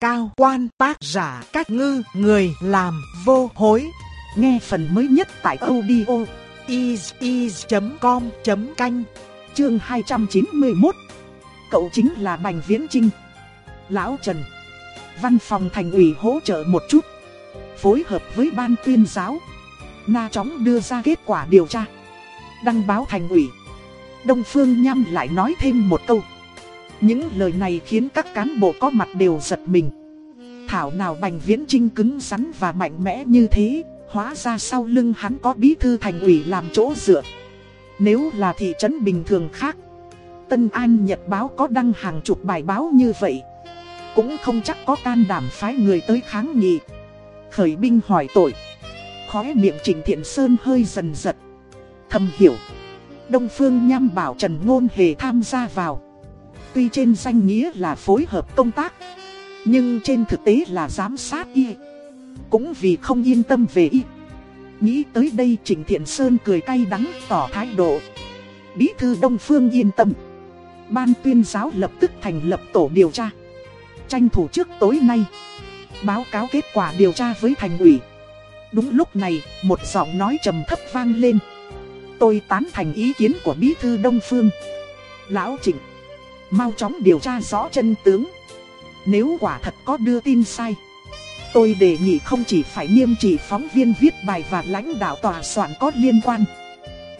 cao quan tác giả cách ngư, người làm vô hối. Nghe phần mới nhất tại audio is.com.canh chương 291. Cậu chính là Bành Viễn Trinh. Lão Trần. Văn phòng thành ủy hỗ trợ một chút. Phối hợp với ban tuyên giáo. Na chóng đưa ra kết quả điều tra. Đăng báo thành ủy. Đông Phương Nham lại nói thêm một câu. Những lời này khiến các cán bộ có mặt đều giật mình. Thảo nào Bành Viễn Trinh cứng rắn và mạnh mẽ như thế, hóa ra sau lưng hắn có bí thư thành ủy làm chỗ dựa. Nếu là thị trấn bình thường khác, Tân An Nhật Báo có đăng hàng chục bài báo như vậy. Cũng không chắc có can đảm phái người tới kháng nghị. Khởi binh hỏi tội. Khóe miệng Trình Thiện Sơn hơi dần giật. Thầm hiểu. Đông Phương Nham bảo Trần Ngôn Hề tham gia vào. Tuy trên danh nghĩa là phối hợp công tác, Nhưng trên thực tế là giám sát y. Cũng vì không yên tâm về y, Nghĩ tới đây Trịnh Thiện Sơn cười cay đắng tỏ thái độ. Bí thư Đông Phương yên tâm. Ban tuyên giáo lập tức thành lập tổ điều tra. Tranh thủ trước tối nay, Báo cáo kết quả điều tra với thành ủy. Đúng lúc này, một giọng nói trầm thấp vang lên. Tôi tán thành ý kiến của Bí thư Đông Phương. Lão Trịnh Mau chóng điều tra rõ chân tướng. Nếu quả thật có đưa tin sai Tôi đề nghị không chỉ phải nghiêm trị phóng viên viết bài và lãnh đạo tòa soạn có liên quan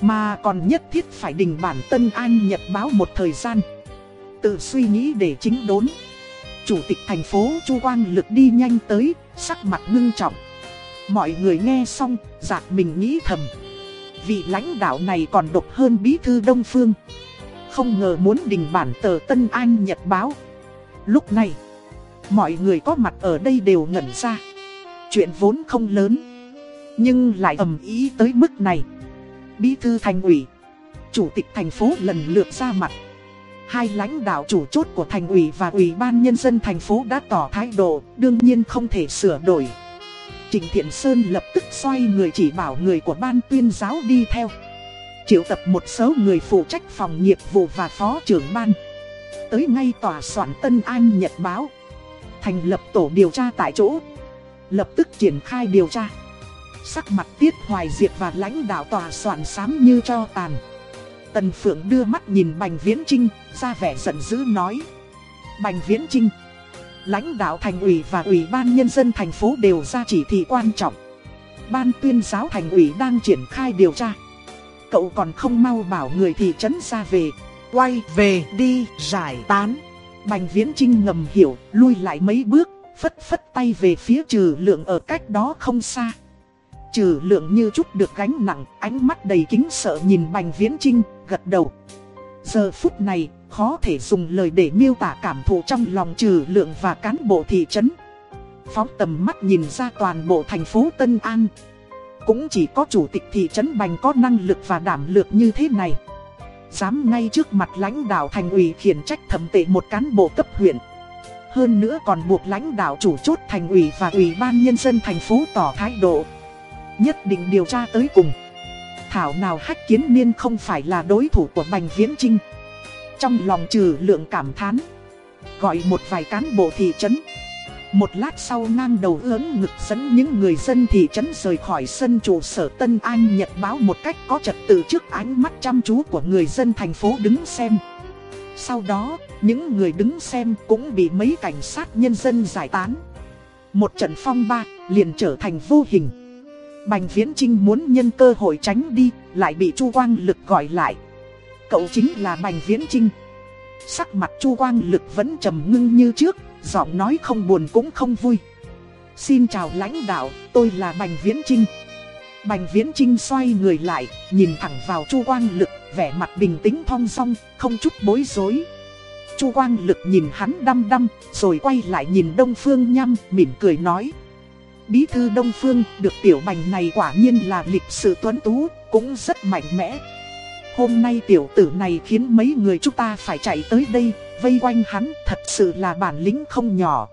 Mà còn nhất thiết phải đình bản Tân An Nhật báo một thời gian. Tự suy nghĩ để chính đốn. Chủ tịch thành phố Chu Quang Lực đi nhanh tới, sắc mặt ngưng trọng. Mọi người nghe xong, giạc mình nghĩ thầm. Vị lãnh đạo này còn độc hơn bí thư Đông Phương không ngờ muốn đình bản tờ Tân Anh Nhật Báo. Lúc này, mọi người có mặt ở đây đều ngẩn ra. Chuyện vốn không lớn, nhưng lại ầm ý tới mức này. Bí thư thành ủy, chủ tịch thành phố lần lượt ra mặt. Hai lãnh đạo chủ chốt của thành ủy và ủy ban nhân dân thành phố đã tỏ thái độ, đương nhiên không thể sửa đổi. Trình Thiện Sơn lập tức xoay người chỉ bảo người của ban tuyên giáo đi theo triệu tập một số người phụ trách phòng nghiệp vụ và phó trưởng ban. Tới ngay tòa soạn Tân An Nhật Báo. Thành lập tổ điều tra tại chỗ. Lập tức triển khai điều tra. Sắc mặt Tiết Hoài Diệt và lãnh đạo tòa soạn xám như cho tàn. Tần Phượng đưa mắt nhìn Bành Viễn Trinh, ra vẻ giận dữ nói. Bành Viễn Trinh, lãnh đạo thành ủy và ủy ban nhân dân thành phố đều ra chỉ thị quan trọng. Ban tuyên giáo thành ủy đang triển khai điều tra. Cậu còn không mau bảo người thị trấn ra về. Quay về đi, giải tán. Bành viễn trinh ngầm hiểu, Lui lại mấy bước, Phất phất tay về phía trừ lượng ở cách đó không xa. Trừ lượng như chút được gánh nặng, Ánh mắt đầy kính sợ nhìn bành viễn trinh Gật đầu. Giờ phút này, khó thể dùng lời để miêu tả cảm thụ trong lòng trừ lượng và cán bộ thị trấn. Phóng tầm mắt nhìn ra toàn bộ thành phố Tân An cũng chỉ có chủ tịch thị trấn Bành có năng lực và đảm lược như thế này. Dám ngay trước mặt lãnh đạo thành ủy khiển trách thẩm tệ một cán bộ cấp huyện. Hơn nữa còn buộc lãnh đạo chủ chốt thành ủy và ủy ban nhân dân thành phố tỏ thái độ. Nhất định điều tra tới cùng. Thảo nào hách kiến niên không phải là đối thủ của Bành Viễn Trinh Trong lòng trừ lượng cảm thán, Gọi một vài cán bộ thị trấn một lát sau ngang đầu ớn ngực dẫn những người dân thị trấn rời khỏi sân trụ sở Tân An Nhật báo một cách có trật tự trước ánh mắt chăm chú của người dân thành phố đứng xem. Sau đó, những người đứng xem cũng bị mấy cảnh sát nhân dân giải tán. Một trận phong ba liền trở thành vô hình. Bành Viễn Trinh muốn nhân cơ hội tránh đi, lại bị Chu Quang Lực gọi lại. Cậu chính là Bành Viễn Trinh. Sắc mặt Chu Quang Lực vẫn trầm ngưng như trước, giọng nói không buồn cũng không vui. Xin chào lãnh đạo, tôi là Bành Viễn Trinh. Bành Viễn Trinh xoay người lại, nhìn thẳng vào Chu Quang Lực, vẻ mặt bình tĩnh thong song, không chút bối rối. Chu Quang Lực nhìn hắn đăm đăm, rồi quay lại nhìn Đông Phương Nhăm, mỉm cười nói. Bí thư Đông Phương, được tiểu bành này quả nhiên là lịch sự tuấn tú, cũng rất mạnh mẽ. Hôm nay tiểu tử này khiến mấy người chúng ta phải chạy tới đây, vây quanh hắn thật sự là bản lĩnh không nhỏ.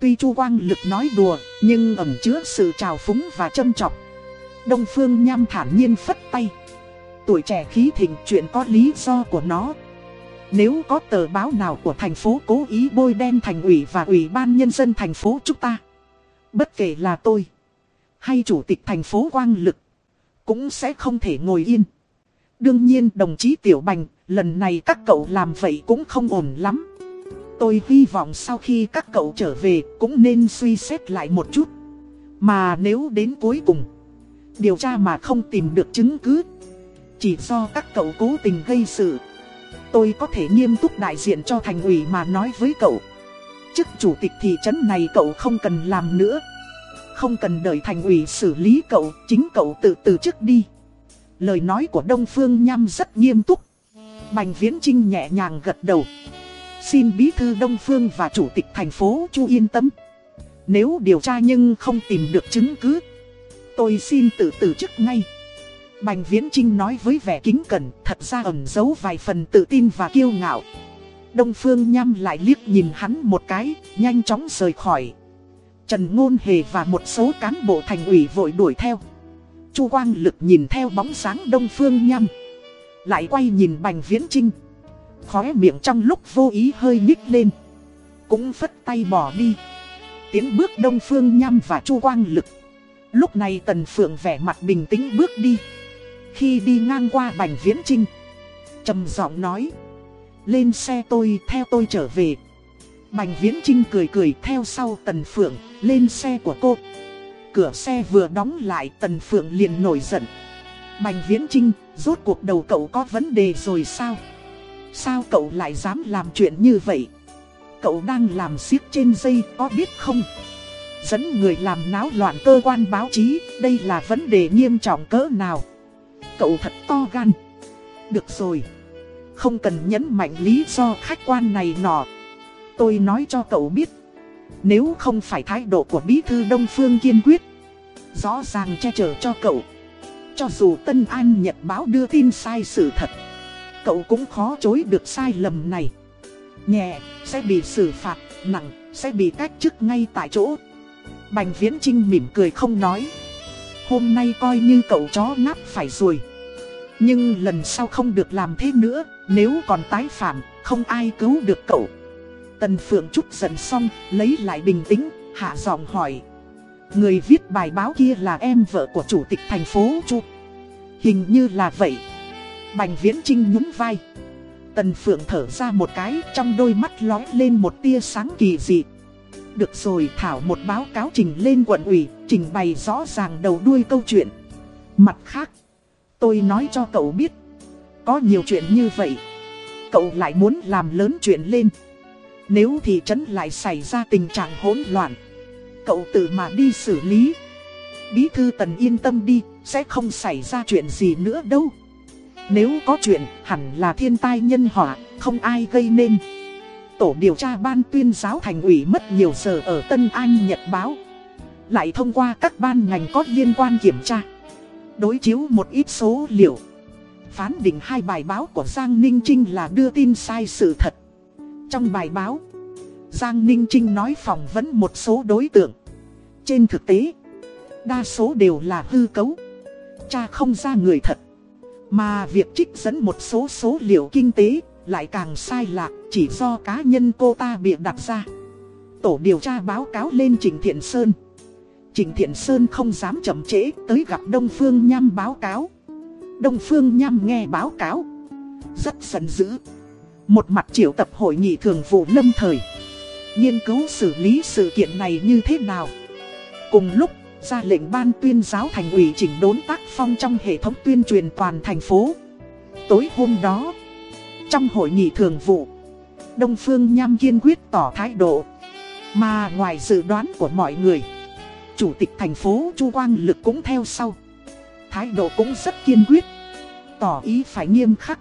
Tuy Chu Quang Lực nói đùa, nhưng ẩn chứa sự trào phúng và châm chọc. Đông Phương Nham thản nhiên phất tay. Tuổi trẻ khí thịnh chuyện có lý do của nó. Nếu có tờ báo nào của thành phố cố ý bôi đen thành ủy và ủy ban nhân dân thành phố chúng ta Bất kể là tôi hay chủ tịch thành phố Quang Lực cũng sẽ không thể ngồi yên Đương nhiên đồng chí Tiểu Bành, lần này các cậu làm vậy cũng không ổn lắm. Tôi hy vọng sau khi các cậu trở về cũng nên suy xét lại một chút. Mà nếu đến cuối cùng, điều tra mà không tìm được chứng cứ, chỉ do các cậu cố tình gây sự. Tôi có thể nghiêm túc đại diện cho thành ủy mà nói với cậu. Chức chủ tịch thị trấn này cậu không cần làm nữa. Không cần đợi thành ủy xử lý cậu, chính cậu tự từ chức đi. Lời nói của Đông Phương Nham rất nghiêm túc. Bành Viễn Trinh nhẹ nhàng gật đầu. Xin bí thư Đông Phương và chủ tịch thành phố Chu yên tâm. Nếu điều tra nhưng không tìm được chứng cứ, tôi xin tự tử chức ngay. Bành Viễn Trinh nói với vẻ kính cẩn, thật ra ẩn giấu vài phần tự tin và kiêu ngạo. Đông Phương Nham lại liếc nhìn hắn một cái, nhanh chóng rời khỏi. Trần Ngôn Hề và một số cán bộ thành ủy vội đuổi theo. Chu Quang Lực nhìn theo bóng sáng Đông Phương Nham. Lại quay nhìn Bành Viễn Trinh. Khóe miệng trong lúc vô ý hơi nhích lên. Cũng phất tay bỏ đi. Tiến bước Đông Phương Nham và Chu Quang Lực. Lúc này Tần Phượng vẻ mặt bình tĩnh bước đi. Khi đi ngang qua Bành Viễn Trinh. trầm giọng nói. Lên xe tôi, theo tôi trở về. Bành Viễn Trinh cười cười theo sau Tần Phượng, lên xe của cô cửa xe vừa đóng lại Tần Phượng liền nổi giận. Bành Viễn Trinh, rốt cuộc đầu cậu có vấn đề rồi sao? Sao cậu lại dám làm chuyện như vậy? Cậu đang làm siết trên dây có biết không? Dẫn người làm náo loạn cơ quan báo chí, đây là vấn đề nghiêm trọng cỡ nào? Cậu thật to gan. Được rồi. Không cần nhấn mạnh lý do khách quan này nọ. Tôi nói cho cậu biết nếu không phải thái độ của bí thư Đông Phương kiên quyết, Rõ ràng che chở cho cậu. Cho dù Tân An Nhật Báo đưa tin sai sự thật, Cậu cũng khó chối được sai lầm này. Nhẹ, sẽ bị xử phạt, Nặng, sẽ bị cách chức ngay tại chỗ. Bành Viễn Trinh mỉm cười không nói. Hôm nay coi như cậu chó ngáp phải rồi. Nhưng lần sau không được làm thế nữa, Nếu còn tái phạm, Không ai cứu được cậu. Tần Phượng Trúc giận xong, lấy lại bình tĩnh, hạ giọng hỏi. Người viết bài báo kia là em vợ của chủ tịch thành phố Chu. Hình như là vậy. Bành Viễn Trinh nhún vai. Tần Phượng thở ra một cái, trong đôi mắt lói lên một tia sáng kỳ dị. Được rồi Thảo một báo cáo trình lên quận ủy, trình bày rõ ràng đầu đuôi câu chuyện. Mặt khác, tôi nói cho cậu biết, có nhiều chuyện như vậy. Cậu lại muốn làm lớn chuyện lên. Nếu thị trấn lại xảy ra tình trạng hỗn loạn, Cậu tự mà đi xử lý. Bí thư tần yên tâm đi, Sẽ không xảy ra chuyện gì nữa đâu. Nếu có chuyện, hẳn là thiên tai nhân họa, Không ai gây nên. Tổ điều tra ban tuyên giáo thành ủy mất nhiều giờ ở Tân An Nhật Báo. Lại thông qua các ban ngành có liên quan kiểm tra. Đối chiếu một ít số liệu. Phán định hai bài báo của Giang Ninh Trinh là đưa tin sai sự thật trong bài báo, Giang Ninh Trinh nói phỏng vấn một số đối tượng. Trên thực tế, đa số đều là hư cấu. Cha không ra người thật. Mà việc trích dẫn một số số liệu kinh tế lại càng sai lạc chỉ do cá nhân cô ta bị đặt ra. Tổ điều tra báo cáo lên Trình Thiện Sơn. Trình Thiện Sơn không dám chậm trễ tới gặp Đông Phương Nham báo cáo. Đông Phương Nham nghe báo cáo. Rất giận dữ. Một mặt triệu tập hội nghị thường vụ lâm thời. Nghiên cứu xử lý sự kiện này như thế nào? Cùng lúc, ra lệnh ban tuyên giáo thành ủy chỉnh đốn tác phong trong hệ thống tuyên truyền toàn thành phố. Tối hôm đó, Trong hội nghị thường vụ, Đông Phương Nham kiên quyết tỏ thái độ. Mà ngoài dự đoán của mọi người, Chủ tịch thành phố Chu Quang Lực cũng theo sau. Thái độ cũng rất kiên quyết, Tỏ ý phải nghiêm khắc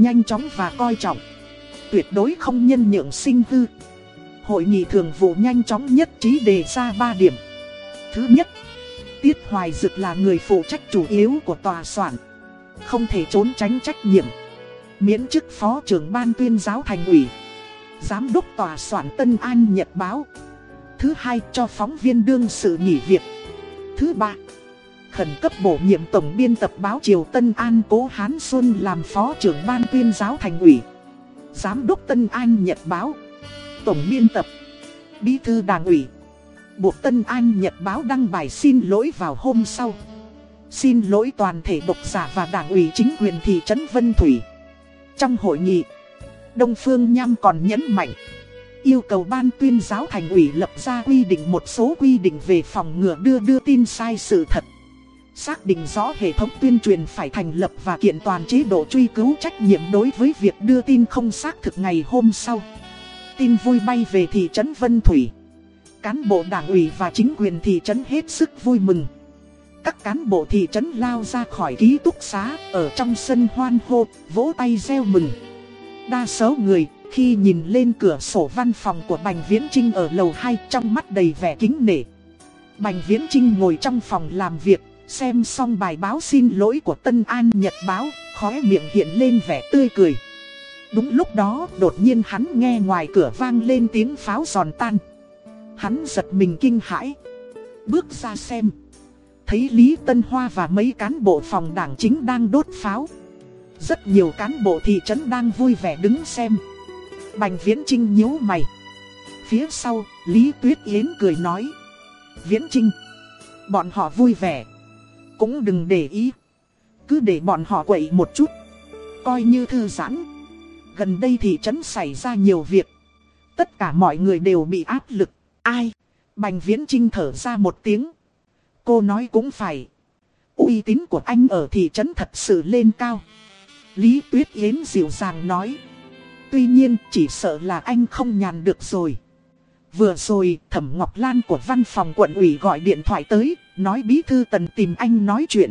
nhanh chóng và coi trọng. Tuyệt đối không nhân nhượng sinh hư. Hội nghị thường vụ nhanh chóng nhất trí đề ra 3 điểm. Thứ nhất, Tiết Hoài Dực là người phụ trách chủ yếu của tòa soạn. Không thể trốn tránh trách nhiệm. Miễn chức phó trưởng ban tuyên giáo thành ủy. Giám đốc tòa soạn Tân An Nhật Báo. Thứ hai, cho phóng viên đương sự nghỉ việc. Thứ ba, khẩn cấp bổ nhiệm tổng biên tập báo Triều Tân An Cố Hán Xuân làm phó trưởng ban tuyên giáo thành ủy. Giám đốc Tân An Nhật Báo. Tổng biên tập. Bí thư Đảng ủy. Buộc Tân An Nhật Báo đăng bài xin lỗi vào hôm sau. Xin lỗi toàn thể độc giả và đảng ủy chính quyền thị trấn Vân Thủy. Trong hội nghị, Đông Phương Nham còn nhấn mạnh, Yêu cầu ban tuyên giáo thành ủy lập ra quy định một số quy định về phòng ngừa đưa đưa tin sai sự thật. Xác định rõ hệ thống tuyên truyền phải thành lập và kiện toàn chế độ truy cứu trách nhiệm đối với việc đưa tin không xác thực ngày hôm sau Tin vui bay về thị trấn Vân Thủy Cán bộ đảng ủy và chính quyền thị trấn hết sức vui mừng các cán bộ thị trấn lao ra khỏi ký túc xá ở trong sân hoan hô, vỗ tay reo mừng. Đa số người khi nhìn lên cửa sổ văn phòng của Bành Viễn Trinh ở lầu 2 trong mắt đầy vẻ kính nể. Bành Viễn Trinh ngồi trong phòng làm việc, xem xong bài báo xin lỗi của Tân An Nhật Báo, khóe miệng hiện lên vẻ tươi cười. Đúng lúc đó, đột nhiên hắn nghe ngoài cửa vang lên tiếng pháo giòn tan. Hắn giật mình kinh hãi. Bước ra xem. Thấy Lý Tân Hoa và mấy cán bộ phòng đảng chính đang đốt pháo. Rất nhiều cán bộ thị trấn đang vui vẻ đứng xem. Bành Viễn Trinh nhíu mày. Phía sau, Lý Tuyết Yến cười nói. Viễn Trinh, bọn họ vui vẻ. Cũng đừng để ý. Cứ để bọn họ quậy một chút. Coi như thư giãn. Gần đây thị trấn xảy ra nhiều việc. Tất cả mọi người đều bị áp lực. Ai? Bành Viễn Trinh thở ra một tiếng. Cô nói cũng phải. uy tín của anh ở thị trấn thật sự lên cao. Lý Tuyết Yến dịu dàng nói. Tuy nhiên, chỉ sợ là anh không nhàn được rồi. Vừa rồi Thẩm Ngọc Lan của văn phòng quận ủy gọi điện thoại tới, nói Bí Thư Tần tìm anh nói chuyện.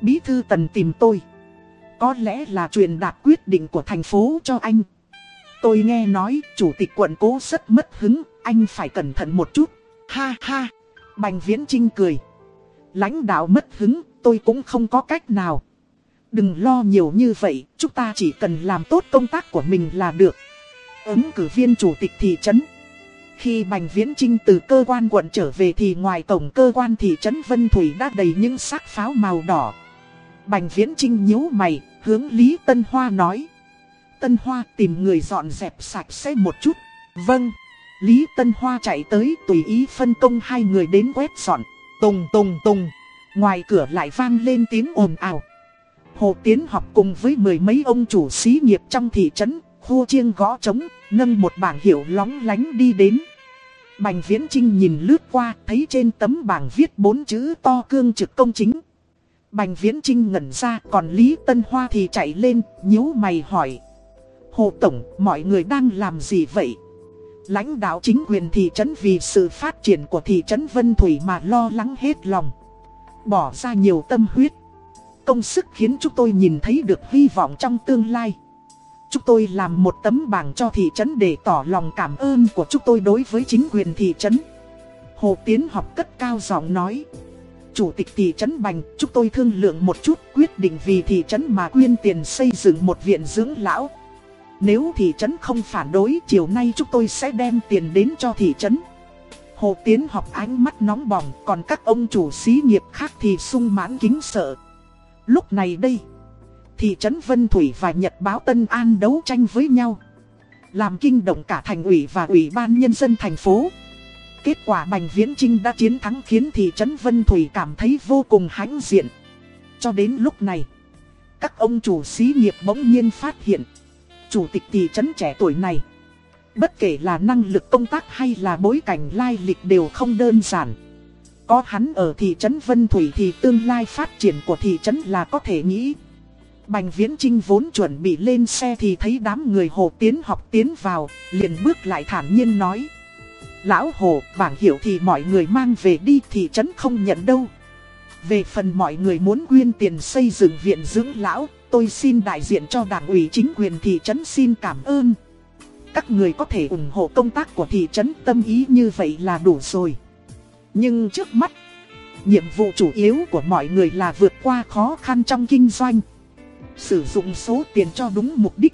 Bí Thư Tần tìm tôi. Có lẽ là truyền đạt quyết định của thành phố cho anh. Tôi nghe nói chủ tịch quận cố rất mất hứng, anh phải cẩn thận một chút. Ha ha, Bành Viễn Trinh cười. Lãnh đạo mất hứng, tôi cũng không có cách nào. Đừng lo nhiều như vậy, chúng ta chỉ cần làm tốt công tác của mình là được. Ứng cử viên chủ tịch thị trấn. Khi Bành Viễn Trinh từ cơ quan quận trở về thì ngoài tổng cơ quan thị trấn Vân Thủy đã đầy những xác pháo màu đỏ. Bành Viễn Trinh nhíu mày, hướng Lý Tân Hoa nói. Tân Hoa tìm người dọn dẹp sạch sẽ một chút. Vâng. Lý Tân Hoa chạy tới tùy ý phân công hai người đến quét dọn. Tùng tùng tùng. Ngoài cửa lại vang lên tiếng ồn ào. Hồ Tiến học cùng với mười mấy ông chủ xí nghiệp trong thị trấn, khu chiêng gõ trống, nâng một bảng hiệu lóng lánh đi đến. Bành Viễn Trinh nhìn lướt qua, thấy trên tấm bảng viết bốn chữ to cương trực công chính. Bành Viễn Trinh ngẩn ra, còn Lý Tân Hoa thì chạy lên, nhíu mày hỏi. Hồ Tổng, mọi người đang làm gì vậy? Lãnh đạo chính quyền thị trấn vì sự phát triển của thị trấn Vân Thủy mà lo lắng hết lòng. Bỏ ra nhiều tâm huyết công sức khiến chúng tôi nhìn thấy được hy vọng trong tương lai. Chúng tôi làm một tấm bảng cho thị trấn để tỏ lòng cảm ơn của chúng tôi đối với chính quyền thị trấn. Hồ Tiến học cất cao giọng nói. Chủ tịch thị trấn Bành, chúng tôi thương lượng một chút quyết định vì thị trấn mà quyên tiền xây dựng một viện dưỡng lão. Nếu thị trấn không phản đối, chiều nay chúng tôi sẽ đem tiền đến cho thị trấn. Hồ Tiến học ánh mắt nóng bỏng, còn các ông chủ xí nghiệp khác thì sung mãn kính sợ. Lúc này đây, thị trấn Vân Thủy và Nhật báo Tân An đấu tranh với nhau. Làm kinh động cả thành ủy và ủy ban nhân dân thành phố. Kết quả Bành Viễn Trinh đã chiến thắng khiến thị trấn Vân Thủy cảm thấy vô cùng hãnh diện. Cho đến lúc này, các ông chủ xí nghiệp bỗng nhiên phát hiện. Chủ tịch thị trấn trẻ tuổi này, bất kể là năng lực công tác hay là bối cảnh lai lịch đều không đơn giản. Có hắn ở thị trấn Vân Thủy thì tương lai phát triển của thị trấn là có thể nghĩ. Bành Viễn Trinh vốn chuẩn bị lên xe thì thấy đám người Hồ Tiến học tiến vào, liền bước lại thản nhiên nói. Lão Hồ, bảng hiểu thì mọi người mang về đi thị trấn không nhận đâu. Về phần mọi người muốn quyên tiền xây dựng viện dưỡng lão, tôi xin đại diện cho đảng ủy chính quyền thị trấn xin cảm ơn. Các người có thể ủng hộ công tác của thị trấn tâm ý như vậy là đủ rồi. Nhưng trước mắt, nhiệm vụ chủ yếu của mọi người là vượt qua khó khăn trong kinh doanh. Sử dụng số tiền cho đúng mục đích.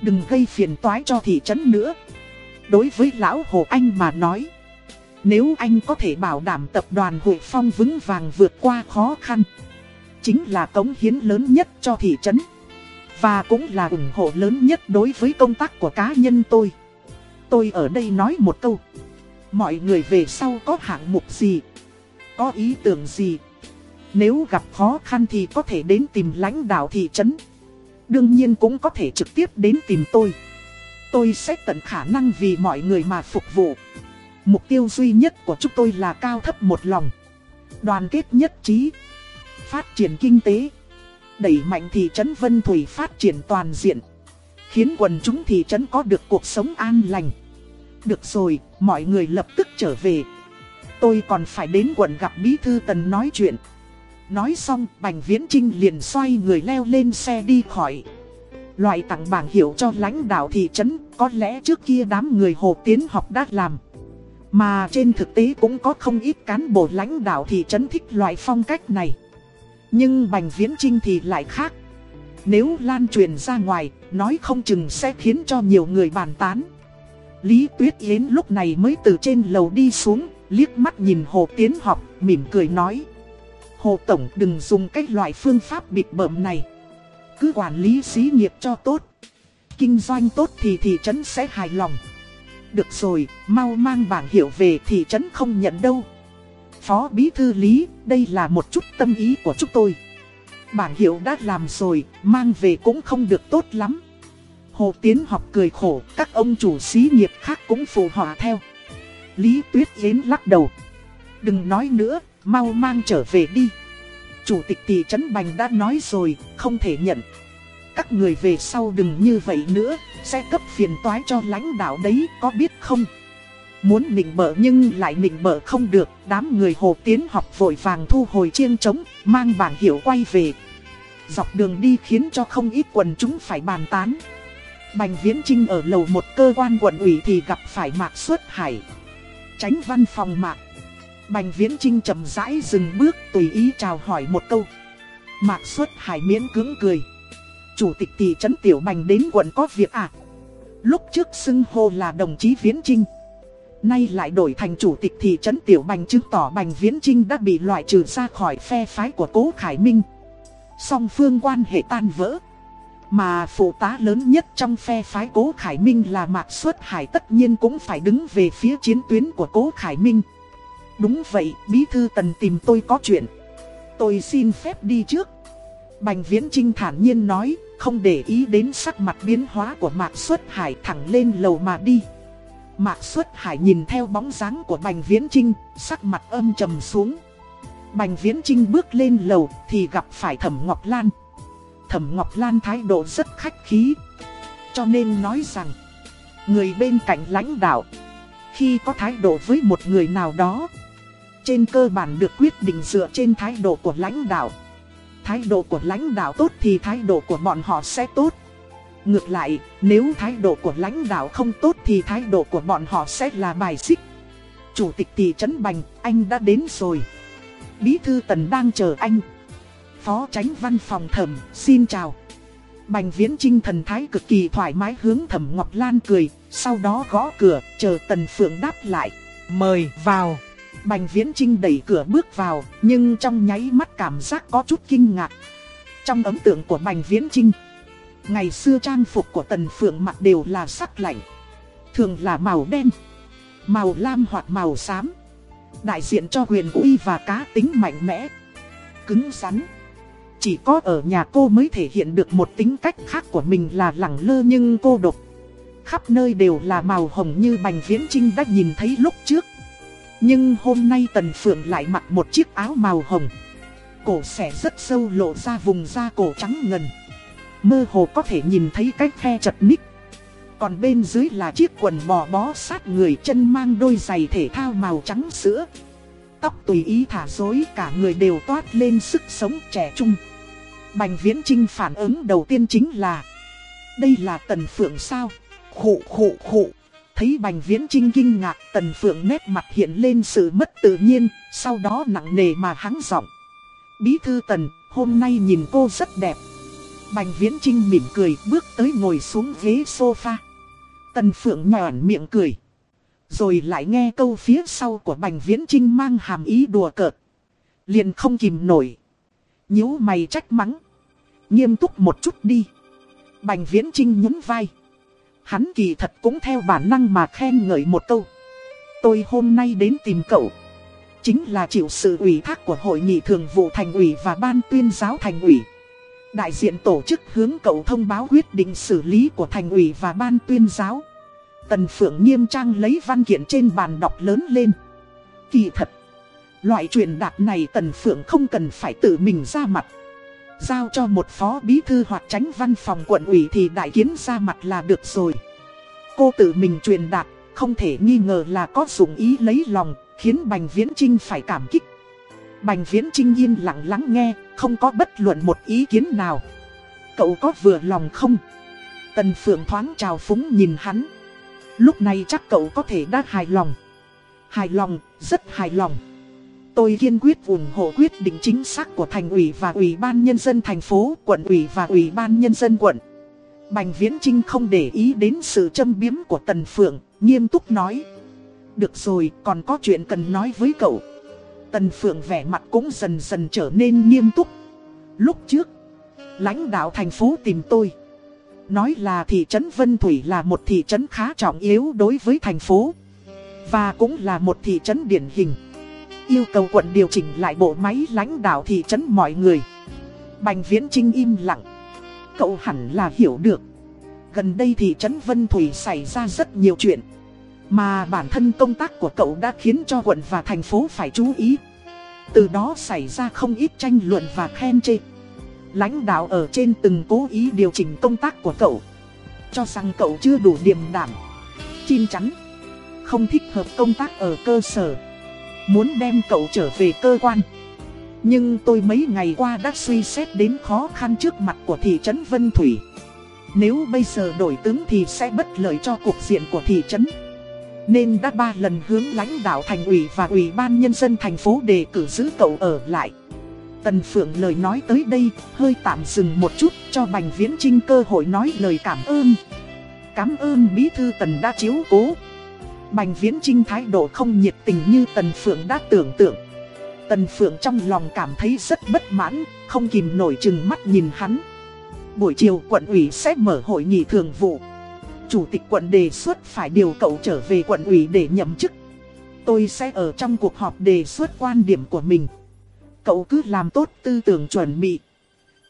Đừng gây phiền toái cho thị trấn nữa. Đối với Lão Hồ Anh mà nói, nếu anh có thể bảo đảm tập đoàn Hội Phong vững vàng vượt qua khó khăn, chính là cống hiến lớn nhất cho thị trấn. Và cũng là ủng hộ lớn nhất đối với công tác của cá nhân tôi. Tôi ở đây nói một câu. Mọi người về sau có hạng mục gì? Có ý tưởng gì? Nếu gặp khó khăn thì có thể đến tìm lãnh đạo thị trấn. Đương nhiên cũng có thể trực tiếp đến tìm tôi. Tôi sẽ tận khả năng vì mọi người mà phục vụ. Mục tiêu duy nhất của chúng tôi là cao thấp một lòng. Đoàn kết nhất trí. Phát triển kinh tế. Đẩy mạnh thị trấn Vân Thủy phát triển toàn diện. Khiến quần chúng thị trấn có được cuộc sống an lành. Được rồi, mọi người lập tức trở về. Tôi còn phải đến quận gặp Bí Thư Tần nói chuyện. Nói xong, Bành Viễn Trinh liền xoay người leo lên xe đi khỏi. Loại tặng bảng hiệu cho lãnh đạo thị trấn, có lẽ trước kia đám người Hồ Tiến học đã làm. Mà trên thực tế cũng có không ít cán bộ lãnh đạo thị trấn thích loại phong cách này. Nhưng Bành Viễn Trinh thì lại khác. Nếu lan truyền ra ngoài, nói không chừng sẽ khiến cho nhiều người bàn tán. Lý Tuyết Yến lúc này mới từ trên lầu đi xuống, liếc mắt nhìn Hồ Tiến học, mỉm cười nói. Hồ Tổng đừng dùng cách loại phương pháp bịt bợm này. Cứ quản lý xí nghiệp cho tốt. Kinh doanh tốt thì thị trấn sẽ hài lòng. Được rồi, mau mang bảng hiệu về thị trấn không nhận đâu. Phó Bí Thư Lý, đây là một chút tâm ý của chúng tôi. Bảng hiệu đã làm rồi, mang về cũng không được tốt lắm. Hồ Tiến học cười khổ, các ông chủ xí nghiệp khác cũng phù hòa theo. Lý Tuyết Yến lắc đầu. Đừng nói nữa, mau mang trở về đi. Chủ tịch thị trấn Bành đã nói rồi, không thể nhận. Các người về sau đừng như vậy nữa, sẽ cấp phiền toái cho lãnh đạo đấy, có biết không? Muốn nịnh bợ nhưng lại nịnh bợ không được, đám người hồ tiến học vội vàng thu hồi chiêng trống, mang bảng hiệu quay về. Dọc đường đi khiến cho không ít quần chúng phải bàn tán. Bành Viễn Trinh ở lầu một cơ quan quận ủy thì gặp phải Mạc Xuất Hải. Tránh văn phòng Mạc. Bành Viễn Trinh chậm rãi dừng bước tùy ý chào hỏi một câu. Mạc Xuất Hải miễn cưỡng cười. Chủ tịch thị trấn Tiểu Bành đến quận có việc à? Lúc trước xưng hô là đồng chí Viễn Trinh. Nay lại đổi thành chủ tịch thị trấn Tiểu Bành chứng tỏ Bành Viễn Trinh đã bị loại trừ ra khỏi phe phái của Cố Khải Minh. Song phương quan hệ tan vỡ. Mà phụ tá lớn nhất trong phe phái Cố Khải Minh là Mạc Xuất Hải tất nhiên cũng phải đứng về phía chiến tuyến của Cố Khải Minh. Đúng vậy, Bí Thư Tần tìm tôi có chuyện. Tôi xin phép đi trước. Bành Viễn Trinh thản nhiên nói, không để ý đến sắc mặt biến hóa của Mạc Xuất Hải thẳng lên lầu mà đi. Mạc Xuất Hải nhìn theo bóng dáng của Bành Viễn Trinh, sắc mặt âm trầm xuống. Bành Viễn Trinh bước lên lầu thì gặp phải Thẩm Ngọc Lan. Thẩm Ngọc Lan thái độ rất khách khí. Cho nên nói rằng, người bên cạnh lãnh đạo, khi có thái độ với một người nào đó, trên cơ bản được quyết định dựa trên thái độ của lãnh đạo. Thái độ của lãnh đạo tốt thì thái độ của bọn họ sẽ tốt. Ngược lại, nếu thái độ của lãnh đạo không tốt thì thái độ của bọn họ sẽ là bài xích. Chủ tịch thị trấn Bành, anh đã đến rồi. Bí thư Tần đang chờ anh. Phó tránh văn phòng thẩm, xin chào. Bành viễn trinh thần thái cực kỳ thoải mái hướng thẩm Ngọc Lan cười, sau đó gõ cửa, chờ Tần Phượng đáp lại. Mời vào. Bành viễn trinh đẩy cửa bước vào, nhưng trong nháy mắt cảm giác có chút kinh ngạc. Trong ấn tượng của bành viễn trinh, ngày xưa trang phục của Tần Phượng mặc đều là sắc lạnh. Thường là màu đen, màu lam hoặc màu xám. Đại diện cho quyền uy và cá tính mạnh mẽ, cứng rắn. Chỉ có ở nhà cô mới thể hiện được một tính cách khác của mình là lẳng lơ nhưng cô độc. Khắp nơi đều là màu hồng như Bành Viễn Trinh đã nhìn thấy lúc trước. Nhưng hôm nay Tần Phượng lại mặc một chiếc áo màu hồng. Cổ xẻ rất sâu lộ ra vùng da cổ trắng ngần. Mơ hồ có thể nhìn thấy cái khe chật ních. Còn bên dưới là chiếc quần bò bó sát người chân mang đôi giày thể thao màu trắng sữa. Tóc tùy ý thả rối, cả người đều toát lên sức sống trẻ trung. Bành Viễn Trinh phản ứng đầu tiên chính là, Đây là Tần Phượng sao? Khụ khụ khụ Thấy Bành Viễn Trinh kinh ngạc Tần Phượng nét mặt hiện lên sự mất tự nhiên Sau đó nặng nề mà hắng giọng Bí thư Tần, hôm nay nhìn cô rất đẹp Bành Viễn Trinh mỉm cười bước tới ngồi xuống ghế sofa Tần Phượng nhòn miệng cười Rồi lại nghe câu phía sau của Bành Viễn Trinh mang hàm ý đùa cợt Liền không kìm nổi nhíu mày trách mắng. Nghiêm túc một chút đi. Bành Viễn Trinh nhún vai. Hắn kỳ thật cũng theo bản năng mà khen ngợi một câu. Tôi hôm nay đến tìm cậu. Chính là chịu sự ủy thác của Hội nghị Thường vụ Thành ủy và Ban tuyên giáo Thành ủy. Đại diện tổ chức hướng cậu thông báo quyết định xử lý của Thành ủy và Ban tuyên giáo. Tần Phượng nghiêm trang lấy văn kiện trên bàn đọc lớn lên. Kỳ thật. Loại truyền đạt này Tần Phượng không cần phải tự mình ra mặt. Giao cho một phó bí thư hoặc tránh văn phòng quận ủy thì đại kiến ra mặt là được rồi. Cô tự mình truyền đạt, không thể nghi ngờ là có dụng ý lấy lòng, khiến Bành Viễn Trinh phải cảm kích. Bành Viễn Trinh yên lặng lắng nghe, không có bất luận một ý kiến nào. Cậu có vừa lòng không? Tần Phượng thoáng trào phúng nhìn hắn. Lúc này chắc cậu có thể đã hài lòng. Hài lòng, rất hài lòng. Tôi kiên quyết ủng hộ quyết định chính xác của thành ủy và ủy ban nhân dân thành phố, quận ủy và ủy ban nhân dân quận. Bành Viễn Trinh không để ý đến sự châm biếm của Tần Phượng, nghiêm túc nói. Được rồi, còn có chuyện cần nói với cậu. Tần Phượng vẻ mặt cũng dần dần trở nên nghiêm túc. Lúc trước, lãnh đạo thành phố tìm tôi. Nói là thị trấn Vân Thủy là một thị trấn khá trọng yếu đối với thành phố. Và cũng là một thị trấn điển hình. Yêu cầu quận điều chỉnh lại bộ máy lãnh đạo thị trấn mọi người. Bành Viễn Trinh im lặng. Cậu hẳn là hiểu được. Gần đây thị trấn Vân Thủy xảy ra rất nhiều chuyện. Mà bản thân công tác của cậu đã khiến cho quận và thành phố phải chú ý. Từ đó xảy ra không ít tranh luận và khen chê. Lãnh đạo ở trên từng cố ý điều chỉnh công tác của cậu. Cho rằng cậu chưa đủ điềm đảm. Chín chắn. Không thích hợp công tác ở cơ sở. Muốn đem cậu trở về cơ quan. Nhưng tôi mấy ngày qua đã suy xét đến khó khăn trước mặt của thị trấn Vân Thủy. Nếu bây giờ đổi tướng thì sẽ bất lợi cho cục diện của thị trấn. Nên đã ba lần hướng lãnh đạo thành ủy và ủy ban nhân dân thành phố đề cử giữ cậu ở lại. Tần Phượng lời nói tới đây, hơi tạm dừng một chút cho Bành Viễn Trinh cơ hội nói lời cảm ơn. Cảm ơn Bí Thư Tần đã chiếu cố. Bành Viễn Trinh thái độ không nhiệt tình như Tần Phượng đã tưởng tượng. Tần Phượng trong lòng cảm thấy rất bất mãn, không kìm nổi chừng mắt nhìn hắn. Buổi chiều quận ủy sẽ mở hội nghị thường vụ. Chủ tịch quận đề xuất phải điều cậu trở về quận ủy để nhậm chức. Tôi sẽ ở trong cuộc họp đề xuất quan điểm của mình. Cậu cứ làm tốt tư tưởng chuẩn bị.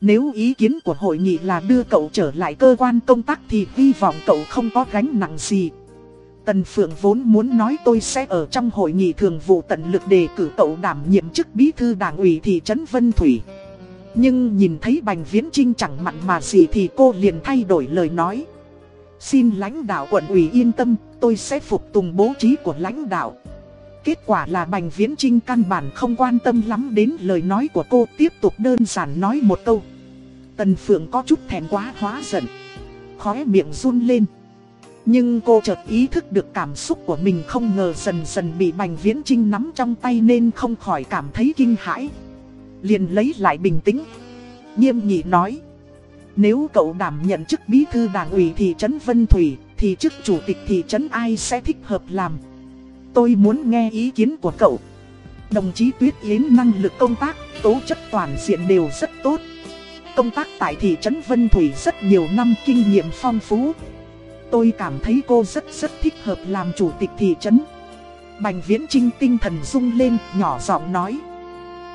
Nếu ý kiến của hội nghị là đưa cậu trở lại cơ quan công tác thì hy vọng cậu không có gánh nặng gì. Tần Phượng vốn muốn nói tôi sẽ ở trong hội nghị thường vụ tận lực đề cử cậu đảm nhiệm chức bí thư đảng ủy thị trấn Vân Thủy. Nhưng nhìn thấy Bành Viễn Trinh chẳng mặn mà gì thì cô liền thay đổi lời nói. Xin lãnh đạo quận ủy yên tâm, tôi sẽ phục tùng bố trí của lãnh đạo. Kết quả là Bành Viễn Trinh căn bản không quan tâm lắm đến lời nói của cô tiếp tục đơn giản nói một câu. Tần Phượng có chút thèm quá hóa giận. Khóe miệng run lên. Nhưng cô chợt ý thức được cảm xúc của mình không ngờ dần dần bị Bành Viễn Trinh nắm trong tay nên không khỏi cảm thấy kinh hãi. Liền lấy lại bình tĩnh. Nghiêm nghị nói. Nếu cậu đảm nhận chức bí thư đảng ủy thị trấn Vân Thủy, thì chức chủ tịch thị trấn ai sẽ thích hợp làm? Tôi muốn nghe ý kiến của cậu. Đồng chí Tuyết Yến năng lực công tác, tố chất toàn diện đều rất tốt. Công tác tại thị trấn Vân Thủy rất nhiều năm kinh nghiệm phong phú. Tôi cảm thấy cô rất rất thích hợp làm chủ tịch thị trấn. Bành Viễn Trinh tinh thần rung lên, nhỏ giọng nói.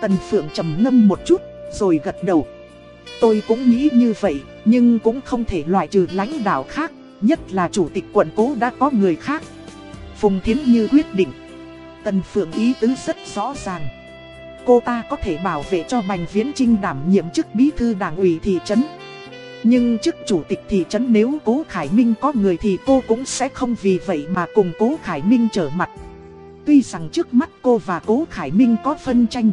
Tần Phượng trầm ngâm một chút, rồi gật đầu. Tôi cũng nghĩ như vậy, nhưng cũng không thể loại trừ lãnh đạo khác, nhất là chủ tịch quận cố đã có người khác. Phùng Thiến Như quyết định. Tần Phượng ý tứ rất rõ ràng. Cô ta có thể bảo vệ cho Bành Viễn Trinh đảm nhiệm chức bí thư đảng ủy thị trấn. Nhưng chức chủ tịch thị trấn nếu Cố Khải Minh có người thì cô cũng sẽ không vì vậy mà cùng Cố Khải Minh trở mặt. Tuy rằng trước mắt cô và Cố Khải Minh có phân tranh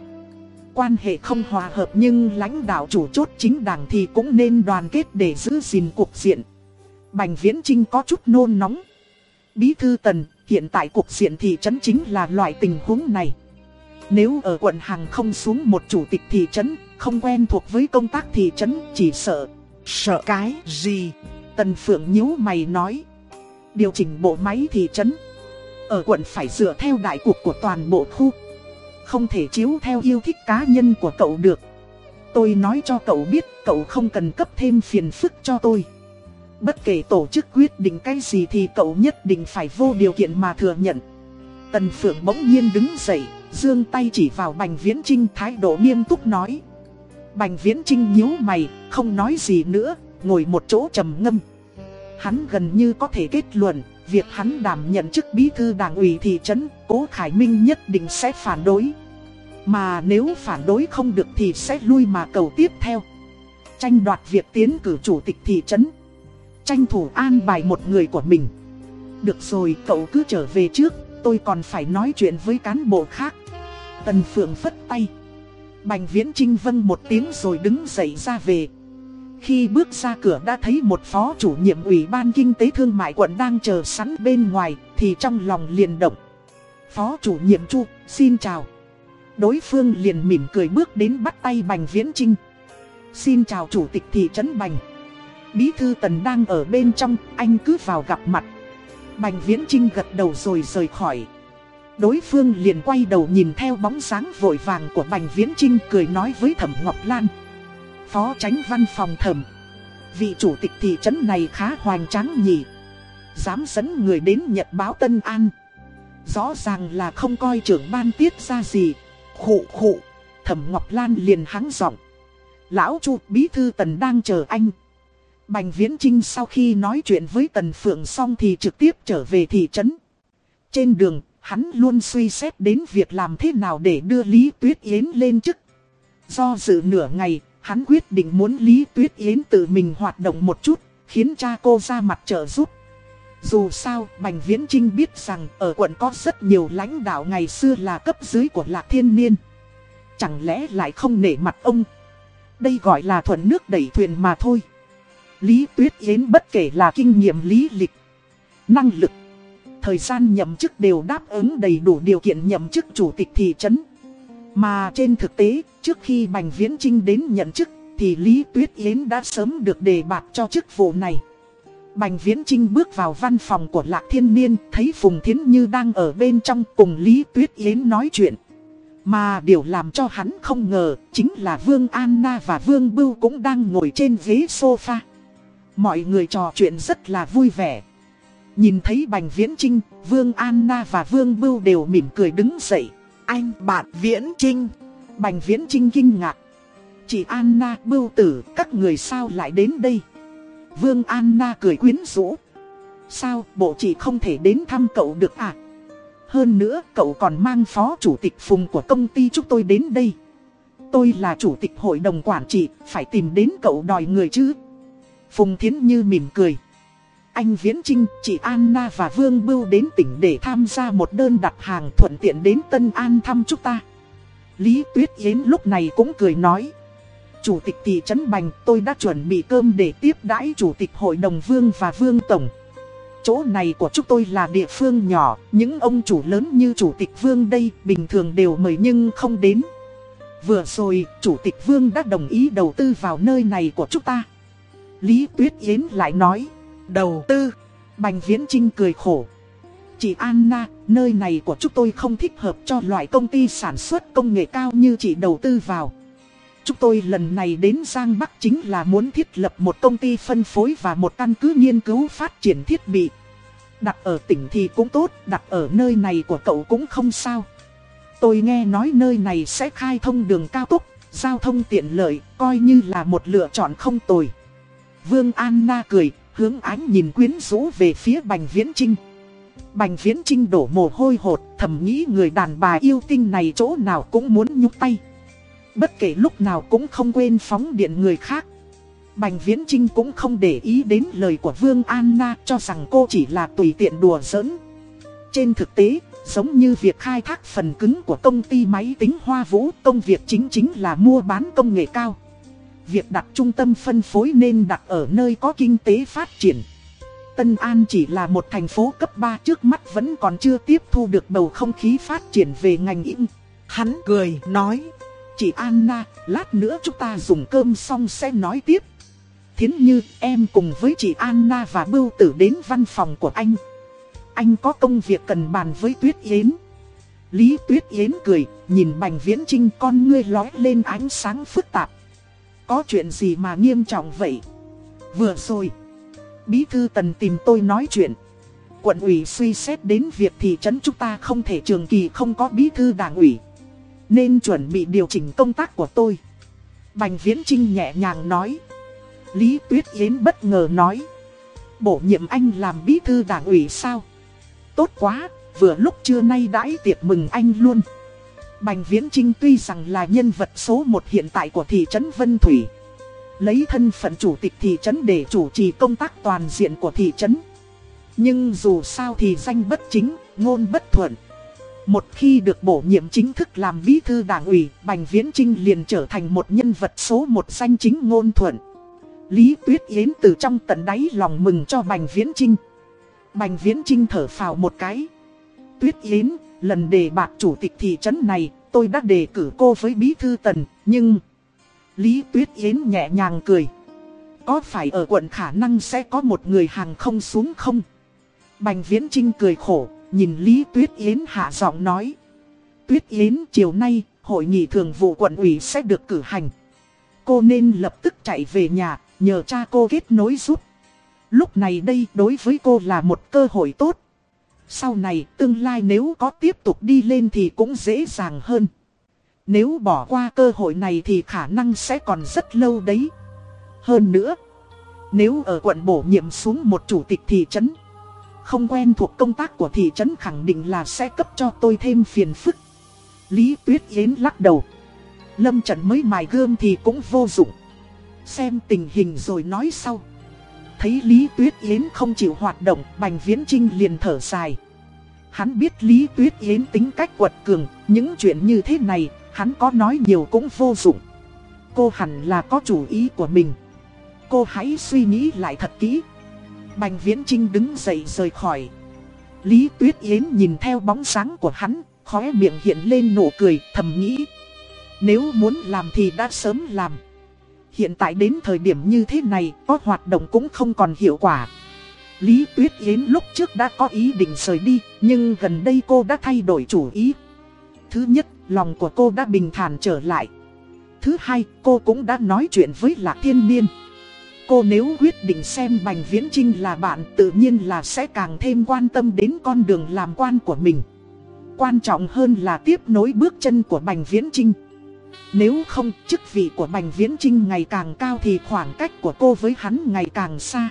quan hệ không hòa hợp nhưng lãnh đạo chủ chốt chính đảng thì cũng nên đoàn kết để giữ gìn cuộc diện. Bành Viễn Trinh có chút nôn nóng. Bí thư tần, hiện tại cuộc diện thị trấn chính là loại tình huống này. Nếu ở quận hàng không xuống một chủ tịch thị trấn, không quen thuộc với công tác thị trấn, chỉ sợ. Sợ cái gì? Tần Phượng nhíu mày nói. Điều chỉnh bộ máy thị trấn. Ở quận phải dựa theo đại cục của toàn bộ khu. Không thể chiếu theo yêu thích cá nhân của cậu được Tôi nói cho cậu biết cậu không cần cấp thêm phiền phức cho tôi Bất kể tổ chức quyết định cái gì thì cậu nhất định phải vô điều kiện mà thừa nhận. Tần Phượng bỗng nhiên đứng dậy, dương tay chỉ vào Bành Viễn Trinh thái độ nghiêm túc nói. Bành Viễn Trinh nhíu mày, không nói gì nữa, ngồi một chỗ trầm ngâm. Hắn gần như có thể kết luận, việc hắn đảm nhận chức bí thư đảng ủy thị trấn, Cố Khải Minh nhất định sẽ phản đối. Mà nếu phản đối không được thì sẽ lui mà cầu tiếp theo. Tranh đoạt việc tiến cử chủ tịch thị trấn. Tranh thủ an bài một người của mình. Được rồi, cậu cứ trở về trước, tôi còn phải nói chuyện với cán bộ khác. Tần Phượng phất tay. Bành Viễn Trinh vâng một tiếng rồi đứng dậy ra về. Khi bước ra cửa đã thấy một phó chủ nhiệm ủy ban kinh tế thương mại quận đang chờ sẵn bên ngoài thì trong lòng liền động. Phó chủ nhiệm Chu, xin chào. Đối phương liền mỉm cười bước đến bắt tay Bành Viễn Trinh. Xin chào chủ tịch thị trấn Bành. Bí thư Tần đang ở bên trong, anh cứ vào gặp mặt. Bành Viễn Trinh gật đầu rồi rời khỏi. Đối phương liền quay đầu nhìn theo bóng dáng vội vàng của Bành Viễn Trinh cười nói với Thẩm Ngọc Lan. Phó tránh văn phòng thẩm. Vị chủ tịch thị trấn này khá hoành tráng nhỉ. Dám dẫn người đến Nhật báo Tân An. Rõ ràng là không coi trưởng ban tiết ra gì. Khụ khụ. Thẩm Ngọc Lan liền hắng giọng. Lão Chu bí thư tần đang chờ anh. Bành Viễn Trinh sau khi nói chuyện với Tần Phượng xong thì trực tiếp trở về thị trấn. Trên đường, hắn luôn suy xét đến việc làm thế nào để đưa Lý Tuyết Yến lên chức. Do dự nửa ngày, hắn quyết định muốn Lý Tuyết Yến tự mình hoạt động một chút, khiến cha cô ra mặt trợ giúp. Dù sao, Bành Viễn Trinh biết rằng ở quận có rất nhiều lãnh đạo ngày xưa là cấp dưới của Lạc Thiên Niên. Chẳng lẽ lại không nể mặt ông? Đây gọi là thuận nước đẩy thuyền mà thôi. Lý Tuyết Yến bất kể là kinh nghiệm lý lịch, năng lực, thời gian nhậm chức đều đáp ứng đầy đủ điều kiện nhậm chức chủ tịch thị trấn. Mà trên thực tế, trước khi Bành Viễn Trinh đến nhận chức, thì Lý Tuyết Yến đã sớm được đề bạt cho chức vụ này. Bành Viễn Trinh bước vào văn phòng của Lạc Thiên Niên, thấy Phùng Thiến Như đang ở bên trong cùng Lý Tuyết Yến nói chuyện. Mà điều làm cho hắn không ngờ, chính là Vương Anna và Vương Bưu cũng đang ngồi trên ghế sofa. Mọi người trò chuyện rất là vui vẻ. Nhìn thấy Bành Viễn Trinh, Vương Anna và Vương Bưu đều mỉm cười đứng dậy. Anh bạn Viễn Trinh. Bành Viễn Trinh kinh ngạc. Chị Anna, Bưu Tử, các người sao lại đến đây? Vương Anna cười quyến rũ. Sao, bộ chị không thể đến thăm cậu được à? Hơn nữa, cậu còn mang phó chủ tịch phùng của công ty chúng tôi đến đây. Tôi là chủ tịch hội đồng quản trị, phải tìm đến cậu đòi người chứ. Phùng Thiến Như mỉm cười. Anh Viễn Trinh, chị Anna và Vương Bưu đến tỉnh để tham gia một đơn đặt hàng thuận tiện đến Tân An thăm chúng ta. Lý Tuyết Yến lúc này cũng cười nói. Chủ tịch thị trấn Bành tôi đã chuẩn bị cơm để tiếp đãi Chủ tịch Hội đồng Vương và Vương Tổng. Chỗ này của chúng tôi là địa phương nhỏ, những ông chủ lớn như Chủ tịch Vương đây bình thường đều mời nhưng không đến. Vừa rồi, Chủ tịch Vương đã đồng ý đầu tư vào nơi này của chúng ta. Lý Tuyết Yến lại nói, đầu tư. Bành Viễn Trinh cười khổ. Chị Anna, nơi này của chúng tôi không thích hợp cho loại công ty sản xuất công nghệ cao như chị đầu tư vào. Chúng tôi lần này đến Giang Bắc chính là muốn thiết lập một công ty phân phối và một căn cứ nghiên cứu phát triển thiết bị. Đặt ở tỉnh thì cũng tốt, đặt ở nơi này của cậu cũng không sao. Tôi nghe nói nơi này sẽ khai thông đường cao tốc, giao thông tiện lợi, coi như là một lựa chọn không tồi. Vương Anna cười, hướng ánh nhìn quyến rũ về phía Bành Viễn Trinh. Bành Viễn Trinh đổ mồ hôi hột, thầm nghĩ người đàn bà yêu tinh này chỗ nào cũng muốn nhúc tay. Bất kể lúc nào cũng không quên phóng điện người khác. Bành Viễn Trinh cũng không để ý đến lời của Vương Anna cho rằng cô chỉ là tùy tiện đùa giỡn. Trên thực tế, giống như việc khai thác phần cứng của công ty máy tính Hoa Vũ, công việc chính chính là mua bán công nghệ cao. Việc đặt trung tâm phân phối nên đặt ở nơi có kinh tế phát triển. Tân An chỉ là một thành phố cấp 3 trước mắt vẫn còn chưa tiếp thu được bầu không khí phát triển về ngành in. Hắn cười, nói, chị Anna, lát nữa chúng ta dùng cơm xong sẽ nói tiếp. Thiến như em cùng với chị Anna và Bưu Tử đến văn phòng của anh. Anh có công việc cần bàn với Tuyết Yến. Lý Tuyết Yến cười, nhìn Bành Viễn Trinh con ngươi lói lên ánh sáng phức tạp. Có chuyện gì mà nghiêm trọng vậy? Vừa rồi, Bí thư tần tìm tôi nói chuyện. Quận ủy suy xét đến việc thị trấn chúng ta không thể trường kỳ không có bí thư đảng ủy. Nên chuẩn bị điều chỉnh công tác của tôi. Bành Viễn Trinh nhẹ nhàng nói. Lý Tuyết Yến bất ngờ nói. Bổ nhiệm anh làm bí thư đảng ủy sao? Tốt quá, vừa lúc trưa nay đãi tiệc mừng anh luôn. Bành Viễn Trinh tuy rằng là nhân vật số 1 hiện tại của thị trấn Vân Thủy. Lấy thân phận chủ tịch thị trấn để chủ trì công tác toàn diện của thị trấn. Nhưng dù sao thì danh bất chính, ngôn bất thuận. Một khi được bổ nhiệm chính thức làm bí thư đảng ủy, Bành Viễn Trinh liền trở thành một nhân vật số một danh chính ngôn thuận. Lý Tuyết Yến từ trong tận đáy lòng mừng cho Bành Viễn Trinh. Bành Viễn Trinh thở phào một cái. Tuyết Yến, lần đề bạc chủ tịch thị trấn này, tôi đã đề cử cô với bí thư tần, nhưng... Lý Tuyết Yến nhẹ nhàng cười. Có phải ở quận khả năng sẽ có một người hàng không xuống không? Bành Viễn Trinh cười khổ, nhìn Lý Tuyết Yến hạ giọng nói. Tuyết Yến chiều nay, hội nghị thường vụ quận ủy sẽ được cử hành. Cô nên lập tức chạy về nhà, nhờ cha cô kết nối giúp. Lúc này đây đối với cô là một cơ hội tốt. Sau này tương lai nếu có tiếp tục đi lên thì cũng dễ dàng hơn. Nếu bỏ qua cơ hội này thì khả năng sẽ còn rất lâu đấy. Hơn nữa, nếu ở quận bổ nhiệm xuống một chủ tịch thị trấn, không quen thuộc công tác của thị trấn khẳng định là sẽ cấp cho tôi thêm phiền phức. Lý Tuyết Yến lắc đầu. Lâm Trần mới mài gươm thì cũng vô dụng. Xem tình hình rồi nói sau. Thấy Lý Tuyết Yến không chịu hoạt động, Bành Viễn Trinh liền thở dài. Hắn biết Lý Tuyết Yến tính cách quật cường, những chuyện như thế này, hắn có nói nhiều cũng vô dụng. Cô hẳn là có chủ ý của mình. Cô hãy suy nghĩ lại thật kỹ. Bành Viễn Trinh đứng dậy rời khỏi. Lý Tuyết Yến nhìn theo bóng sáng của hắn, khóe miệng hiện lên nụ cười, thầm nghĩ. Nếu muốn làm thì đã sớm làm. Hiện tại đến thời điểm như thế này, có hoạt động cũng không còn hiệu quả. Lý Tuyết Yến lúc trước đã có ý định rời đi, nhưng gần đây cô đã thay đổi chủ ý. Thứ nhất, lòng của cô đã bình thản trở lại. Thứ hai, cô cũng đã nói chuyện với Lạc Thiên Niên. Cô nếu quyết định xem Bành Viễn Trinh là bạn tự nhiên là sẽ càng thêm quan tâm đến con đường làm quan của mình. Quan trọng hơn là tiếp nối bước chân của Bành Viễn Trinh. Nếu không, chức vị của Bành Viễn Trinh ngày càng cao thì khoảng cách của cô với hắn ngày càng xa.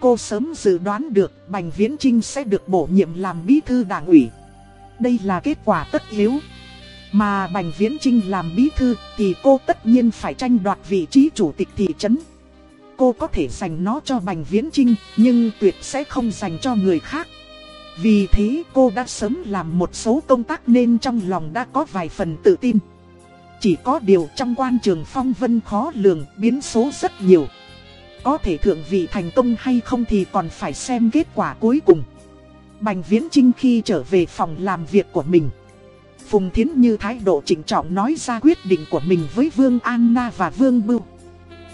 Cô sớm dự đoán được Bành Viễn Trinh sẽ được bổ nhiệm làm bí thư đảng ủy. Đây là kết quả tất yếu. Mà Bành Viễn Trinh làm bí thư thì cô tất nhiên phải tranh đoạt vị trí chủ tịch thị trấn. Cô có thể dành nó cho Bành Viễn Trinh nhưng tuyệt sẽ không dành cho người khác. Vì thế cô đã sớm làm một số công tác nên trong lòng đã có vài phần tự tin. Chỉ có điều trong quan trường phong vân khó lường, biến số rất nhiều. Có thể thượng vị thành công hay không thì còn phải xem kết quả cuối cùng. Bành Viễn Trinh khi trở về phòng làm việc của mình. Phùng Thiến Như thái độ chỉnh trọng nói ra quyết định của mình với Vương Anna và Vương Bưu.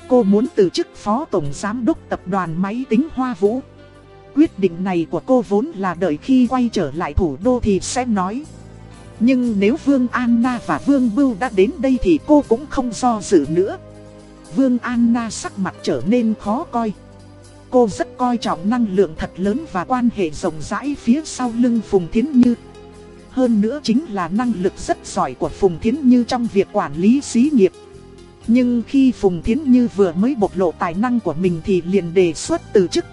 Cô muốn từ chức phó tổng giám đốc tập đoàn máy tính Hoa Vũ. Quyết định này của cô vốn là đợi khi quay trở lại thủ đô thì sẽ nói. Nhưng nếu Vương Anna và Vương Bưu đã đến đây thì cô cũng không do dự nữa. Vương Anna sắc mặt trở nên khó coi. Cô rất coi trọng năng lượng thật lớn và quan hệ rộng rãi phía sau lưng Phùng Thiến Như. Hơn nữa chính là năng lực rất giỏi của Phùng Thiến Như trong việc quản lý xí nghiệp. Nhưng khi Phùng Thiến Như vừa mới bộc lộ tài năng của mình thì liền đề xuất từ chức.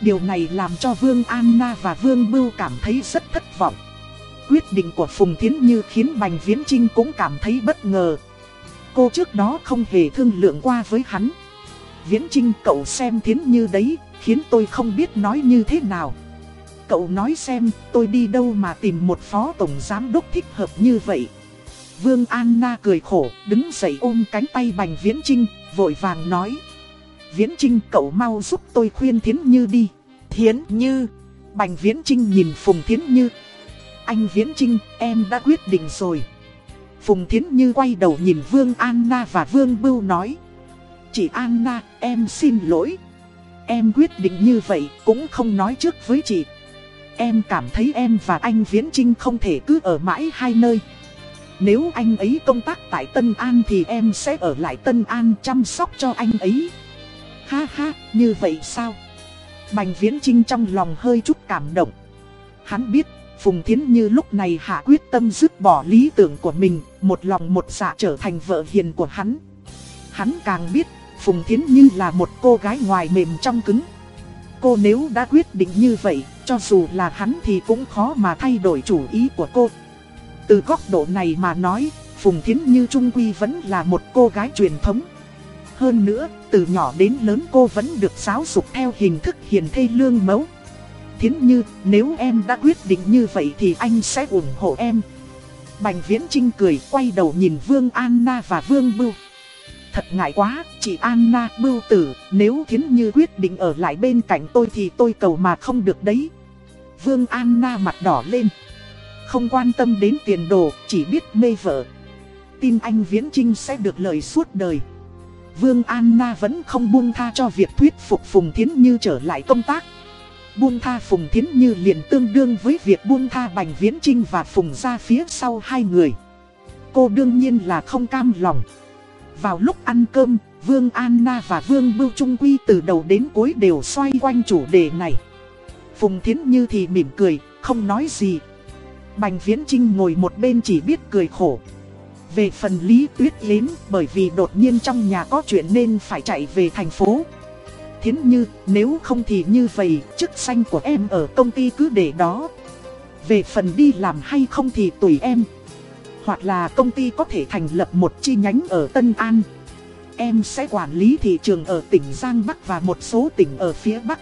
Điều này làm cho Vương Anna và Vương Bưu cảm thấy rất thất vọng. Quyết định của Phùng Thiến Như khiến Bành Viễn Trinh cũng cảm thấy bất ngờ. Cô trước đó không hề thương lượng qua với hắn. Viễn Trinh cậu xem Thiến Như đấy, khiến tôi không biết nói như thế nào. Cậu nói xem tôi đi đâu mà tìm một phó tổng giám đốc thích hợp như vậy. Vương Anna cười khổ, đứng dậy ôm cánh tay Bành Viễn Trinh, vội vàng nói. Viễn Trinh cậu mau giúp tôi khuyên Thiến Như đi. Thiến Như, Bành Viễn Trinh nhìn Phùng Thiến Như. Anh Viễn Trinh, em đã quyết định rồi. Phùng Thiến Như quay đầu nhìn Vương Anna và Vương Bưu nói. Chị Anna, em xin lỗi. Em quyết định như vậy cũng không nói trước với chị. Em cảm thấy em và anh Viễn Trinh không thể cứ ở mãi hai nơi. Nếu anh ấy công tác tại Tân An thì em sẽ ở lại Tân An chăm sóc cho anh ấy. Ha ha, như vậy sao? Bành Viễn Trinh trong lòng hơi chút cảm động. Hắn biết, Phùng Thiến Như lúc này hạ quyết tâm dứt bỏ lý tưởng của mình, một lòng một dạ trở thành vợ hiền của hắn. Hắn càng biết, Phùng Thiến Như là một cô gái ngoài mềm trong cứng. Cô nếu đã quyết định như vậy, cho dù là hắn thì cũng khó mà thay đổi chủ ý của cô. Từ góc độ này mà nói, Phùng Thiến Như Trung Quy vẫn là một cô gái truyền thống. Hơn nữa, từ nhỏ đến lớn cô vẫn được giáo dục theo hình thức hiền thê lương mẫu. Thiến Như, nếu em đã quyết định như vậy thì anh sẽ ủng hộ em. Bành Viễn Trinh cười quay đầu nhìn Vương Anna và Vương Bưu. Thật ngại quá, chị Anna Bưu tử, nếu Thiến Như quyết định ở lại bên cạnh tôi thì tôi cầu mà không được đấy. Vương Anna mặt đỏ lên. Không quan tâm đến tiền đồ, chỉ biết mê vợ. Tin anh Viễn Trinh sẽ được lời suốt đời. Vương Anna vẫn không buông tha cho việc thuyết phục Phùng Thiến Như trở lại công tác. Buông tha Phùng Thiến Như liền tương đương với việc buông tha Bành Viễn Trinh và Phùng ra phía sau hai người. Cô đương nhiên là không cam lòng. Vào lúc ăn cơm, Vương Anna và Vương Bưu Trung Quy từ đầu đến cuối đều xoay quanh chủ đề này. Phùng Thiến Như thì mỉm cười, không nói gì. Bành Viễn Trinh ngồi một bên chỉ biết cười khổ. Về phần Lý Tuyết Yến, bởi vì đột nhiên trong nhà có chuyện nên phải chạy về thành phố. Thiến Như, nếu không thì như vậy, chức danh của em ở công ty cứ để đó. Về phần đi làm hay không thì tùy em. Hoặc là công ty có thể thành lập một chi nhánh ở Tân An. Em sẽ quản lý thị trường ở tỉnh Giang Bắc và một số tỉnh ở phía Bắc.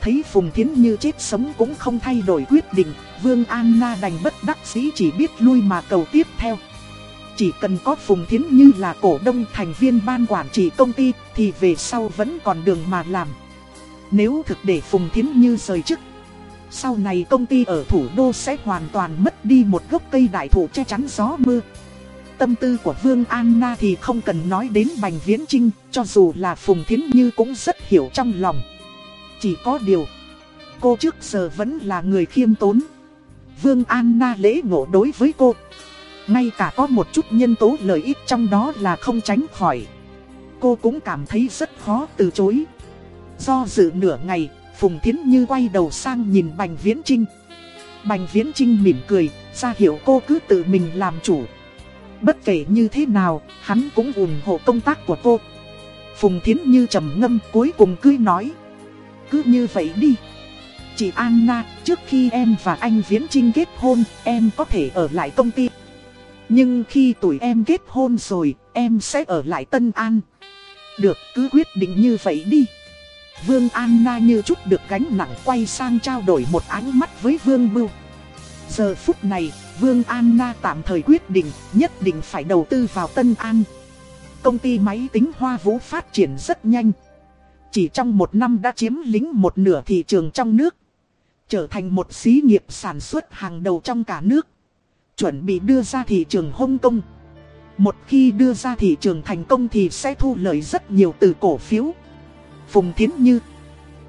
Thấy Phùng Thiến Như chết sống cũng không thay đổi quyết định, Vương Anna đành bất đắc dĩ chỉ biết lui mà cầu tiếp theo. Chỉ cần có Phùng Thiến Như là cổ đông thành viên ban quản trị công ty thì về sau vẫn còn đường mà làm. Nếu thực để Phùng Thiến Như rời chức, sau này công ty ở thủ đô sẽ hoàn toàn mất đi một gốc cây đại thụ che chắn gió mưa. Tâm tư của Vương Anna thì không cần nói đến Bành Viễn Trinh, cho dù là Phùng Thiến Như cũng rất hiểu trong lòng. Chỉ có điều, cô trước giờ vẫn là người khiêm tốn. Vương Anna lễ ngộ đối với cô. Ngay cả có một chút nhân tố lợi ích trong đó là không tránh khỏi. Cô cũng cảm thấy rất khó từ chối. Do dự nửa ngày, Phùng Thiến Như quay đầu sang nhìn Bành Viễn Trinh. Bành Viễn Trinh mỉm cười, ra hiểu cô cứ tự mình làm chủ. Bất kể như thế nào, hắn cũng ủng hộ công tác của cô. Phùng Thiến Như trầm ngâm cuối cùng cứ nói. Cứ như vậy đi. Chị Anna, trước khi em và anh Viễn Trinh kết hôn, em có thể ở lại công ty. Nhưng khi tuổi em kết hôn rồi, em sẽ ở lại Tân An. Được, cứ quyết định như vậy đi. Vương Anna như chút được gánh nặng quay sang trao đổi một ánh mắt với Vương Bưu. Giờ phút này, Vương Anna tạm thời quyết định nhất định phải đầu tư vào Tân An. Công ty máy tính Hoa Vũ phát triển rất nhanh. Chỉ trong một năm đã chiếm lĩnh một nửa thị trường trong nước. Trở thành một xí nghiệp sản xuất hàng đầu trong cả nước. Chuẩn bị đưa ra thị trường Hong Kong. Một khi đưa ra thị trường thành công thì sẽ thu lợi rất nhiều từ cổ phiếu. Phùng Thiến Như,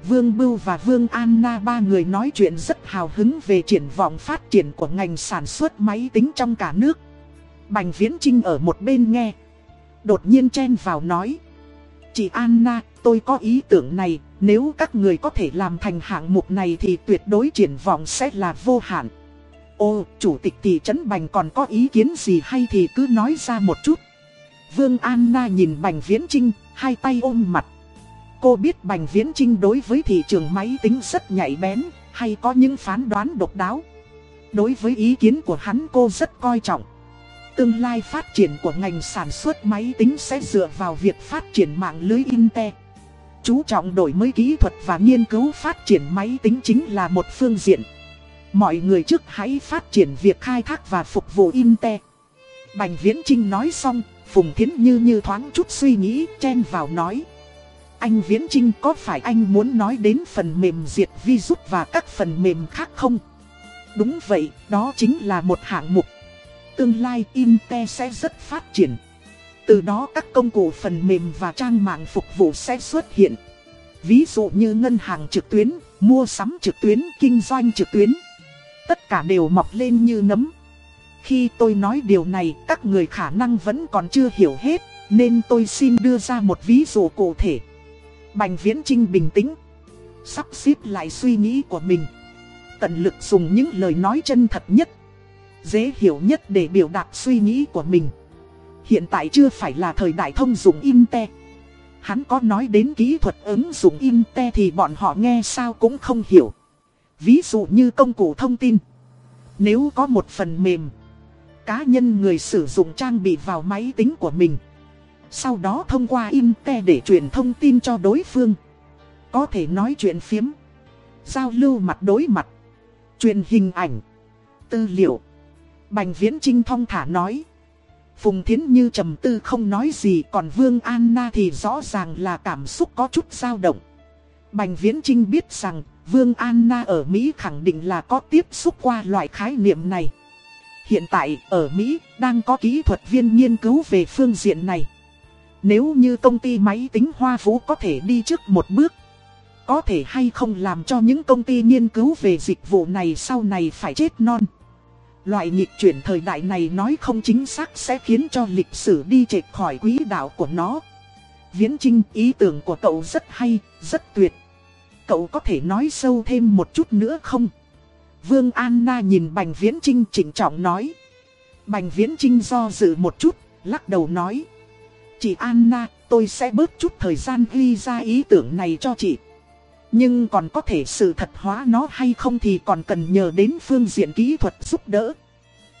Vương Bưu và Vương Anna ba người nói chuyện rất hào hứng về triển vọng phát triển của ngành sản xuất máy tính trong cả nước. Bành Viễn Trinh ở một bên nghe. Đột nhiên chen vào nói. Chị Anna, tôi có ý tưởng này, nếu các người có thể làm thành hạng mục này thì tuyệt đối triển vọng sẽ là vô hạn. Ô, chủ tịch thị trấn Bành còn có ý kiến gì hay thì cứ nói ra một chút. Vương Anna nhìn Bành Viễn Trinh, hai tay ôm mặt. Cô biết Bành Viễn Trinh đối với thị trường máy tính rất nhạy bén, hay có những phán đoán độc đáo. Đối với ý kiến của hắn cô rất coi trọng. Tương lai phát triển của ngành sản xuất máy tính sẽ dựa vào việc phát triển mạng lưới Intel. Chú trọng đổi mới kỹ thuật và nghiên cứu phát triển máy tính chính là một phương diện. Mọi người trước hãy phát triển việc khai thác và phục vụ inter. Bành Viễn Trinh nói xong, Phùng Thiến Như như thoáng chút suy nghĩ, chen vào nói. Anh Viễn Trinh có phải anh muốn nói đến phần mềm diệt virus và các phần mềm khác không? Đúng vậy, đó chính là một hạng mục. Tương lai inter sẽ rất phát triển. Từ đó các công cụ phần mềm và trang mạng phục vụ sẽ xuất hiện. Ví dụ như ngân hàng trực tuyến, mua sắm trực tuyến, kinh doanh trực tuyến. Tất cả đều mọc lên như nấm. Khi tôi nói điều này, các người khả năng vẫn còn chưa hiểu hết, nên tôi xin đưa ra một ví dụ cụ thể. Bành Viễn Trinh bình tĩnh. Sắp xếp lại suy nghĩ của mình Tận lực dùng những lời nói chân thật nhất Dễ hiểu nhất để biểu đạt suy nghĩ của mình Hiện tại chưa phải là thời đại thông dụng Inte Hắn có nói đến kỹ thuật ứng dụng Inte thì bọn họ nghe sao cũng không hiểu Ví dụ như công cụ thông tin. Nếu có một phần mềm, Cá nhân người sử dụng trang bị vào máy tính của mình. Sau đó thông qua Inte để truyền thông tin cho đối phương. Có thể nói chuyện phiếm, Giao lưu mặt đối mặt, Truyền hình ảnh, Tư liệu. Bành Viễn Trinh thong thả nói, Phùng Thiến Như trầm tư không nói gì, Còn Vương Anna thì rõ ràng là cảm xúc có chút dao động. Bành Viễn Trinh biết rằng Vương Anna ở Mỹ khẳng định là có tiếp xúc qua loại khái niệm này Hiện tại ở Mỹ đang có kỹ thuật viên nghiên cứu về phương diện này Nếu như công ty máy tính Hoa Vũ có thể đi trước một bước Có thể hay không làm cho những công ty nghiên cứu về dịch vụ này sau này phải chết non Loại nghịch chuyển thời đại này nói không chính xác sẽ khiến cho lịch sử đi trệch khỏi quỹ đạo của nó. Viễn Trinh ý tưởng của cậu rất hay, rất tuyệt. Cậu có thể nói sâu thêm một chút nữa không? Vương Anna nhìn Bành Viễn Trinh chỉnh trọng nói. Bành Viễn Trinh do dự một chút, lắc đầu nói. Chị Anna, tôi sẽ bớt chút thời gian ghi ra ý tưởng này cho chị. Nhưng còn có thể sự thật hóa nó hay không thì còn cần nhờ đến phương diện kỹ thuật giúp đỡ.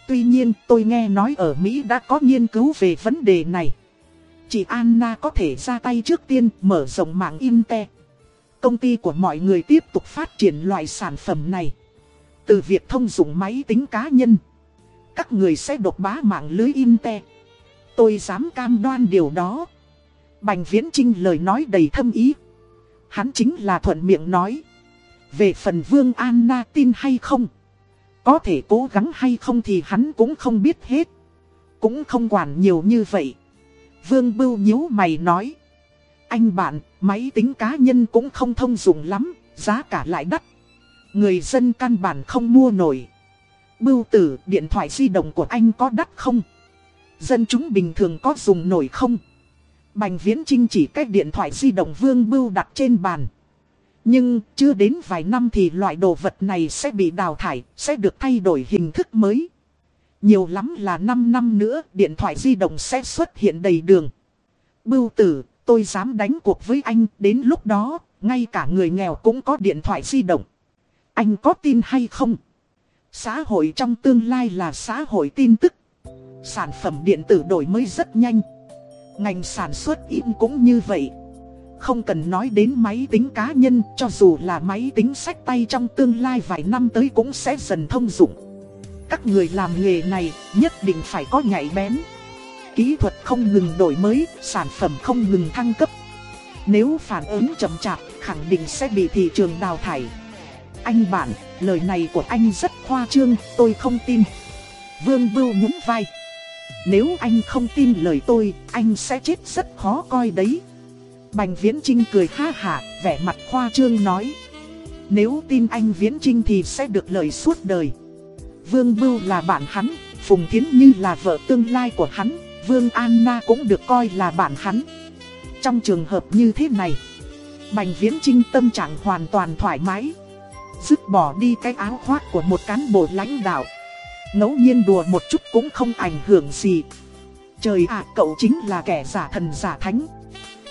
Tuy nhiên tôi nghe nói ở Mỹ đã có nghiên cứu về vấn đề này. Chị Anna có thể ra tay trước tiên mở rộng mạng Inte. Công ty của mọi người tiếp tục phát triển loại sản phẩm này. Từ việc thông dụng máy tính cá nhân. Các người sẽ đột bá mạng lưới Inte. Tôi dám cam đoan điều đó. Bành Viễn Trinh lời nói đầy thâm ý. Hắn chính là thuận miệng nói. Về phần Vương Anna tin hay không? Có thể cố gắng hay không thì hắn cũng không biết hết. Cũng không quản nhiều như vậy. Vương Bưu nhíu mày nói. Anh bạn, máy tính cá nhân cũng không thông dụng lắm, giá cả lại đắt. Người dân căn bản không mua nổi. Bưu tử, điện thoại di động của anh có đắt không? Dân chúng bình thường có dùng nổi không? Bành Viễn Trinh chỉ cách điện thoại di động Vương Bưu đặt trên bàn. Nhưng chưa đến vài năm thì loại đồ vật này sẽ bị đào thải, sẽ được thay đổi hình thức mới. Nhiều lắm là 5 năm nữa điện thoại di động sẽ xuất hiện đầy đường. Bưu tử, tôi dám đánh cuộc với anh, đến lúc đó, ngay cả người nghèo cũng có điện thoại di động. Anh có tin hay không? Xã hội trong tương lai là xã hội tin tức. Sản phẩm điện tử đổi mới rất nhanh. Ngành sản xuất in cũng như vậy. Không cần nói đến máy tính cá nhân, cho dù là máy tính sách tay trong tương lai vài năm tới cũng sẽ dần thông dụng. Các người làm nghề này nhất định phải có nhạy bén. Kỹ thuật không ngừng đổi mới, sản phẩm không ngừng thăng cấp. Nếu phản ứng chậm chạp, khẳng định sẽ bị thị trường đào thải. Anh bạn, lời này của anh rất khoa trương, tôi không tin. Vương Bưu nhún vai. Nếu anh không tin lời tôi, anh sẽ chết rất khó coi đấy. Bành Viễn Trinh cười ha hả, vẻ mặt khoa trương nói. Nếu tin anh Viễn Trinh thì sẽ được lời suốt đời. Vương Bưu là bạn hắn, Phùng Thiến Như là vợ tương lai của hắn, Vương Anna cũng được coi là bạn hắn. Trong trường hợp như thế này, Bành Viễn Trinh tâm trạng hoàn toàn thoải mái. Dứt bỏ đi cái áo khoác của một cán bộ lãnh đạo. ngẫu nhiên đùa một chút cũng không ảnh hưởng gì. Trời ạ cậu chính là kẻ giả thần giả thánh.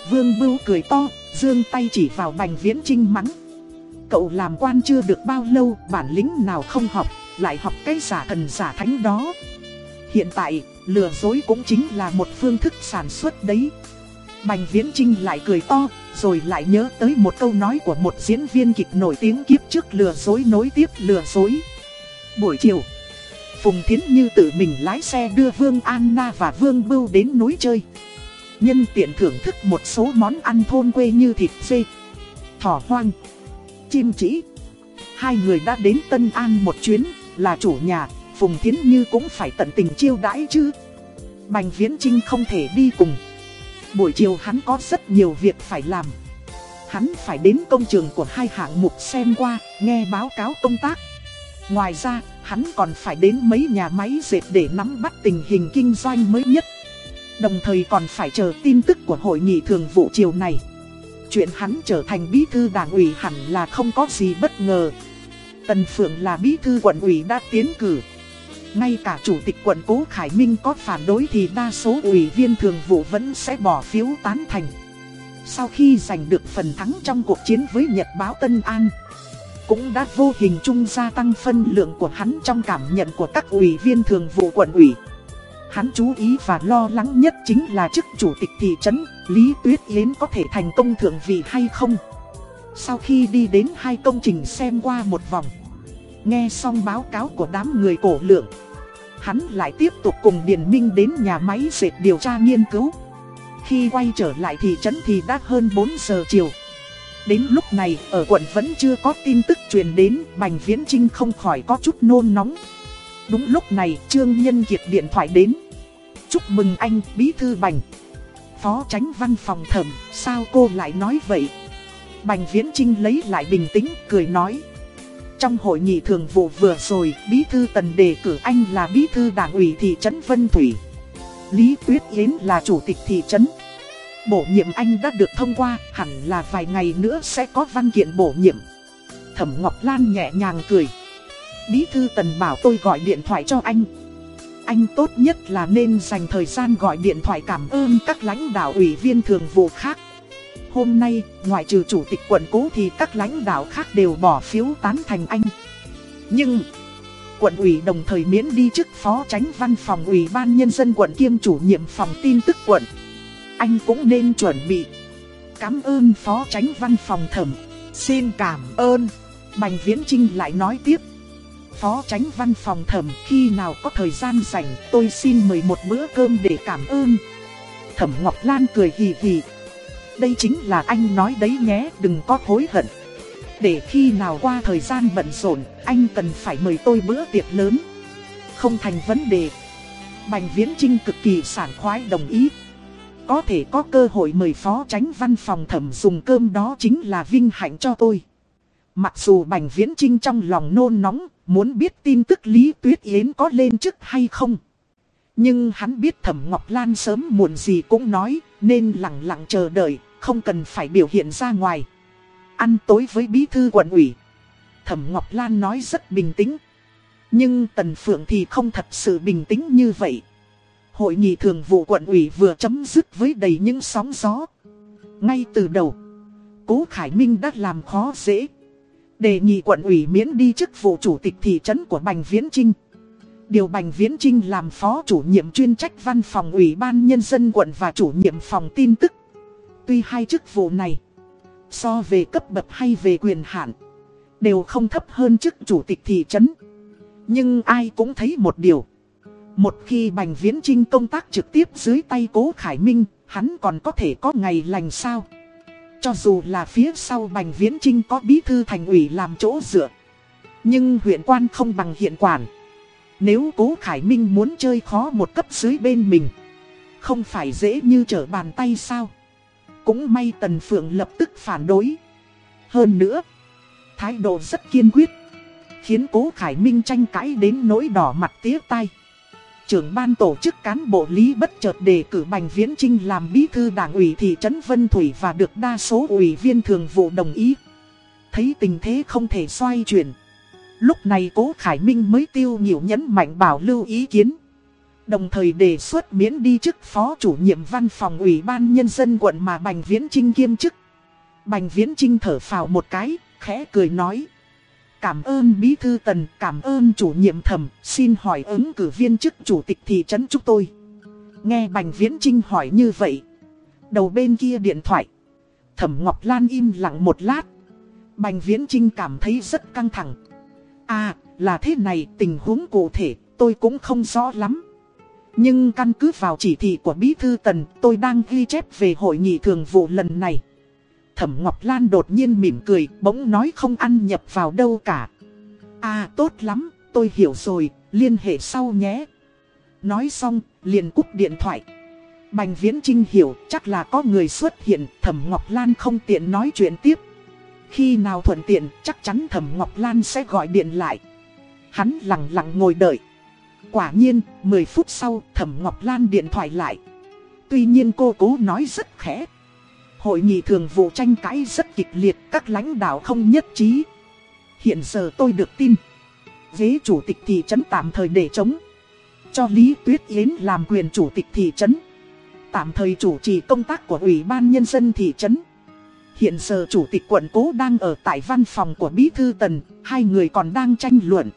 Vương Bưu cười to, dương tay chỉ vào Bành Viễn Trinh mắng. Cậu làm quan chưa được bao lâu, bản lĩnh nào không học, lại học cái giả thần giả thánh đó. Hiện tại, lừa dối cũng chính là một phương thức sản xuất đấy. Bành Viễn Trinh lại cười to, rồi lại nhớ tới một câu nói của một diễn viên kịch nổi tiếng kiếp trước lừa dối nối tiếp lừa dối. Buổi chiều, Phùng Thiến Như tự mình lái xe đưa Vương Anna và Vương Bưu đến núi chơi. Nhân tiện thưởng thức một số món ăn thôn quê như thịt dê, thỏ hoang, chim chỉ. Hai người đã đến Tân An một chuyến, là chủ nhà, Phùng Thiến Như cũng phải tận tình chiêu đãi chứ. Bành Viễn Trinh không thể đi cùng. Buổi chiều hắn có rất nhiều việc phải làm. Hắn phải đến công trường của hai hạng mục xem qua, nghe báo cáo công tác. Ngoài ra, hắn còn phải đến mấy nhà máy dệt để nắm bắt tình hình kinh doanh mới nhất. Đồng thời còn phải chờ tin tức của hội nghị thường vụ chiều này. Chuyện hắn trở thành bí thư đảng ủy hẳn là không có gì bất ngờ. Tần Phượng là bí thư quận ủy đã tiến cử. Ngay cả chủ tịch quận Cố Khải Minh có phản đối thì đa số ủy viên thường vụ vẫn sẽ bỏ phiếu tán thành. Sau khi giành được phần thắng trong cuộc chiến với Nhật báo Tân An, cũng đã vô hình chung gia tăng phân lượng của hắn trong cảm nhận của các ủy viên thường vụ quận ủy. Hắn chú ý và lo lắng nhất chính là chức chủ tịch thị trấn, Lý Tuyết Yến có thể thành công thượng vị hay không. Sau khi đi đến hai công trình xem qua một vòng, nghe xong báo cáo của đám người cổ lượng, hắn lại tiếp tục cùng Điền Minh đến nhà máy dệt điều tra nghiên cứu. Khi quay trở lại thị trấn thì đã hơn 4 giờ chiều. Đến lúc này, ở quận vẫn chưa có tin tức truyền đến, Bành Viễn Trinh không khỏi có chút nôn nóng. Đúng lúc này, Trương Nhân Kiệt điện thoại đến. Chúc mừng anh, Bí Thư Bành. Phó tránh văn phòng thẩm, sao cô lại nói vậy? Bành Viễn Trinh lấy lại bình tĩnh, cười nói. Trong hội nghị thường vụ vừa rồi, Bí Thư Tần đề cử anh là Bí Thư Đảng ủy thị trấn Vân Thủy. Lý Tuyết Yến là Chủ tịch thị trấn. Bổ nhiệm anh đã được thông qua, hẳn là vài ngày nữa sẽ có văn kiện bổ nhiệm. Thẩm Ngọc Lan nhẹ nhàng cười. Bí thư Tần bảo tôi gọi điện thoại cho anh. Anh tốt nhất là nên dành thời gian gọi điện thoại cảm ơn các lãnh đạo ủy viên thường vụ khác. Hôm nay, ngoại trừ chủ tịch quận cố thì các lãnh đạo khác đều bỏ phiếu tán thành anh. Nhưng, quận ủy đồng thời miễn đi chức phó tránh văn phòng ủy ban nhân dân quận kiêm chủ nhiệm phòng tin tức quận. Anh cũng nên chuẩn bị. Cảm ơn phó tránh văn phòng thẩm. Xin cảm ơn. Bành Viễn Trinh lại nói tiếp. Phó tránh văn phòng thẩm khi nào có thời gian rảnh tôi xin mời một bữa cơm để cảm ơn. Thẩm Ngọc Lan cười hì hì. Đây chính là anh nói đấy nhé đừng có hối hận. Để khi nào qua thời gian bận rộn anh cần phải mời tôi bữa tiệc lớn. Không thành vấn đề. Bành Viễn Trinh cực kỳ sảng khoái đồng ý. Có thể có cơ hội mời phó tránh văn phòng thẩm dùng cơm đó chính là vinh hạnh cho tôi. Mặc dù Bành Viễn Trinh trong lòng nôn nóng, muốn biết tin tức Lý Tuyết Yến có lên chức hay không. Nhưng hắn biết Thẩm Ngọc Lan sớm muộn gì cũng nói, nên lặng lặng chờ đợi, không cần phải biểu hiện ra ngoài. Ăn tối với bí thư quận ủy. Thẩm Ngọc Lan nói rất bình tĩnh. Nhưng Tần Phượng thì không thật sự bình tĩnh như vậy. Hội nghị thường vụ quận ủy vừa chấm dứt với đầy những sóng gió. Ngay từ đầu, Cố Khải Minh đã làm khó dễ. Đề nghị quận ủy miễn đi chức vụ chủ tịch thị trấn của Bành Viễn Trinh. Điều Bành Viễn Trinh làm phó chủ nhiệm chuyên trách văn phòng ủy ban nhân dân quận và chủ nhiệm phòng tin tức. Tuy hai chức vụ này, so về cấp bậc hay về quyền hạn, đều không thấp hơn chức chủ tịch thị trấn. Nhưng ai cũng thấy một điều. Một khi Bành Viễn Trinh công tác trực tiếp dưới tay Cố Khải Minh, hắn còn có thể có ngày lành sao. Cho dù là phía sau Bành Viễn Trinh có bí thư thành ủy làm chỗ dựa. Nhưng huyện quan không bằng hiện quản. Nếu Cố Khải Minh muốn chơi khó một cấp dưới bên mình, không phải dễ như trở bàn tay sao. Cũng may Tần Phượng lập tức phản đối. Hơn nữa, thái độ rất kiên quyết, khiến Cố Khải Minh tranh cãi đến nỗi đỏ mặt tía tai trưởng ban tổ chức cán bộ Lý bất chợt đề cử Bành Viễn Trinh làm bí thư đảng ủy thị trấn Vân Thủy và được đa số ủy viên thường vụ đồng ý. Thấy tình thế không thể xoay chuyển. Lúc này cố Khải Minh mới tiêu nhiều nhấn mạnh bảo lưu ý kiến. Đồng thời đề xuất miễn đi chức phó chủ nhiệm văn phòng ủy ban nhân dân quận mà Bành Viễn Trinh kiêm chức. Bành Viễn Trinh thở phào một cái, khẽ cười nói. Cảm ơn Bí Thư Tần, cảm ơn chủ nhiệm thẩm, xin hỏi ứng cử viên chức chủ tịch thị trấn chúng tôi. Nghe Bành Viễn Trinh hỏi như vậy. Đầu bên kia điện thoại. Thẩm Ngọc Lan im lặng một lát. Bành Viễn Trinh cảm thấy rất căng thẳng. À, là thế này, tình huống cụ thể, tôi cũng không rõ lắm. Nhưng căn cứ vào chỉ thị của Bí Thư Tần, tôi đang ghi chép về hội nghị thường vụ lần này. Thẩm Ngọc Lan đột nhiên mỉm cười, bỗng nói không ăn nhập vào đâu cả. À tốt lắm, tôi hiểu rồi, liên hệ sau nhé. Nói xong, liền cúp điện thoại. Bành Viễn Trinh hiểu chắc là có người xuất hiện, Thẩm Ngọc Lan không tiện nói chuyện tiếp. Khi nào thuận tiện, chắc chắn Thẩm Ngọc Lan sẽ gọi điện lại. Hắn lặng lặng ngồi đợi. Quả nhiên, 10 phút sau, Thẩm Ngọc Lan điện thoại lại. Tuy nhiên cô cố nói rất khẽ. Hội nghị thường vụ tranh cãi rất kịch liệt, các lãnh đạo không nhất trí. Hiện giờ tôi được tin, ghế chủ tịch thị trấn tạm thời để chống, cho Lý Tuyết Yến làm quyền chủ tịch thị trấn, tạm thời chủ trì công tác của Ủy ban Nhân dân thị trấn. Hiện giờ chủ tịch quận cố đang ở tại văn phòng của Bí Thư Tần, hai người còn đang tranh luận.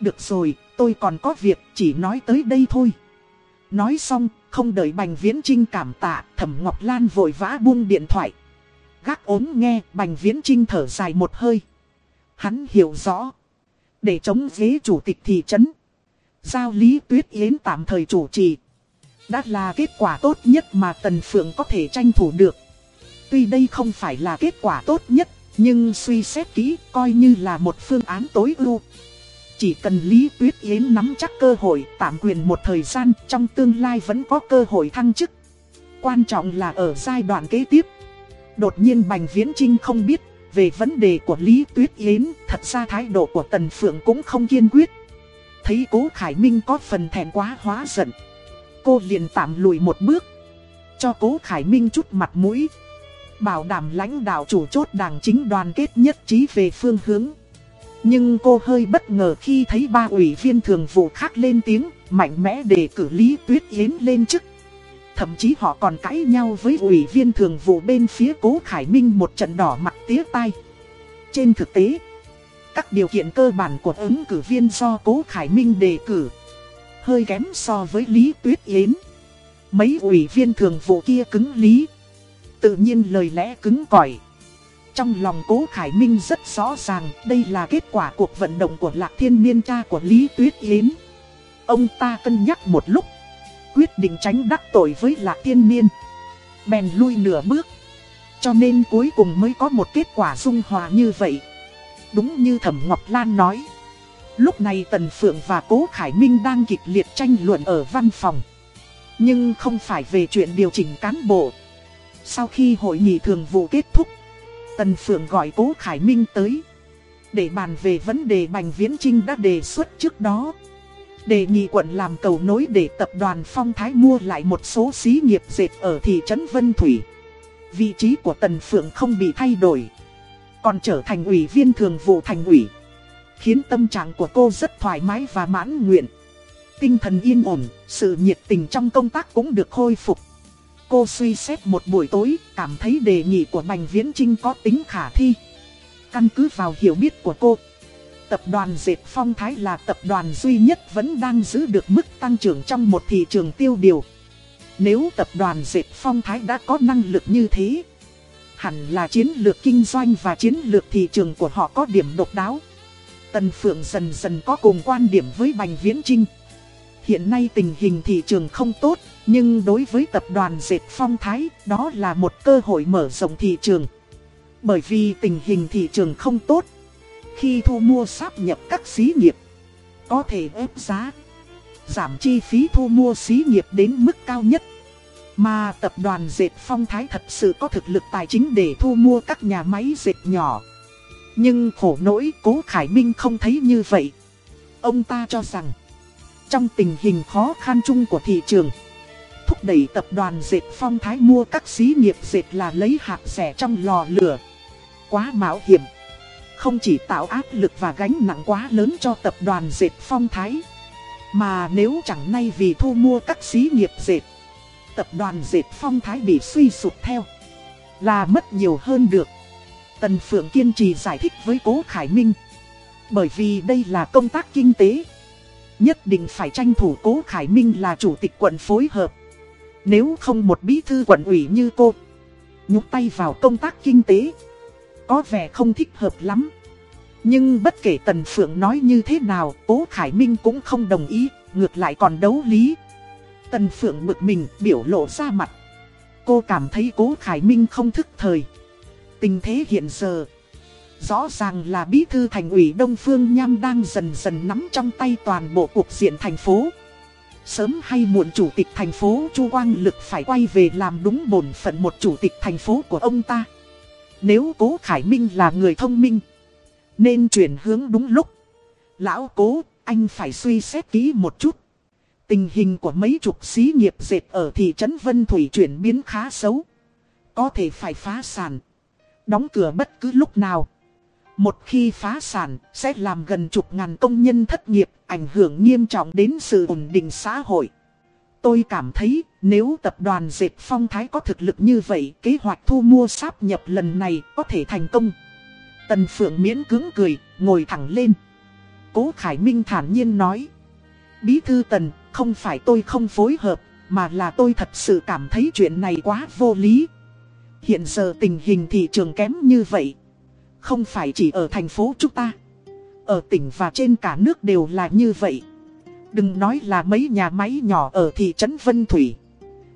Được rồi, tôi còn có việc, chỉ nói tới đây thôi. Nói xong, không đợi Bành Viễn Trinh cảm tạ, Thẩm Ngọc Lan vội vã buông điện thoại. Gác ốm nghe, Bành Viễn Trinh thở dài một hơi. Hắn hiểu rõ. Để chống ghế chủ tịch thị trấn. Giao Lý Tuyết Yến tạm thời chủ trì. Đã là kết quả tốt nhất mà Tần Phượng có thể tranh thủ được. Tuy đây không phải là kết quả tốt nhất, nhưng suy xét kỹ coi như là một phương án tối ưu. Chỉ cần Lý Tuyết Yến nắm chắc cơ hội tạm quyền một thời gian trong tương lai vẫn có cơ hội thăng chức. Quan trọng là ở giai đoạn kế tiếp. Đột nhiên Bành Viễn Trinh không biết về vấn đề của Lý Tuyết Yến, thật ra thái độ của Tần Phượng cũng không kiên quyết. Thấy cố Khải Minh có phần thẹn quá hóa giận. Cô liền tạm lùi một bước. Cho cố Khải Minh chút mặt mũi. Bảo đảm lãnh đạo chủ chốt đảng chính đoàn kết nhất trí về phương hướng. Nhưng cô hơi bất ngờ khi thấy ba ủy viên thường vụ khác lên tiếng, mạnh mẽ đề cử Lý Tuyết Yến lên chức. Thậm chí họ còn cãi nhau với ủy viên thường vụ bên phía Cố Khải Minh một trận đỏ mặt tía tai. Trên thực tế, các điều kiện cơ bản của ứng cử viên do Cố Khải Minh đề cử hơi kém so với Lý Tuyết Yến. Mấy ủy viên thường vụ kia cứng lý, tự nhiên lời lẽ cứng cỏi. Trong lòng Cố Khải Minh rất rõ ràng đây là kết quả cuộc vận động của Lạc Thiên Niên cha của Lý Tuyết Yến. Ông ta cân nhắc một lúc, quyết định tránh đắc tội với Lạc Thiên Niên. Bèn lui nửa bước, cho nên cuối cùng mới có một kết quả dung hòa như vậy. Đúng như Thẩm Ngọc Lan nói. Lúc này Tần Phượng và Cố Khải Minh đang kịch liệt tranh luận ở văn phòng. Nhưng không phải về chuyện điều chỉnh cán bộ. Sau khi hội nghị thường vụ kết thúc, Tần Phượng gọi Cố Khải Minh tới. Để bàn về vấn đề Bành Viễn Trinh đã đề xuất trước đó. Đề nghị quận làm cầu nối để tập đoàn Phong Thái mua lại một số xí nghiệp dệt ở thị trấn Vân Thủy. Vị trí của Tần Phượng không bị thay đổi. Còn trở thành ủy viên thường vụ thành ủy. Khiến tâm trạng của cô rất thoải mái và mãn nguyện. Tinh thần yên ổn, sự nhiệt tình trong công tác cũng được khôi phục. Cô suy xét một buổi tối, cảm thấy đề nghị của Bành Viễn Trinh có tính khả thi. Căn cứ vào hiểu biết của cô, tập đoàn Dệt Phong Thái là tập đoàn duy nhất vẫn đang giữ được mức tăng trưởng trong một thị trường tiêu điều. Nếu tập đoàn Dệt Phong Thái đã có năng lực như thế, hẳn là chiến lược kinh doanh và chiến lược thị trường của họ có điểm độc đáo. Tần Phượng dần dần có cùng quan điểm với Bành Viễn Trinh. Hiện nay tình hình thị trường không tốt, nhưng đối với tập đoàn Dệt Phong Thái, đó là một cơ hội mở rộng thị trường. Bởi vì tình hình thị trường không tốt, khi thu mua sáp nhập các xí nghiệp, có thể ép giá, giảm chi phí thu mua xí nghiệp đến mức cao nhất. Mà tập đoàn Dệt Phong Thái thật sự có thực lực tài chính để thu mua các nhà máy dệt nhỏ. Nhưng khổ nỗi cố Khải Minh không thấy như vậy. Ông ta cho rằng, trong tình hình khó khăn chung của thị trường, thúc đẩy tập đoàn dệt phong thái mua các xí nghiệp dệt là lấy hạt rẻ trong lò lửa. Quá mạo hiểm. Không chỉ tạo áp lực và gánh nặng quá lớn cho tập đoàn dệt phong thái. Mà nếu chẳng nay vì thu mua các xí nghiệp dệt, tập đoàn dệt phong thái bị suy sụp theo. Là mất nhiều hơn được. Tần Phượng kiên trì giải thích với Cố Khải Minh. Bởi vì đây là công tác kinh tế. Nhất định phải tranh thủ Cố Khải Minh là chủ tịch quận phối hợp. Nếu không một bí thư quận ủy như cô, nhúc tay vào công tác kinh tế, có vẻ không thích hợp lắm. Nhưng bất kể Tần Phượng nói như thế nào, Cố Khải Minh cũng không đồng ý, ngược lại còn đấu lý. Tần Phượng bực mình, biểu lộ ra mặt. Cô cảm thấy Cố Khải Minh không thức thời. Tình thế hiện giờ, rõ ràng là bí thư thành ủy Đông Phương Nham đang dần dần nắm trong tay toàn bộ cuộc diện thành phố. Sớm hay muộn chủ tịch thành phố Chu Quang Lực phải quay về làm đúng bổn phận một chủ tịch thành phố của ông ta. Nếu cố Khải Minh là người thông minh, nên chuyển hướng đúng lúc. Lão cố, anh phải suy xét kỹ một chút. Tình hình của mấy chục xí nghiệp dệt ở thị trấn Vân Thủy chuyển biến khá xấu. có thể phải phá sản. Đóng cửa bất cứ lúc nào. Một khi phá sản, sẽ làm gần chục ngàn công nhân thất nghiệp, ảnh hưởng nghiêm trọng đến sự ổn định xã hội. Tôi cảm thấy, nếu tập đoàn Dệt Phong Thái có thực lực như vậy, kế hoạch thu mua sáp nhập lần này có thể thành công. Tần Phượng miễn cứng cười, ngồi thẳng lên. Cố Khải Minh thản nhiên nói. Bí thư Tần, không phải tôi không phối hợp, mà là tôi thật sự cảm thấy chuyện này quá vô lý. Hiện giờ tình hình thị trường kém như vậy. Không phải chỉ ở thành phố chúng ta. Ở tỉnh và trên cả nước đều là như vậy. Đừng nói là mấy nhà máy nhỏ ở thị trấn Vân Thủy.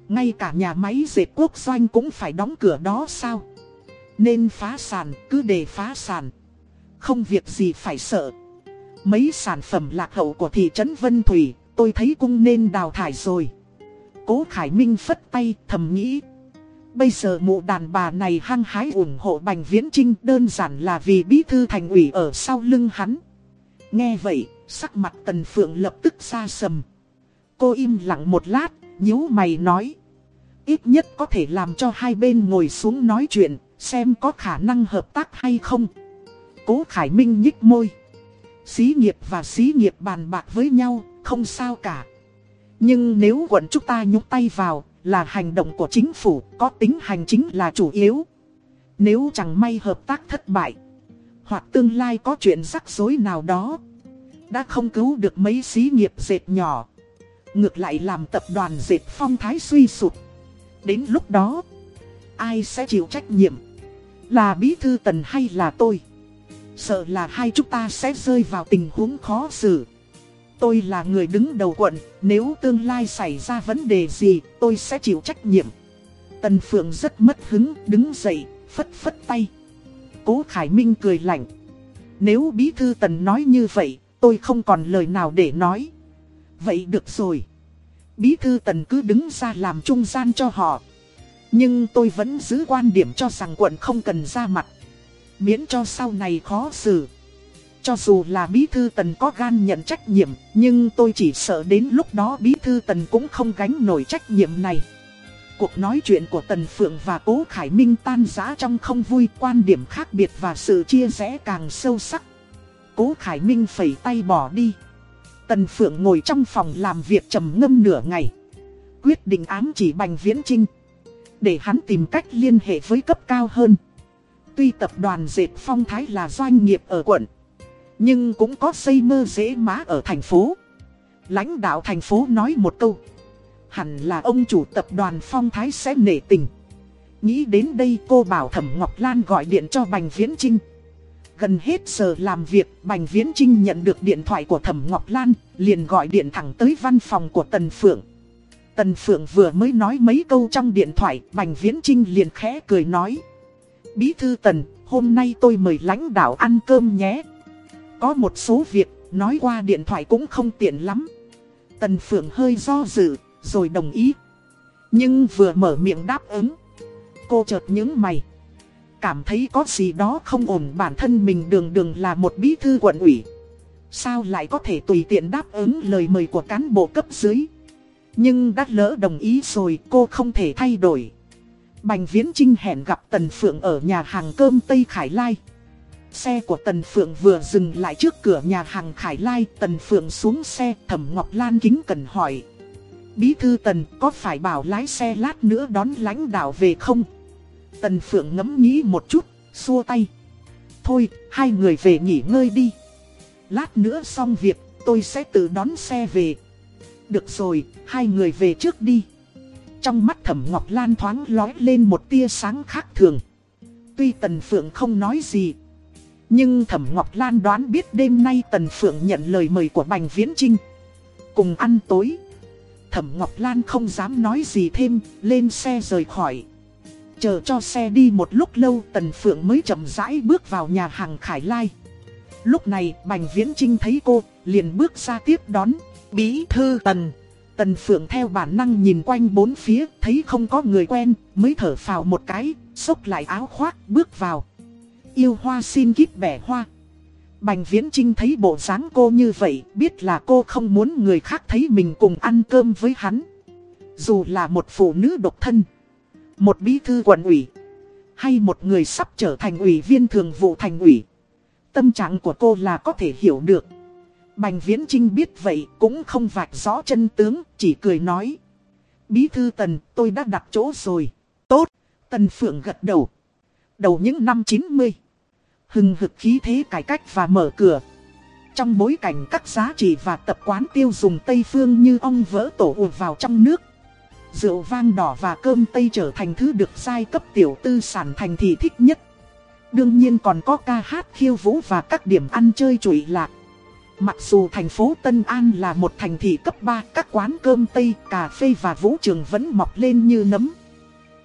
Ngay cả nhà máy dệt quốc doanh cũng phải đóng cửa đó sao? Nên phá sản, cứ để phá sản. Không việc gì phải sợ. Mấy sản phẩm lạc hậu của thị trấn Vân Thủy, tôi thấy cũng nên đào thải rồi. Cố Khải Minh phất tay, thầm nghĩ. Bây giờ mụ đàn bà này hăng hái ủng hộ Bành Viễn Trinh đơn giản là vì bí thư thành ủy ở sau lưng hắn. Nghe vậy, sắc mặt Tần Phượng lập tức xa sầm. Cô im lặng một lát, nhíu mày nói. Ít nhất có thể làm cho hai bên ngồi xuống nói chuyện, xem có khả năng hợp tác hay không. Cố Khải Minh nhích môi. Xí nghiệp và xí nghiệp bàn bạc với nhau, không sao cả. Nhưng nếu quận chúng ta nhúc tay vào, là hành động của chính phủ, có tính hành chính là chủ yếu. Nếu chẳng may hợp tác thất bại, hoặc tương lai có chuyện rắc rối nào đó, đã không cứu được mấy xí nghiệp dệt nhỏ. Ngược lại làm tập đoàn dệt phong thái suy sụp. Đến lúc đó, ai sẽ chịu trách nhiệm? Là bí thư tần hay là tôi? Sợ là hai chúng ta sẽ rơi vào tình huống khó xử. Tôi là người đứng đầu quận, nếu tương lai xảy ra vấn đề gì, tôi sẽ chịu trách nhiệm. Tần Phượng rất mất hứng, đứng dậy, phất phất tay. Cố Khải Minh cười lạnh. Nếu bí thư Tần nói như vậy, tôi không còn lời nào để nói. Vậy được rồi. Bí thư Tần cứ đứng ra làm trung gian cho họ. Nhưng tôi vẫn giữ quan điểm cho rằng quận không cần ra mặt. Miễn cho sau này khó xử. Cho dù là bí thư tần có gan nhận trách nhiệm, nhưng tôi chỉ sợ đến lúc đó bí thư tần cũng không gánh nổi trách nhiệm này. Cuộc nói chuyện của Tần Phượng và Cố Khải Minh tan rã trong không vui quan điểm khác biệt và sự chia rẽ càng sâu sắc. Cố Khải Minh phẩy tay bỏ đi. Tần Phượng ngồi trong phòng làm việc trầm ngâm nửa ngày. Quyết định ám chỉ Bành Viễn Trinh. Để hắn tìm cách liên hệ với cấp cao hơn. Tuy tập đoàn Dệt Phong Thái là doanh nghiệp ở quận. Nhưng cũng có xây mơ dễ má ở thành phố. Lãnh đạo thành phố nói một câu. Hẳn là ông chủ tập đoàn Phong Thái sẽ nể tình. Nghĩ đến đây cô bảo Thẩm Ngọc Lan gọi điện cho Bành Viễn Trinh. Gần hết giờ làm việc, Bành Viễn Trinh nhận được điện thoại của Thẩm Ngọc Lan, liền gọi điện thẳng tới văn phòng của Tần Phượng. Tần Phượng vừa mới nói mấy câu trong điện thoại, Bành Viễn Trinh liền khẽ cười nói. Bí thư Tần, hôm nay tôi mời lãnh đạo ăn cơm nhé. Có một số việc, nói qua điện thoại cũng không tiện lắm. Tần Phượng hơi do dự, rồi đồng ý. Nhưng vừa mở miệng đáp ứng, cô chợt những mày. Cảm thấy có gì đó không ổn bản thân mình đường đường là một bí thư quận ủy. Sao lại có thể tùy tiện đáp ứng lời mời của cán bộ cấp dưới. Nhưng đã lỡ đồng ý rồi cô không thể thay đổi. Bành Viễn Trinh hẹn gặp Tần Phượng ở nhà hàng cơm Tây Khải Lai. Xe của Tần Phượng vừa dừng lại trước cửa nhà hàng Khải Lai, Tần Phượng xuống xe, Thẩm Ngọc Lan kính cần hỏi. Bí thư Tần có phải bảo lái xe lát nữa đón lãnh đạo về không? Tần Phượng ngẫm nghĩ một chút, xua tay. Thôi, hai người về nghỉ ngơi đi. Lát nữa xong việc, tôi sẽ tự đón xe về. Được rồi, hai người về trước đi. Trong mắt Thẩm Ngọc Lan thoáng lói lên một tia sáng khác thường. Tuy Tần Phượng không nói gì, nhưng Thẩm Ngọc Lan đoán biết đêm nay Tần Phượng nhận lời mời của Bành Viễn Trinh. Cùng ăn tối. Thẩm Ngọc Lan không dám nói gì thêm, lên xe rời khỏi. Chờ cho xe đi một lúc lâu Tần Phượng mới chậm rãi bước vào nhà hàng Khải Lai. Lúc này Bành Viễn Trinh thấy cô, liền bước ra tiếp đón. Bí thư Tần. Tần Phượng theo bản năng nhìn quanh bốn phía, thấy không có người quen, mới thở phào một cái, xốc lại áo khoác, bước vào yêu hoa xin kíp bẻ hoa. Bành Viễn Trinh thấy bộ dáng cô như vậy, biết là cô không muốn người khác thấy mình cùng ăn cơm với hắn. Dù là một phụ nữ độc thân, Một bí thư quận ủy. Hay một người sắp trở thành ủy viên thường vụ thành ủy. Tâm trạng của cô là có thể hiểu được. Bành Viễn Trinh biết vậy cũng không vạch rõ chân tướng, chỉ cười nói. Bí thư Tần, tôi đã đặt chỗ rồi. Tốt, Tần Phượng gật đầu. Đầu những năm 90, hừng hực khí thế cải cách và mở cửa. Trong bối cảnh các giá trị và tập quán tiêu dùng Tây Phương như ong vỡ tổ ùa vào trong nước. Rượu vang đỏ và cơm Tây trở thành thứ được giai cấp tiểu tư sản thành thị thích nhất. Đương nhiên còn có ca hát khiêu vũ và các điểm ăn chơi trụy lạc. Mặc dù thành phố Tân An là một thành thị cấp 3, các quán cơm Tây, cà phê và vũ trường vẫn mọc lên như nấm.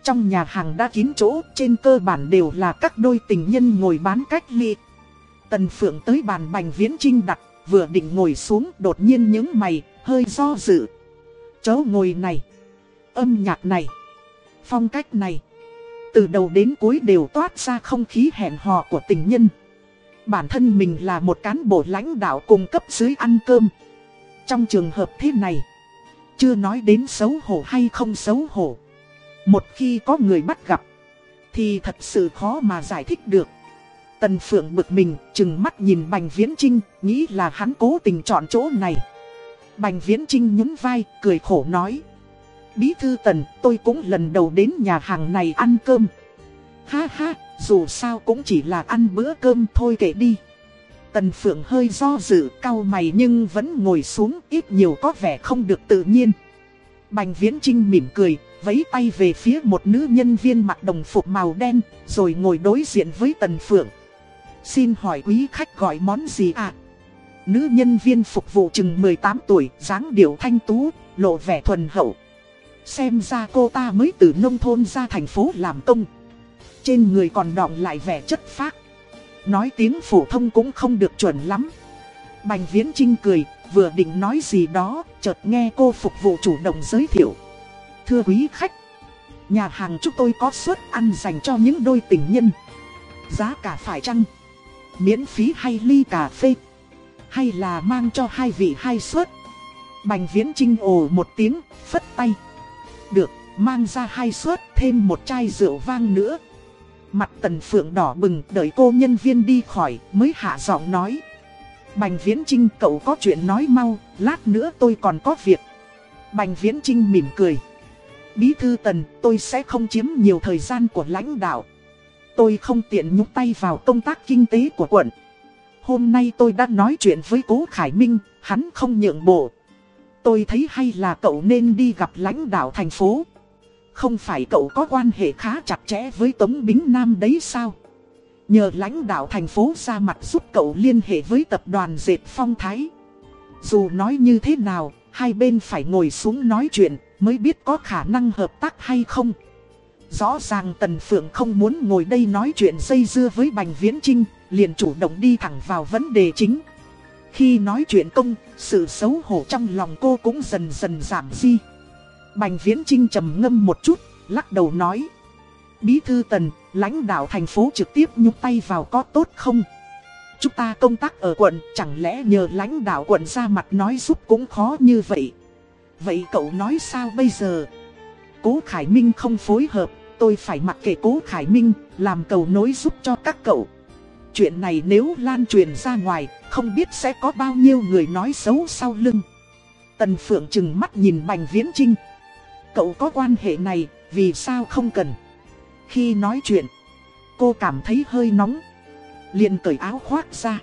Trong nhà hàng đã kín chỗ, trên cơ bản đều là các đôi tình nhân ngồi bán cách ly. Tần Phượng tới bàn bành viễn trinh đặt, vừa định ngồi xuống đột nhiên những mày, hơi do dự. Chớ ngồi này, âm nhạc này, phong cách này, từ đầu đến cuối đều toát ra không khí hẹn hò của tình nhân. Bản thân mình là một cán bộ lãnh đạo cung cấp dưới ăn cơm. Trong trường hợp thế này, chưa nói đến xấu hổ hay không xấu hổ. Một khi có người bắt gặp, thì thật sự khó mà giải thích được. Tần Phượng bực mình, chừng mắt nhìn Bành Viễn Trinh, nghĩ là hắn cố tình chọn chỗ này. Bành Viễn Trinh nhún vai, cười khổ nói. Bí thư Tần, tôi cũng lần đầu đến nhà hàng này ăn cơm. Ha ha, dù sao cũng chỉ là ăn bữa cơm thôi kệ đi. Tần Phượng hơi do dự, cau mày nhưng vẫn ngồi xuống, ít nhiều có vẻ không được tự nhiên. Bành Viễn Trinh mỉm cười, vẫy tay về phía một nữ nhân viên mặc đồng phục màu đen, rồi ngồi đối diện với Tần Phượng. Xin hỏi quý khách gọi món gì ạ? Nữ nhân viên phục vụ chừng 18 tuổi, dáng điệu thanh tú, lộ vẻ thuần hậu. Xem ra cô ta mới từ nông thôn ra thành phố làm công. Trên người còn đọng lại vẻ chất phác. Nói tiếng phổ thông cũng không được chuẩn lắm. Bành Viễn Trinh cười, vừa định nói gì đó, chợt nghe cô phục vụ chủ động giới thiệu. Thưa quý khách, nhà hàng chúng tôi có suất ăn dành cho những đôi tình nhân. Giá cả phải chăng? Miễn phí hay ly cà phê? Hay là mang cho hai vị hai suất? Bành Viễn Trinh ồ một tiếng, phất tay. Được, mang ra hai suất thêm một chai rượu vang nữa. Mặt tần phượng đỏ bừng đợi cô nhân viên đi khỏi mới hạ giọng nói. Bành Viễn Trinh cậu có chuyện nói mau, lát nữa tôi còn có việc. Bành Viễn Trinh mỉm cười. Bí thư tần, tôi sẽ không chiếm nhiều thời gian của lãnh đạo. Tôi không tiện nhúc tay vào công tác kinh tế của quận. Hôm nay tôi đã nói chuyện với Cố Khải Minh, hắn không nhượng bộ. Tôi thấy hay là cậu nên đi gặp lãnh đạo thành phố. Không phải cậu có quan hệ khá chặt chẽ với Tống Bính Nam đấy sao? Nhờ lãnh đạo thành phố ra mặt giúp cậu liên hệ với tập đoàn Dệt Phong Thái. Dù nói như thế nào, hai bên phải ngồi xuống nói chuyện mới biết có khả năng hợp tác hay không. Rõ ràng Tần Phượng không muốn ngồi đây nói chuyện dây dưa với Bành Viễn Trinh, liền chủ động đi thẳng vào vấn đề chính. Khi nói chuyện công, sự xấu hổ trong lòng cô cũng dần dần giảm đi. Bành Viễn Trinh trầm ngâm một chút, lắc đầu nói. Bí thư Tần, lãnh đạo thành phố trực tiếp nhúc tay vào có tốt không? Chúng ta công tác ở quận, chẳng lẽ nhờ lãnh đạo quận ra mặt nói giúp cũng khó như vậy? Vậy cậu nói sao bây giờ? Cố Khải Minh không phối hợp, tôi phải mặc kệ Cố Khải Minh, làm cầu nối giúp cho các cậu. Chuyện này nếu lan truyền ra ngoài, không biết sẽ có bao nhiêu người nói xấu sau lưng. Tần Phượng chừng mắt nhìn Bành Viễn Trinh. Cậu có quan hệ này, vì sao không cần? Khi nói chuyện, cô cảm thấy hơi nóng liền cởi áo khoác ra.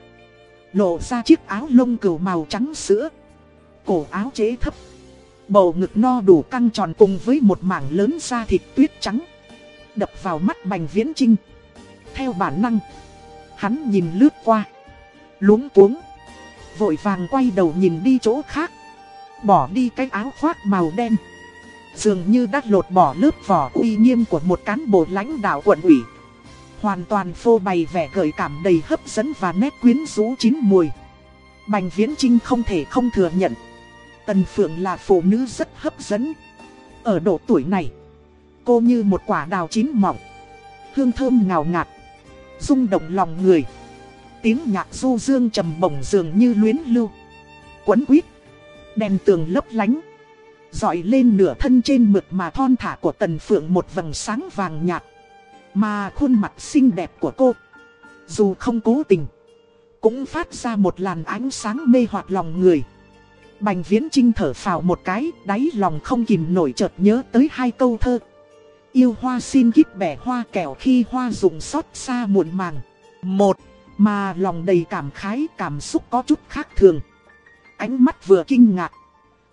Lộ ra chiếc áo lông cừu màu trắng sữa. Cổ áo chế thấp. Bầu ngực no đủ căng tròn cùng với một mảng lớn da thịt tuyết trắng. Đập vào mắt Bành Viễn Trinh. Theo bản năng, hắn nhìn lướt qua. Luống cuống. Vội vàng quay đầu nhìn đi chỗ khác. Bỏ đi cái áo khoác màu đen. Dường như đã lột bỏ lớp vỏ uy nghiêm của một cán bộ lãnh đạo quận ủy. Hoàn toàn phô bày vẻ gợi cảm đầy hấp dẫn và nét quyến rũ chín mùi. Bành Viễn Trinh không thể không thừa nhận. Tần Phượng là phụ nữ rất hấp dẫn. Ở độ tuổi này, cô như một quả đào chín mọng. Hương thơm ngào ngạt, rung động lòng người. Tiếng nhạc du dương trầm bổng dường như luyến lưu. Quấn quýt, đèn tường lấp lánh. dọi lên nửa thân trên mực mà thon thả của Tần Phượng một vầng sáng vàng nhạt. Mà khuôn mặt xinh đẹp của cô, dù không cố tình, cũng phát ra một làn ánh sáng mê hoặc lòng người. Bành Viễn Trinh thở phào một cái, đáy lòng không kìm nổi chợt nhớ tới hai câu thơ. Yêu hoa xin kíp bẻ hoa kẹo khi hoa rụng xót xa muộn màng. Một, mà lòng đầy cảm khái, cảm xúc có chút khác thường. Ánh mắt vừa kinh ngạc,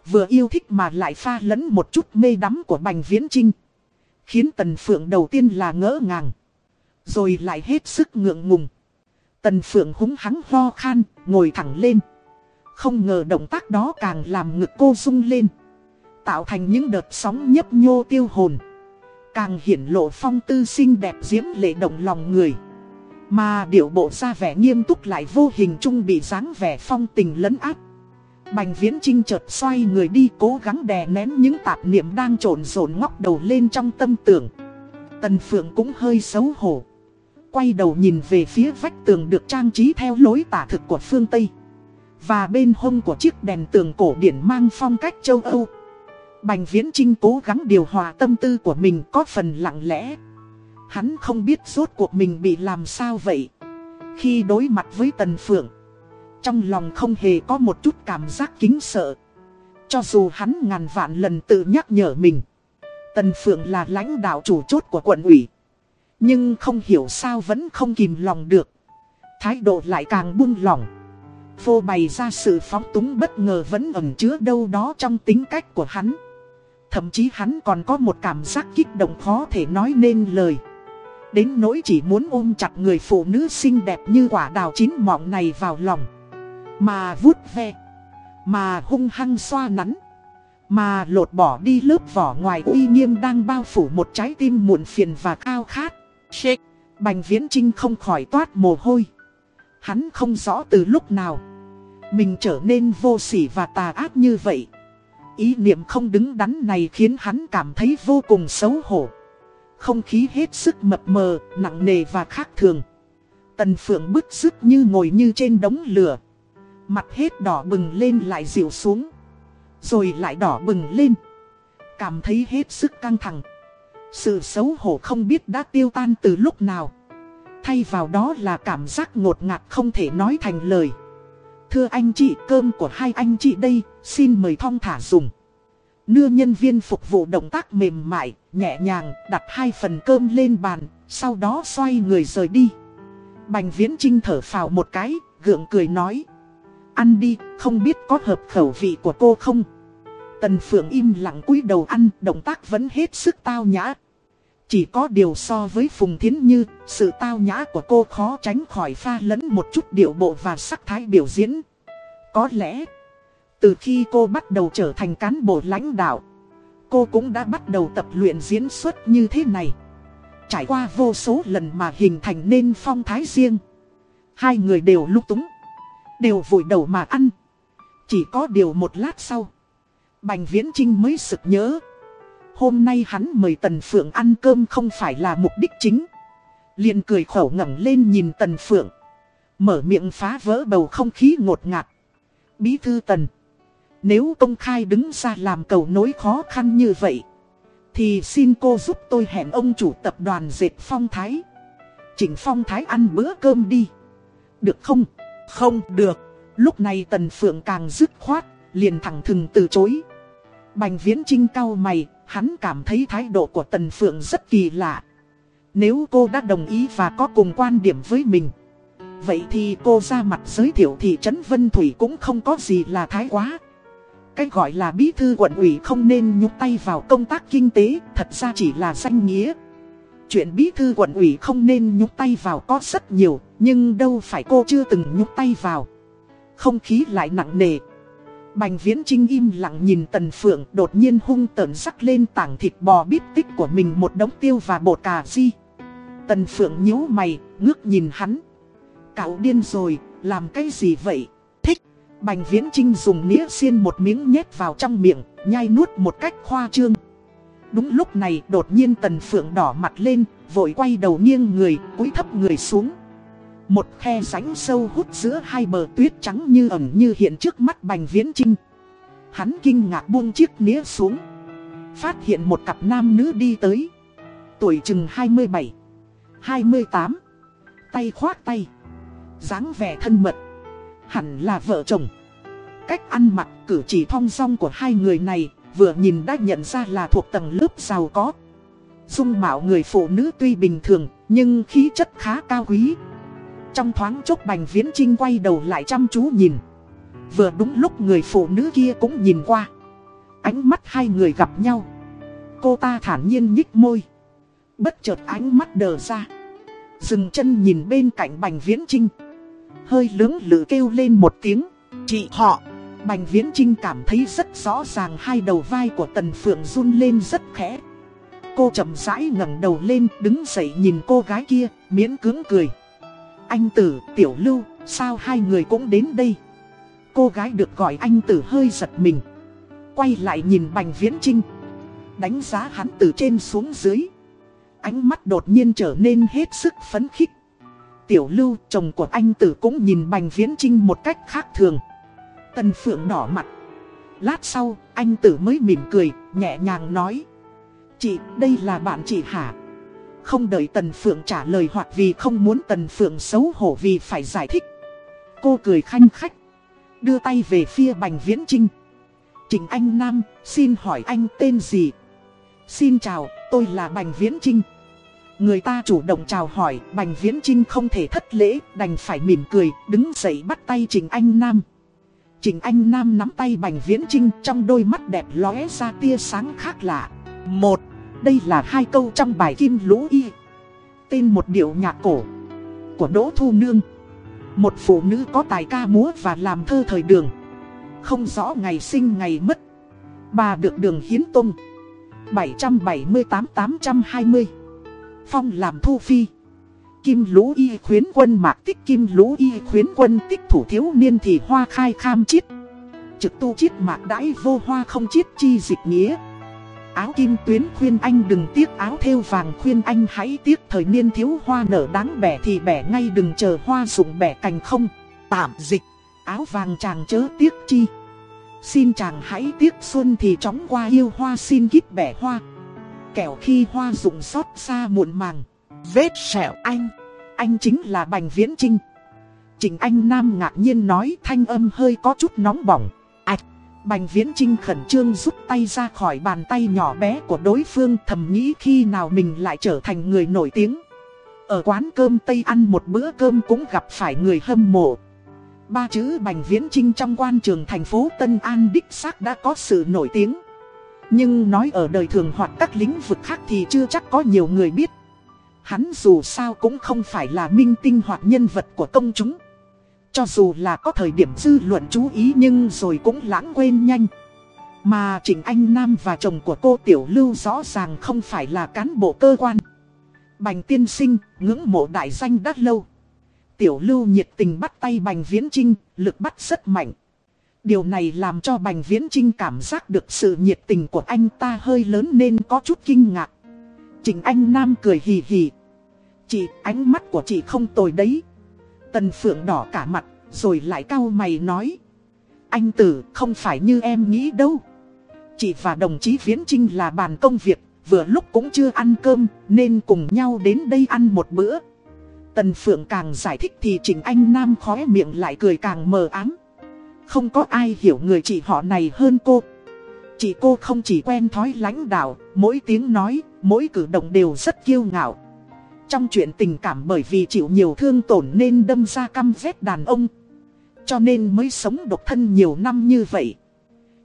vừa yêu thích mà lại pha lẫn một chút mê đắm của Bành Viễn Trinh. Khiến Tần Phượng đầu tiên là ngỡ ngàng, rồi lại hết sức ngượng ngùng. Tần Phượng húng hắng ho khan, ngồi thẳng lên. Không ngờ động tác đó càng làm ngực cô rung lên. Tạo thành những đợt sóng nhấp nhô tiêu hồn. Càng hiển lộ phong tư xinh đẹp diễm lệ động lòng người. Mà điệu bộ ra vẻ nghiêm túc lại vô hình chung bị dáng vẻ phong tình lấn áp. Bành viễn trinh chợt xoay người đi cố gắng đè nén những tạp niệm đang trộn rộn ngóc đầu lên trong tâm tưởng. Tần Phượng cũng hơi xấu hổ. Quay đầu nhìn về phía vách tường được trang trí theo lối tả thực của phương Tây. Và bên hông của chiếc đèn tường cổ điển mang phong cách châu Âu. Bành Viễn Trinh cố gắng điều hòa tâm tư của mình có phần lặng lẽ. Hắn không biết rốt cuộc mình bị làm sao vậy. Khi đối mặt với Tần Phượng, trong lòng không hề có một chút cảm giác kính sợ. Cho dù hắn ngàn vạn lần tự nhắc nhở mình. Tần Phượng là lãnh đạo chủ chốt của quận ủy. Nhưng không hiểu sao vẫn không kìm lòng được. Thái độ lại càng buông lỏng. Phô bày ra sự phóng túng bất ngờ vẫn ẩn chứa đâu đó trong tính cách của hắn. Thậm chí hắn còn có một cảm giác kích động khó thể nói nên lời. Đến nỗi chỉ muốn ôm chặt người phụ nữ xinh đẹp như quả đào chín mọng này vào lòng. Mà vuốt ve. Mà hung hăng xoa nắn. Mà lột bỏ đi lớp vỏ ngoài uy nghiêm đang bao phủ một trái tim muộn phiền và cao khát. Shake. Bành viễn trinh không khỏi toát mồ hôi. Hắn không rõ từ lúc nào. Mình trở nên vô sỉ và tà ác như vậy. Ý niệm không đứng đắn này khiến hắn cảm thấy vô cùng xấu hổ. Không khí hết sức mập mờ, nặng nề và khác thường. Tần Phượng bức sức như ngồi như trên đống lửa. Mặt hết đỏ bừng lên lại dịu xuống. Rồi lại đỏ bừng lên. Cảm thấy hết sức căng thẳng. Sự xấu hổ không biết đã tiêu tan từ lúc nào. Thay vào đó là cảm giác ngột ngạt không thể nói thành lời. Thưa anh chị cơm của hai anh chị đây, xin mời thong thả dùng. Nưa nhân viên phục vụ động tác mềm mại, nhẹ nhàng, đặt hai phần cơm lên bàn, sau đó xoay người rời đi. Bành viễn trinh thở phào một cái, gượng cười nói. Ăn đi, không biết có hợp khẩu vị của cô không? Tần Phượng im lặng cúi đầu ăn, động tác vẫn hết sức tao nhã. Chỉ có điều so với Phùng Thiến Như, sự tao nhã của cô khó tránh khỏi pha lẫn một chút điệu bộ và sắc thái biểu diễn. Có lẽ, từ khi cô bắt đầu trở thành cán bộ lãnh đạo, cô cũng đã bắt đầu tập luyện diễn xuất như thế này. Trải qua vô số lần mà hình thành nên phong thái riêng. Hai người đều lúc túng, đều vội đầu mà ăn. Chỉ có điều một lát sau, Bành Viễn Trinh mới sực nhớ. Hôm nay hắn mời Tần Phượng ăn cơm không phải là mục đích chính. liền cười khổ ngẩng lên nhìn Tần Phượng. Mở miệng phá vỡ bầu không khí ngột ngạt. Bí thư Tần. Nếu công khai đứng ra làm cầu nối khó khăn như vậy. Thì xin cô giúp tôi hẹn ông chủ tập đoàn dệt phong thái. Chỉnh phong thái ăn bữa cơm đi. Được không? Không được. Lúc này Tần Phượng càng dứt khoát, liền thẳng thừng từ chối. Bành viễn trinh cao mày, hắn cảm thấy thái độ của Tần Phượng rất kỳ lạ. Nếu cô đã đồng ý và có cùng quan điểm với mình Vậy thì cô ra mặt giới thiệu thị trấn Vân Thủy cũng không có gì là thái quá Cái gọi là bí thư quận ủy không nên nhúc tay vào công tác kinh tế Thật ra chỉ là danh nghĩa Chuyện bí thư quận ủy không nên nhúc tay vào có rất nhiều Nhưng đâu phải cô chưa từng nhúc tay vào Không khí lại nặng nề Bành viễn trinh im lặng nhìn tần phượng đột nhiên hung tợn sắc lên tảng thịt bò bít tích của mình một đống tiêu và bột cà ri. Tần phượng nhíu mày, ngước nhìn hắn. Cậu điên rồi, làm cái gì vậy? Thích. Bành viễn trinh dùng nĩa xiên một miếng nhét vào trong miệng, nhai nuốt một cách khoa trương. Đúng lúc này đột nhiên tần phượng đỏ mặt lên, vội quay đầu nghiêng người, cúi thấp người xuống. Một khe rãnh sâu hút giữa hai bờ tuyết trắng như ẩn như hiện trước mắt Bành Viễn Trinh. Hắn kinh ngạc buông chiếc nĩa xuống. Phát hiện một cặp nam nữ đi tới. Tuổi chừng 27, 28, tay khoác tay, dáng vẻ thân mật. Hẳn là vợ chồng. Cách ăn mặc cử chỉ thong song của hai người này vừa nhìn đã nhận ra là thuộc tầng lớp giàu có. Dung mạo người phụ nữ tuy bình thường, nhưng khí chất khá cao quý. Trong thoáng chốc Bành Viễn Trinh quay đầu lại chăm chú nhìn. Vừa đúng lúc người phụ nữ kia cũng nhìn qua. Ánh mắt hai người gặp nhau. Cô ta thản nhiên nhích môi. Bất chợt ánh mắt đờ ra. Dừng chân nhìn bên cạnh Bành Viễn Trinh. Hơi lưỡng lự kêu lên một tiếng. Chị họ. Bành Viễn Trinh cảm thấy rất rõ ràng hai đầu vai của Tần Phượng run lên rất khẽ. Cô chậm rãi ngẩng đầu lên đứng dậy nhìn cô gái kia, miễn cưỡng cười. Anh Tử, Tiểu Lưu, sao hai người cũng đến đây? Cô gái được gọi anh Tử hơi giật mình. Quay lại nhìn Bành Viễn Trinh. Đánh giá hắn từ trên xuống dưới. Ánh mắt đột nhiên trở nên hết sức phấn khích. Tiểu Lưu, chồng của anh Tử cũng nhìn Bành Viễn Trinh một cách khác thường. Tần Phượng đỏ mặt. Lát sau, anh Tử mới mỉm cười, nhẹ nhàng nói. Chị, đây là bạn chị hả? Không đợi Tần Phượng trả lời hoặc vì không muốn Tần Phượng xấu hổ vì phải giải thích. Cô cười khanh khách. Đưa tay về phía Bành Viễn Trinh. Trình Anh Nam, xin hỏi anh tên gì? Xin chào, tôi là Bành Viễn Trinh. Người ta chủ động chào hỏi, Bành Viễn Trinh không thể thất lễ, đành phải mỉm cười, đứng dậy bắt tay Trình Anh Nam. Trình Anh Nam nắm tay Bành Viễn Trinh trong đôi mắt đẹp lóe ra tia sáng khác lạ. Một, đây là hai câu trong bài Kim Lũ Y. Tên một điệu nhạc cổ của Đỗ Thu Nương. Một phụ nữ có tài ca múa và làm thơ thời đường. Không rõ ngày sinh ngày mất. Bà được đường hiến tung. 778-820. Phong làm thu phi. Kim lũ y khuyến quân mạc tích kim lũ y khuyến quân tích thủ thiếu niên thì hoa khai kham chiết. Trực tu chiết mạc đãi vô hoa không chiết chi dịch nghĩa. Áo kim tuyến khuyên anh đừng tiếc áo thêu vàng khuyên anh hãy tiếc thời niên thiếu hoa nở đáng bẻ thì bẻ ngay đừng chờ hoa rụng bẻ cành không. Tạm dịch, áo vàng chàng chớ tiếc chi. Xin chàng hãy tiếc xuân thì chóng qua yêu hoa xin kíp bẻ hoa. Kẻo khi hoa rụng xót xa muộn màng. Vết sẹo anh, anh chính là Bành Viễn Trinh. Trình Anh Nam ngạc nhiên nói thanh âm hơi có chút nóng bỏng. Ảch, Bành Viễn Trinh khẩn trương rút tay ra khỏi bàn tay nhỏ bé của đối phương thầm nghĩ khi nào mình lại trở thành người nổi tiếng. Ở quán cơm Tây ăn một bữa cơm cũng gặp phải người hâm mộ. Ba chữ Bành Viễn Trinh trong quan trường thành phố Tân An đích xác đã có sự nổi tiếng. Nhưng nói ở đời thường hoặc các lĩnh vực khác thì chưa chắc có nhiều người biết. Hắn dù sao cũng không phải là minh tinh hoặc nhân vật của công chúng. Cho dù là có thời điểm dư luận chú ý nhưng rồi cũng lãng quên nhanh. Mà Trịnh Anh Nam và chồng của cô Tiểu Lưu rõ ràng không phải là cán bộ cơ quan. Bành tiên sinh, ngưỡng mộ đại danh đã lâu. Tiểu Lưu nhiệt tình bắt tay Bành Viễn Trinh, lực bắt rất mạnh. Điều này làm cho Bành Viễn Trinh cảm giác được sự nhiệt tình của anh ta hơi lớn nên có chút kinh ngạc. Trịnh Anh Nam cười hì hì. Chị, ánh mắt của chị không tồi đấy. Tần Phượng đỏ cả mặt, rồi lại cau mày nói. Anh Tử, không phải như em nghĩ đâu. Chị và đồng chí Viễn Trinh là bàn công việc, vừa lúc cũng chưa ăn cơm, nên cùng nhau đến đây ăn một bữa. Tần Phượng càng giải thích thì Trịnh Anh Nam khóe miệng lại cười càng mờ ám. Không có ai hiểu người chị họ này hơn cô. Chị cô không chỉ quen thói lãnh đạo, mỗi tiếng nói, mỗi cử động đều rất kiêu ngạo. Trong chuyện tình cảm bởi vì chịu nhiều thương tổn nên đâm ra căm ghét đàn ông. Cho nên mới sống độc thân nhiều năm như vậy.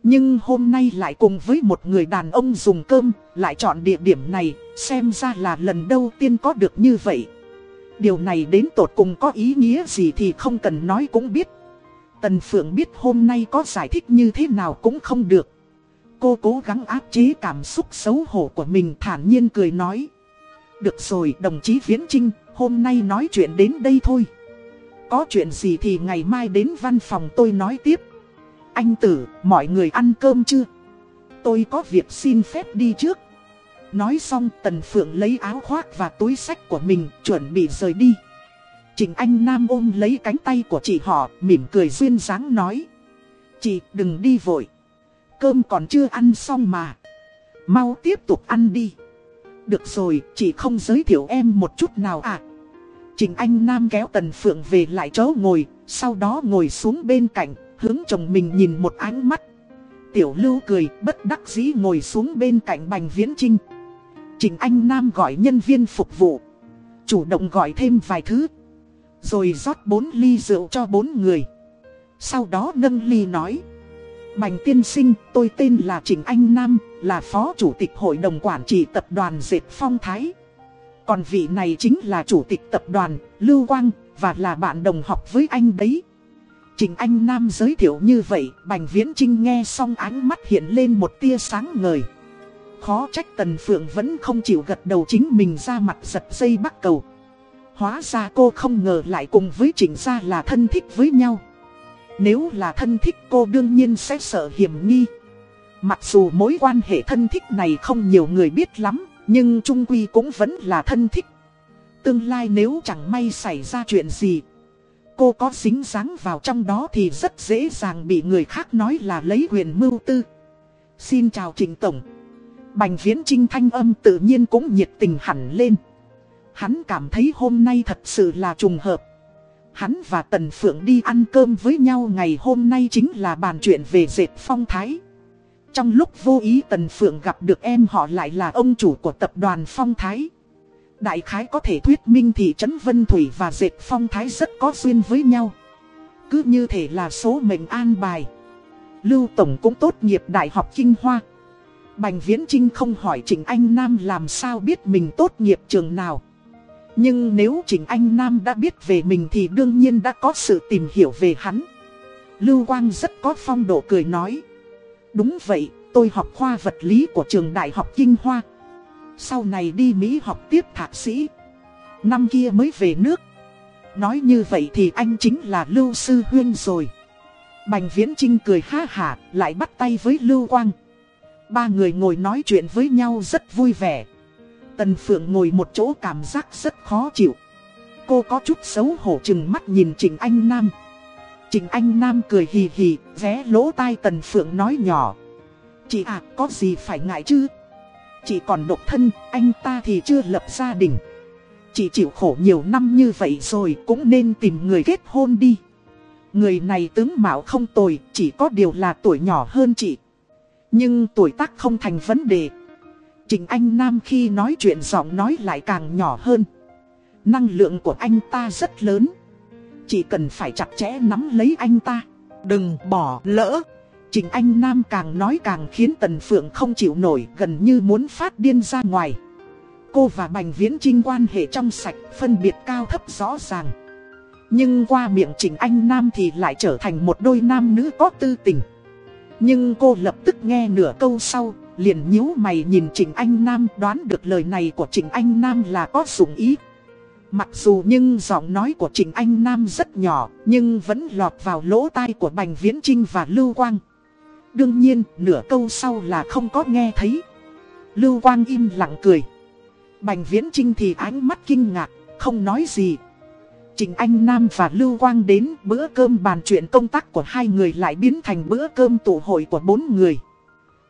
Nhưng hôm nay lại cùng với một người đàn ông dùng cơm, lại chọn địa điểm này, xem ra là lần đầu tiên có được như vậy. Điều này đến tột cùng có ý nghĩa gì thì không cần nói cũng biết. Tần Phượng biết hôm nay có giải thích như thế nào cũng không được. Cô cố gắng áp chế cảm xúc xấu hổ của mình thản nhiên cười nói. Được rồi đồng chí Viễn Trinh, hôm nay nói chuyện đến đây thôi. Có chuyện gì thì ngày mai đến văn phòng tôi nói tiếp. Anh Tử, mọi người ăn cơm chưa? Tôi có việc xin phép đi trước. Nói xong Tần Phượng lấy áo khoác và túi sách của mình chuẩn bị rời đi. Trình Anh Nam ôm lấy cánh tay của chị họ mỉm cười duyên dáng nói. Chị đừng đi vội. cơm còn chưa ăn xong mà. Mau tiếp tục ăn đi. Được rồi, chị không giới thiệu em một chút nào à. Trình Anh Nam kéo Tần Phượng về lại chỗ ngồi, sau đó ngồi xuống bên cạnh, hướng chồng mình nhìn một ánh mắt. Tiểu Lưu cười, bất đắc dĩ ngồi xuống bên cạnh Bành Viễn Trinh. Trình Anh Nam gọi nhân viên phục vụ. Chủ động gọi thêm vài thứ. Rồi rót bốn ly rượu cho bốn người. Sau đó nâng ly nói. Bành tiên sinh, tôi tên là Trình Anh Nam, là phó chủ tịch hội đồng quản trị tập đoàn Dệt Phong Thái. Còn vị này chính là chủ tịch tập đoàn, Lưu Quang, và là bạn đồng học với anh đấy. Trình Anh Nam giới thiệu như vậy, Bành Viễn Trinh nghe xong ánh mắt hiện lên một tia sáng ngời. Khó trách Tần Phượng vẫn không chịu gật đầu chính mình ra mặt giật dây bắt cầu. Hóa ra cô không ngờ lại cùng với Trình Gia là thân thích với nhau. Nếu là thân thích cô đương nhiên sẽ sợ hiểm nghi. Mặc dù mối quan hệ thân thích này không nhiều người biết lắm, nhưng Trung Quy cũng vẫn là thân thích. Tương lai nếu chẳng may xảy ra chuyện gì, cô có dính dáng vào trong đó thì rất dễ dàng bị người khác nói là lấy quyền mưu tư. Xin chào Trình Tổng. Bành Viễn Trinh thanh âm tự nhiên cũng nhiệt tình hẳn lên. Hắn cảm thấy hôm nay thật sự là trùng hợp. Hắn và Tần Phượng đi ăn cơm với nhau ngày hôm nay chính là bàn chuyện về dệt phong thái. Trong lúc vô ý Tần Phượng gặp được em họ lại là ông chủ của tập đoàn Phong Thái. Đại khái có thể thuyết minh thị trấn Vân Thủy và dệt Phong Thái rất có duyên với nhau. Cứ như thể là số mệnh an bài. Lưu Tổng cũng tốt nghiệp Đại học Kinh Hoa. Bành Viễn Trinh không hỏi Trịnh Anh Nam làm sao biết mình tốt nghiệp trường nào. Nhưng nếu Trịnh Anh Nam đã biết về mình thì đương nhiên đã có sự tìm hiểu về hắn. Lưu Quang rất có phong độ cười nói. Đúng vậy, tôi học khoa vật lý của trường Đại học Kinh Hoa. Sau này đi Mỹ học tiếp thạc sĩ. Năm kia mới về nước. Nói như vậy thì anh chính là Lưu Sư Huyên rồi. Bành Viễn Trinh cười ha hả, lại bắt tay với Lưu Quang. Ba người ngồi nói chuyện với nhau rất vui vẻ. Tần Phượng ngồi một chỗ cảm giác rất khó chịu. Cô có chút xấu hổ chừng mắt nhìn Trình Anh Nam. Trình Anh Nam cười hì hì, vé lỗ tai Tần Phượng nói nhỏ. Chị à, có gì phải ngại chứ? Chị còn độc thân, anh ta thì chưa lập gia đình. Chị chịu khổ nhiều năm như vậy rồi cũng nên tìm người kết hôn đi. Người này tướng mạo không tồi, chỉ có điều là tuổi nhỏ hơn chị. Nhưng tuổi tác không thành vấn đề. Trình Anh Nam khi nói chuyện giọng nói lại càng nhỏ hơn. Năng lượng của anh ta rất lớn. Chỉ cần phải chặt chẽ nắm lấy anh ta. Đừng bỏ lỡ. Trình Anh Nam càng nói càng khiến Tần Phượng không chịu nổi gần như muốn phát điên ra ngoài. Cô và Bành Viễn Trinh quan hệ trong sạch phân biệt cao thấp rõ ràng. Nhưng qua miệng Trình Anh Nam thì lại trở thành một đôi nam nữ có tư tình. Nhưng cô lập tức nghe nửa câu sau, liền nhíu mày nhìn Trình Anh Nam đoán được lời này của Trình Anh Nam là có dụng ý. Mặc dù nhưng giọng nói của Trình Anh Nam rất nhỏ, nhưng vẫn lọt vào lỗ tai của Bành Viễn Trinh và Lưu Quang. Đương nhiên, nửa câu sau là không có nghe thấy. Lưu Quang im lặng cười. Bành Viễn Trinh thì ánh mắt kinh ngạc, không nói gì. Trình Anh Nam và Lưu Quang đến bữa cơm bàn chuyện công tác của hai người lại biến thành bữa cơm tụ hội của bốn người.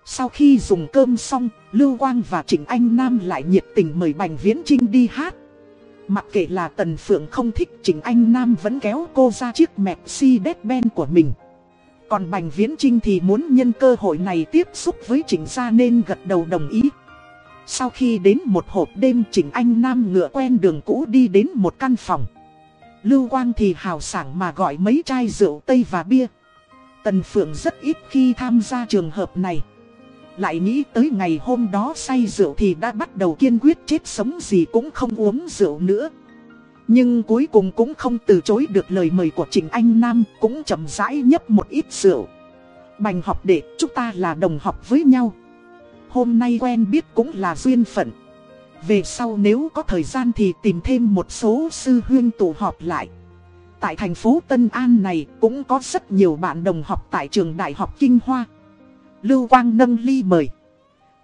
Sau khi dùng cơm xong, Lưu Quang và Trịnh Anh Nam lại nhiệt tình mời Bành Viễn Trinh đi hát. Mặc kệ là Tần Phượng không thích Trịnh Anh Nam vẫn kéo cô ra chiếc Mercedes-Benz của mình. Còn Bành Viễn Trinh thì muốn nhân cơ hội này tiếp xúc với Trịnh Gia nên gật đầu đồng ý. Sau khi đến một hộp đêm Trịnh Anh Nam ngựa quen đường cũ đi đến một căn phòng. Lưu Quang thì hào sảng mà gọi mấy chai rượu Tây và bia. Tần Phượng rất ít khi tham gia trường hợp này. Lại nghĩ tới ngày hôm đó say rượu thì đã bắt đầu kiên quyết chết sống gì cũng không uống rượu nữa. Nhưng cuối cùng cũng không từ chối được lời mời của Trình Anh Nam, cũng chậm rãi nhấp một ít rượu. Bành học đệ, chúng ta là đồng học với nhau. Hôm nay quen biết cũng là duyên phận. Về sau nếu có thời gian thì tìm thêm một số sư huyên tụ họp lại. Tại thành phố Tân An này cũng có rất nhiều bạn đồng học tại trường Đại học Kinh Hoa. Lưu Quang nâng ly mời.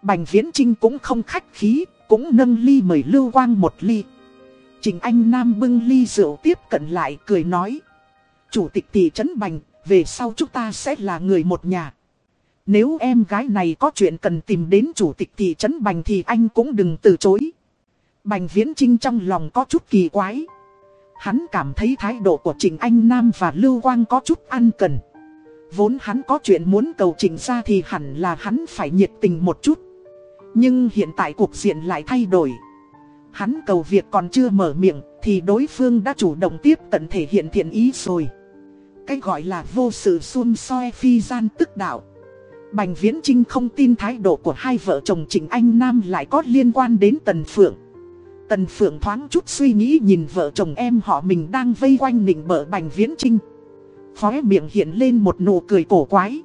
Bành Viễn Trinh cũng không khách khí, cũng nâng ly mời Lưu Quang một ly. Trình Anh Nam bưng ly rượu tiếp cận lại cười nói. Chủ tịch thị trấn Bành, về sau chúng ta sẽ là người một nhà. Nếu em gái này có chuyện cần tìm đến chủ tịch thị trấn Bành thì anh cũng đừng từ chối. Bành Viễn Trinh trong lòng có chút kỳ quái. Hắn cảm thấy thái độ của Trịnh Anh Nam và Lưu Quang có chút ăn cần. Vốn hắn có chuyện muốn cầu trình ra thì hẳn là hắn phải nhiệt tình một chút. Nhưng hiện tại cuộc diện lại thay đổi. Hắn cầu việc còn chưa mở miệng, thì đối phương đã chủ động tiếp cận thể hiện thiện ý rồi. Cái gọi là vô sự xun soi phi gian tức đạo. Bành Viễn Trinh không tin thái độ của hai vợ chồng Trịnh Anh Nam lại có liên quan đến Tần Phượng. Tần Phượng thoáng chút suy nghĩ nhìn vợ chồng em họ mình đang vây quanh nịnh bợ Bành Viễn Trinh. Khóe miệng hiện lên một nụ cười cổ quái.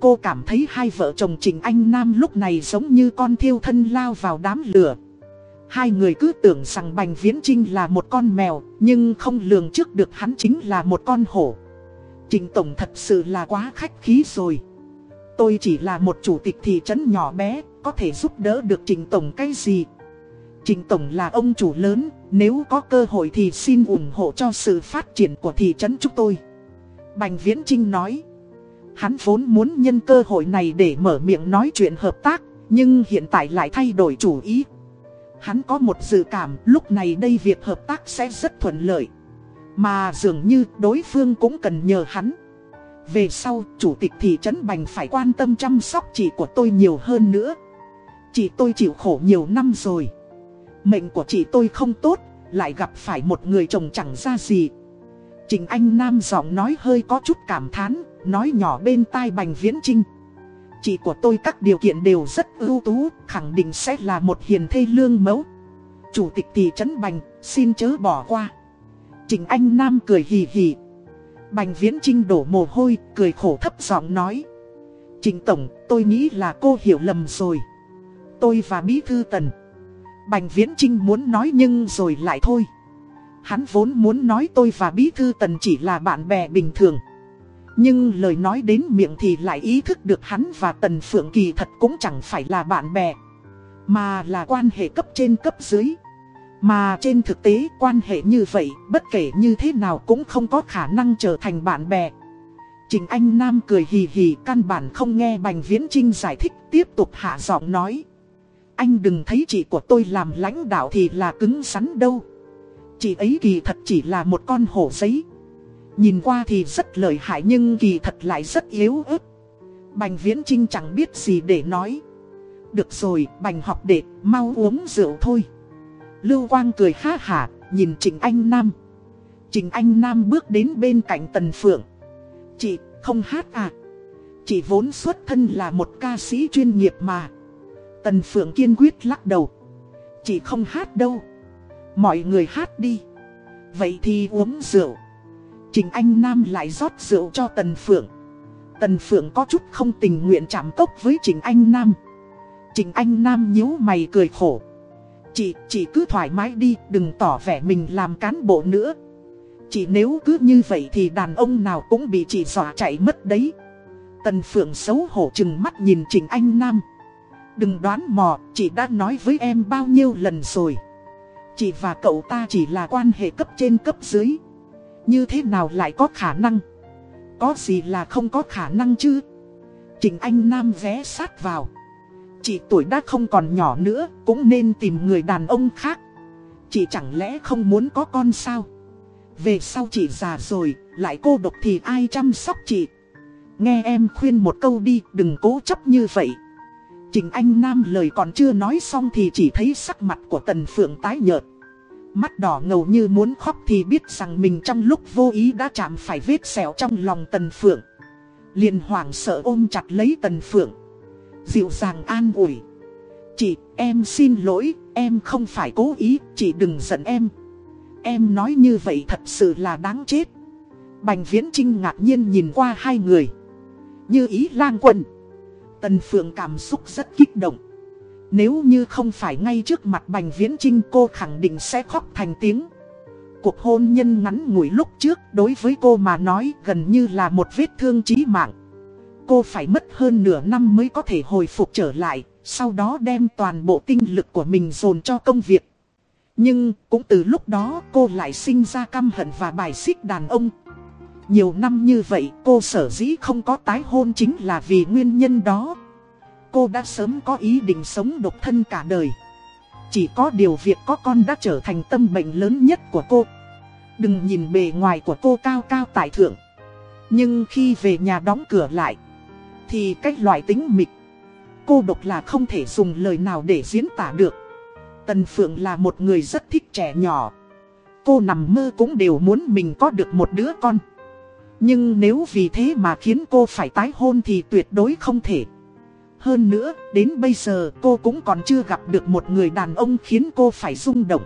Cô cảm thấy hai vợ chồng trình Anh Nam lúc này giống như con thiêu thân lao vào đám lửa. Hai người cứ tưởng rằng Bành Viễn Trinh là một con mèo, nhưng không lường trước được hắn chính là một con hổ. trình Tổng thật sự là quá khách khí rồi. Tôi chỉ là một chủ tịch thị trấn nhỏ bé, có thể giúp đỡ được trình Tổng cái gì. trình Tổng là ông chủ lớn, nếu có cơ hội thì xin ủng hộ cho sự phát triển của thị trấn chúng tôi. Bành Viễn Trinh nói. Hắn vốn muốn nhân cơ hội này để mở miệng nói chuyện hợp tác, nhưng hiện tại lại thay đổi chủ ý. Hắn có một dự cảm lúc này đây việc hợp tác sẽ rất thuận lợi. Mà dường như đối phương cũng cần nhờ hắn. Về sau, chủ tịch thị trấn Bành phải quan tâm chăm sóc chị của tôi nhiều hơn nữa. Chị tôi chịu khổ nhiều năm rồi. Mệnh của chị tôi không tốt, lại gặp phải một người chồng chẳng ra gì. Trình Anh Nam giọng nói hơi có chút cảm thán, nói nhỏ bên tai Bành Viễn Trinh. Chị của tôi các điều kiện đều rất ưu tú, khẳng định sẽ là một hiền thê lương mẫu. Chủ tịch thị trấn Bành, xin chớ bỏ qua. Trình Anh Nam cười hì hì. Bành Viễn Trinh đổ mồ hôi, cười khổ thấp giọng nói. Trình Tổng, tôi nghĩ là cô hiểu lầm rồi. Tôi và Bí Thư Tần. Bành Viễn Trinh muốn nói nhưng rồi lại thôi. Hắn vốn muốn nói tôi và Bí Thư Tần chỉ là bạn bè bình thường. Nhưng lời nói đến miệng thì lại ý thức được hắn và Tần Phượng Kỳ thật cũng chẳng phải là bạn bè. Mà là quan hệ cấp trên cấp dưới. Mà trên thực tế quan hệ như vậy, bất kể như thế nào cũng không có khả năng trở thành bạn bè. Trình Anh Nam cười hì hì, căn bản không nghe Bành Viễn Trinh giải thích, tiếp tục hạ giọng nói. Anh đừng thấy chị của tôi làm lãnh đạo thì là cứng rắn đâu. Chị ấy kỳ thật chỉ là một con hổ giấy. Nhìn qua thì rất lợi hại nhưng kỳ thật lại rất yếu ớt. Bành Viễn Trinh chẳng biết gì để nói. Được rồi, Bành học đệ, mau uống rượu thôi. Lưu Quang cười ha hả, nhìn Trịnh Anh Nam. Trịnh Anh Nam bước đến bên cạnh Tần Phượng. Chị, không hát à? Chị vốn xuất thân là một ca sĩ chuyên nghiệp mà. Tần Phượng kiên quyết lắc đầu. Chị không hát đâu. Mọi người hát đi. Vậy thì uống rượu. Trình Anh Nam lại rót rượu cho Tần Phượng. Tần Phượng có chút không tình nguyện chạm cốc với Trình Anh Nam. Trình Anh Nam nhíu mày cười khổ. Chị, chị cứ thoải mái đi, đừng tỏ vẻ mình làm cán bộ nữa. Chị nếu cứ như vậy thì đàn ông nào cũng bị chị dọa chạy mất đấy. Tần Phượng xấu hổ chừng mắt nhìn Trình Anh Nam. Đừng đoán mò, chị đã nói với em bao nhiêu lần rồi. Chị và cậu ta chỉ là quan hệ cấp trên cấp dưới. Như thế nào lại có khả năng? Có gì là không có khả năng chứ? Trình Anh Nam vé sát vào. Chị tuổi đã không còn nhỏ nữa, cũng nên tìm người đàn ông khác. Chị chẳng lẽ không muốn có con sao? Về sau chị già rồi, lại cô độc thì ai chăm sóc chị? Nghe em khuyên một câu đi, đừng cố chấp như vậy. Trình Anh Nam lời còn chưa nói xong thì chỉ thấy sắc mặt của Tần Phượng tái nhợt. Mắt đỏ ngầu như muốn khóc thì biết rằng mình trong lúc vô ý đã chạm phải vết sẹo trong lòng Tần Phượng. liền hoảng sợ ôm chặt lấy Tần Phượng. Dịu dàng an ủi. Chị, em xin lỗi, em không phải cố ý, chị đừng giận em. Em nói như vậy thật sự là đáng chết. Bành Viễn Trinh ngạc nhiên nhìn qua hai người. Như ý lang quần. Tần Phượng cảm xúc rất kích động. Nếu như không phải ngay trước mặt Bành Viễn Trinh cô khẳng định sẽ khóc thành tiếng. Cuộc hôn nhân ngắn ngủi lúc trước đối với cô mà nói gần như là một vết thương chí mạng. Cô phải mất hơn nửa năm mới có thể hồi phục trở lại, sau đó đem toàn bộ tinh lực của mình dồn cho công việc. Nhưng cũng từ lúc đó cô lại sinh ra căm hận và bài xích đàn ông. Nhiều năm như vậy, cô sở dĩ không có tái hôn chính là vì nguyên nhân đó. Cô đã sớm có ý định sống độc thân cả đời. Chỉ có điều việc có con đã trở thành tâm bệnh lớn nhất của cô. Đừng nhìn bề ngoài của cô cao cao tại thượng. Nhưng khi về nhà đóng cửa lại, Thì cách loại tính mịch Cô độc là không thể dùng lời nào để diễn tả được. Tần Phượng là một người rất thích trẻ nhỏ. Cô nằm mơ cũng đều muốn mình có được một đứa con. Nhưng nếu vì thế mà khiến cô phải tái hôn thì tuyệt đối không thể. Hơn nữa, đến bây giờ cô cũng còn chưa gặp được một người đàn ông khiến cô phải rung động.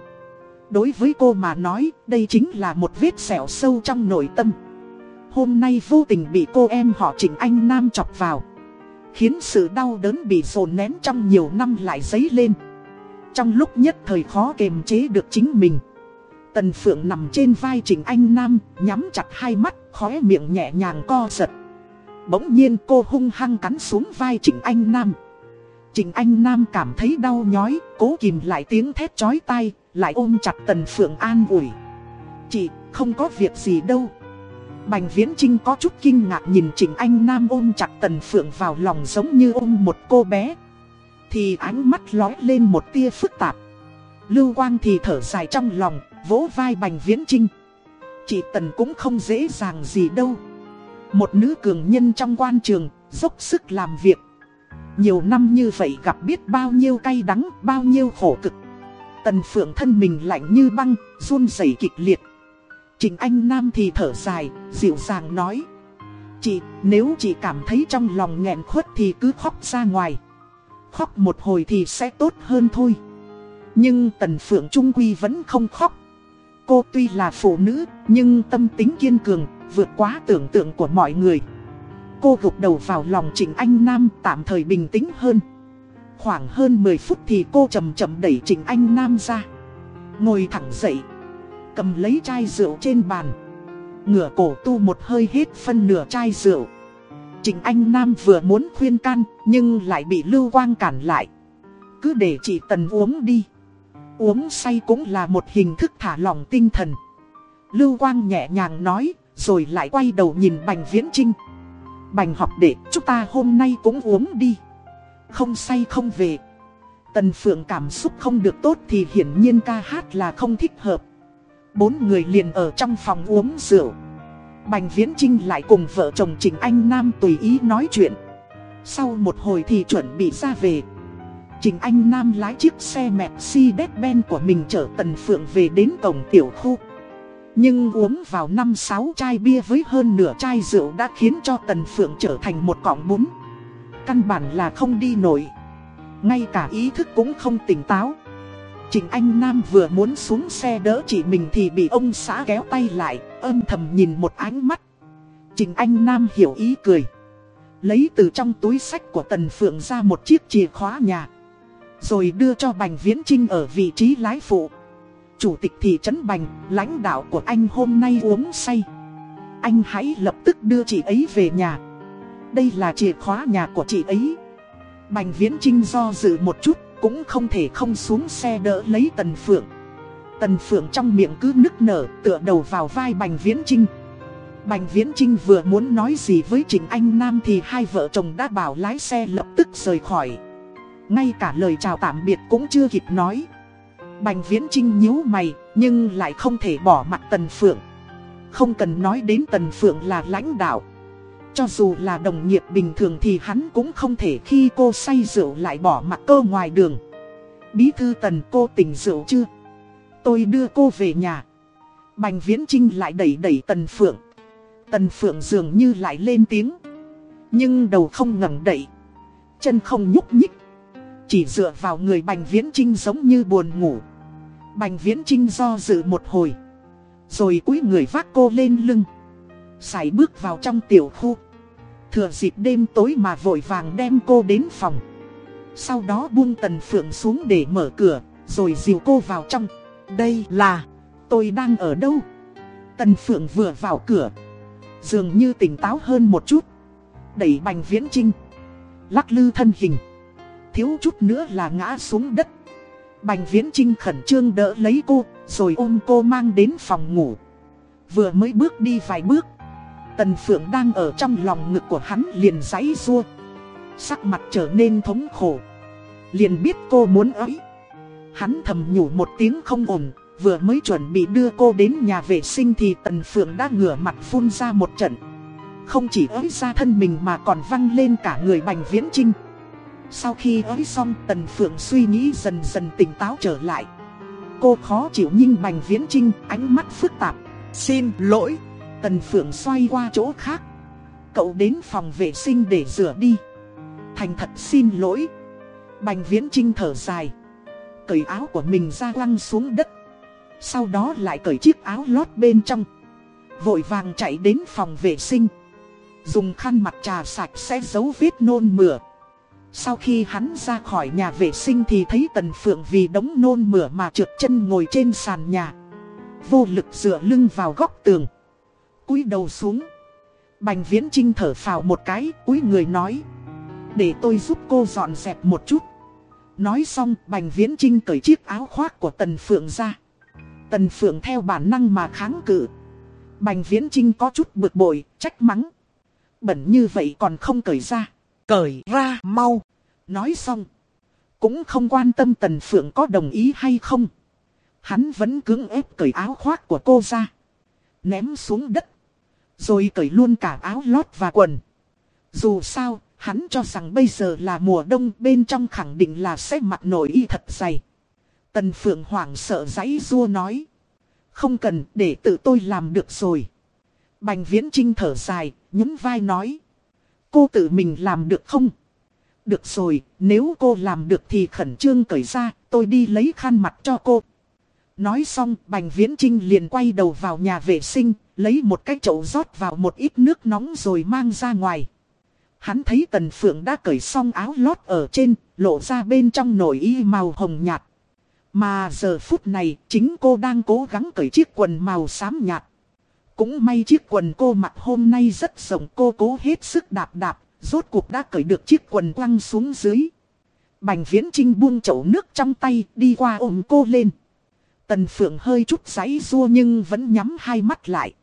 Đối với cô mà nói, đây chính là một vết sẹo sâu trong nội tâm. Hôm nay vô tình bị cô em họ Trịnh Anh Nam chọc vào Khiến sự đau đớn bị dồn nén trong nhiều năm lại dấy lên. Trong lúc nhất thời khó kềm chế được chính mình Tần Phượng nằm trên vai Trịnh Anh Nam, nhắm chặt hai mắt, khóe miệng nhẹ nhàng co giật. Bỗng nhiên cô hung hăng cắn xuống vai Trịnh Anh Nam. Trịnh Anh Nam cảm thấy đau nhói, cố kìm lại tiếng thét chói tai, lại ôm chặt Tần Phượng an ủi. Chị, không có việc gì đâu. Bành Viễn Trinh có chút kinh ngạc nhìn Trịnh Anh Nam ôm chặt Tần Phượng vào lòng giống như ôm một cô bé. Thì ánh mắt lói lên một tia phức tạp. Lưu Quang thì thở dài trong lòng, vỗ vai Bành Viễn Trinh. Chị Tần cũng không dễ dàng gì đâu. Một nữ cường nhân trong quan trường, dốc sức làm việc. Nhiều năm như vậy gặp biết bao nhiêu cay đắng, bao nhiêu khổ cực. Tần Phượng thân mình lạnh như băng, run rẩy kịch liệt. Trình Anh Nam thì thở dài, dịu dàng nói. Chị, nếu chị cảm thấy trong lòng nghẹn khuất thì cứ khóc ra ngoài. Khóc một hồi thì sẽ tốt hơn thôi. Nhưng Tần Phượng Trung Quy vẫn không khóc. Cô tuy là phụ nữ, nhưng tâm tính kiên cường, vượt quá tưởng tượng của mọi người. Cô gục đầu vào lòng Trịnh Anh Nam tạm thời bình tĩnh hơn. Khoảng hơn 10 phút thì cô chậm chậm đẩy Trịnh Anh Nam ra. Ngồi thẳng dậy, cầm lấy chai rượu trên bàn. Ngửa cổ tu một hơi hết phân nửa chai rượu. Trịnh Anh Nam vừa muốn khuyên can, nhưng lại bị Lưu Quang cản lại. Cứ để chị Tần uống đi. Uống say cũng là một hình thức thả lỏng tinh thần. Lưu Quang nhẹ nhàng nói, rồi lại quay đầu nhìn Bành Viễn Trinh. Bành học đệ, chúng ta hôm nay cũng uống đi. Không say không về. Tần Phượng cảm xúc không được tốt thì hiển nhiên ca hát là không thích hợp. Bốn người liền ở trong phòng uống rượu. Bành Viễn Trinh lại cùng vợ chồng Trình Anh Nam tùy ý nói chuyện. Sau một hồi thì chuẩn bị ra về. Trình Anh Nam lái chiếc xe Mercedes-Benz của mình chở Tần Phượng về đến cổng tiểu khu. Nhưng uống vào 5-6 chai bia với hơn nửa chai rượu đã khiến cho Tần Phượng trở thành một cọng bún. Căn bản là không đi nổi. Ngay cả ý thức cũng không tỉnh táo. Trình Anh Nam vừa muốn xuống xe đỡ chị mình thì bị ông xã kéo tay lại, âm thầm nhìn một ánh mắt. Trình Anh Nam hiểu ý cười. Lấy từ trong túi sách của Tần Phượng ra một chiếc chìa khóa nhà. Rồi đưa cho Bành Viễn Trinh ở vị trí lái phụ. Chủ tịch thị trấn Bành, lãnh đạo của anh hôm nay uống say. Anh hãy lập tức đưa chị ấy về nhà. Đây là chìa khóa nhà của chị ấy. Bành Viễn Trinh do dự một chút Cũng không thể không xuống xe đỡ lấy Tần Phượng. Tần Phượng trong miệng cứ nức nở tựa đầu vào vai Bành Viễn Trinh Bành Viễn Trinh vừa muốn nói gì với Trình Anh Nam thì hai vợ chồng đã bảo lái xe lập tức rời khỏi ngay cả lời chào tạm biệt cũng chưa kịp nói. Bành viễn trinh nhíu mày, Nhưng lại không thể bỏ mặt Tần Phượng. Không cần nói đến Tần Phượng là lãnh đạo. Cho dù là đồng nghiệp bình thường thì hắn cũng không thể khi cô say rượu lại bỏ mặt cơ ngoài đường. Bí thư Tần cô tỉnh rượu chưa? Tôi đưa cô về nhà. Bành viễn trinh lại đẩy đẩy Tần Phượng. Tần Phượng dường như lại lên tiếng. Nhưng đầu không ngẩng đẩy Chân không nhúc nhích chỉ dựa vào người Bành Viễn Trinh giống như buồn ngủ. Bành Viễn Trinh do dự một hồi, Rồi cúi người vác cô lên lưng. Sải bước vào trong tiểu khu. Thừa dịp đêm tối mà vội vàng đem cô đến phòng. Sau đó buông Tần Phượng xuống để mở cửa, Rồi dìu cô vào trong. Đây là, Tôi đang ở đâu? Tần Phượng vừa vào cửa. Dường như tỉnh táo hơn một chút. Đẩy Bành Viễn Trinh Lắc lư thân hình thiếu chút nữa là ngã xuống đất. Bành Viễn Trinh khẩn trương đỡ lấy cô, rồi ôm cô mang đến phòng ngủ. Vừa mới bước đi vài bước, Tần Phượng đang ở trong lòng ngực của hắn liền giấy rua. Sắc mặt trở nên thống khổ. Liền biết cô muốn ấy. Hắn thầm nhủ một tiếng không ổn, vừa mới chuẩn bị đưa cô đến nhà vệ sinh thì Tần Phượng đã ngửa mặt phun ra một trận. Không chỉ ấy ra thân mình mà còn văng lên cả người Bành Viễn Trinh. Sau khi ới xong, Tần Phượng suy nghĩ dần dần tỉnh táo trở lại. Cô khó chịu nhưng Bành Viễn Trinh ánh mắt phức tạp. Xin lỗi. Tần Phượng xoay qua chỗ khác. Cậu đến phòng vệ sinh để rửa đi. Thành thật xin lỗi. Bành Viễn Trinh thở dài. Cởi áo của mình ra lăng xuống đất. Sau đó lại cởi chiếc áo lót bên trong. Vội vàng chạy đến phòng vệ sinh. Dùng khăn mặt trà sạch sẽ giấu vết nôn mửa. Sau khi hắn ra khỏi nhà vệ sinh thì thấy Tần Phượng vì đống nôn mửa mà trượt chân ngồi trên sàn nhà. Vô lực dựa lưng vào góc tường. cúi đầu xuống. Bành Viễn Trinh thở phào một cái, cúi người nói. Để tôi giúp cô dọn dẹp một chút. Nói xong, Bành Viễn Trinh cởi chiếc áo khoác của Tần Phượng ra. Tần Phượng theo bản năng mà kháng cự. Bành Viễn Trinh có chút bực bội, trách mắng. Bẩn như vậy còn không cởi ra. Cởi ra mau. Nói xong. Cũng không quan tâm Tần Phượng có đồng ý hay không. Hắn vẫn cứng ép cởi áo khoác của cô ra. Ném xuống đất. Rồi cởi luôn cả áo lót và quần. Dù sao, hắn cho rằng bây giờ là mùa đông bên trong khẳng định là sẽ mặc nổi y thật dày. Tần Phượng hoảng sợ giấy rua nói. Không cần để tự tôi làm được rồi. Bành Viễn Trinh thở dài, nhún vai nói. Cô tự mình làm được không? Được rồi, nếu cô làm được thì khẩn trương cởi ra, tôi đi lấy khăn mặt cho cô. Nói xong, Bành Viễn Trinh liền quay đầu vào nhà vệ sinh, lấy một cái chậu rót vào một ít nước nóng rồi mang ra ngoài. Hắn thấy Tần Phượng đã cởi xong áo lót ở trên, lộ ra bên trong nổi y màu hồng nhạt. Mà giờ phút này, chính cô đang cố gắng cởi chiếc quần màu xám nhạt. Cũng may chiếc quần cô mặc hôm nay rất rộng cô cố hết sức đạp đạp, rốt cuộc đã cởi được chiếc quần quăng xuống dưới. Bành viễn trinh buông chậu nước trong tay đi qua ôm cô lên. Tần Phượng hơi chút giấy rua nhưng vẫn nhắm hai mắt lại.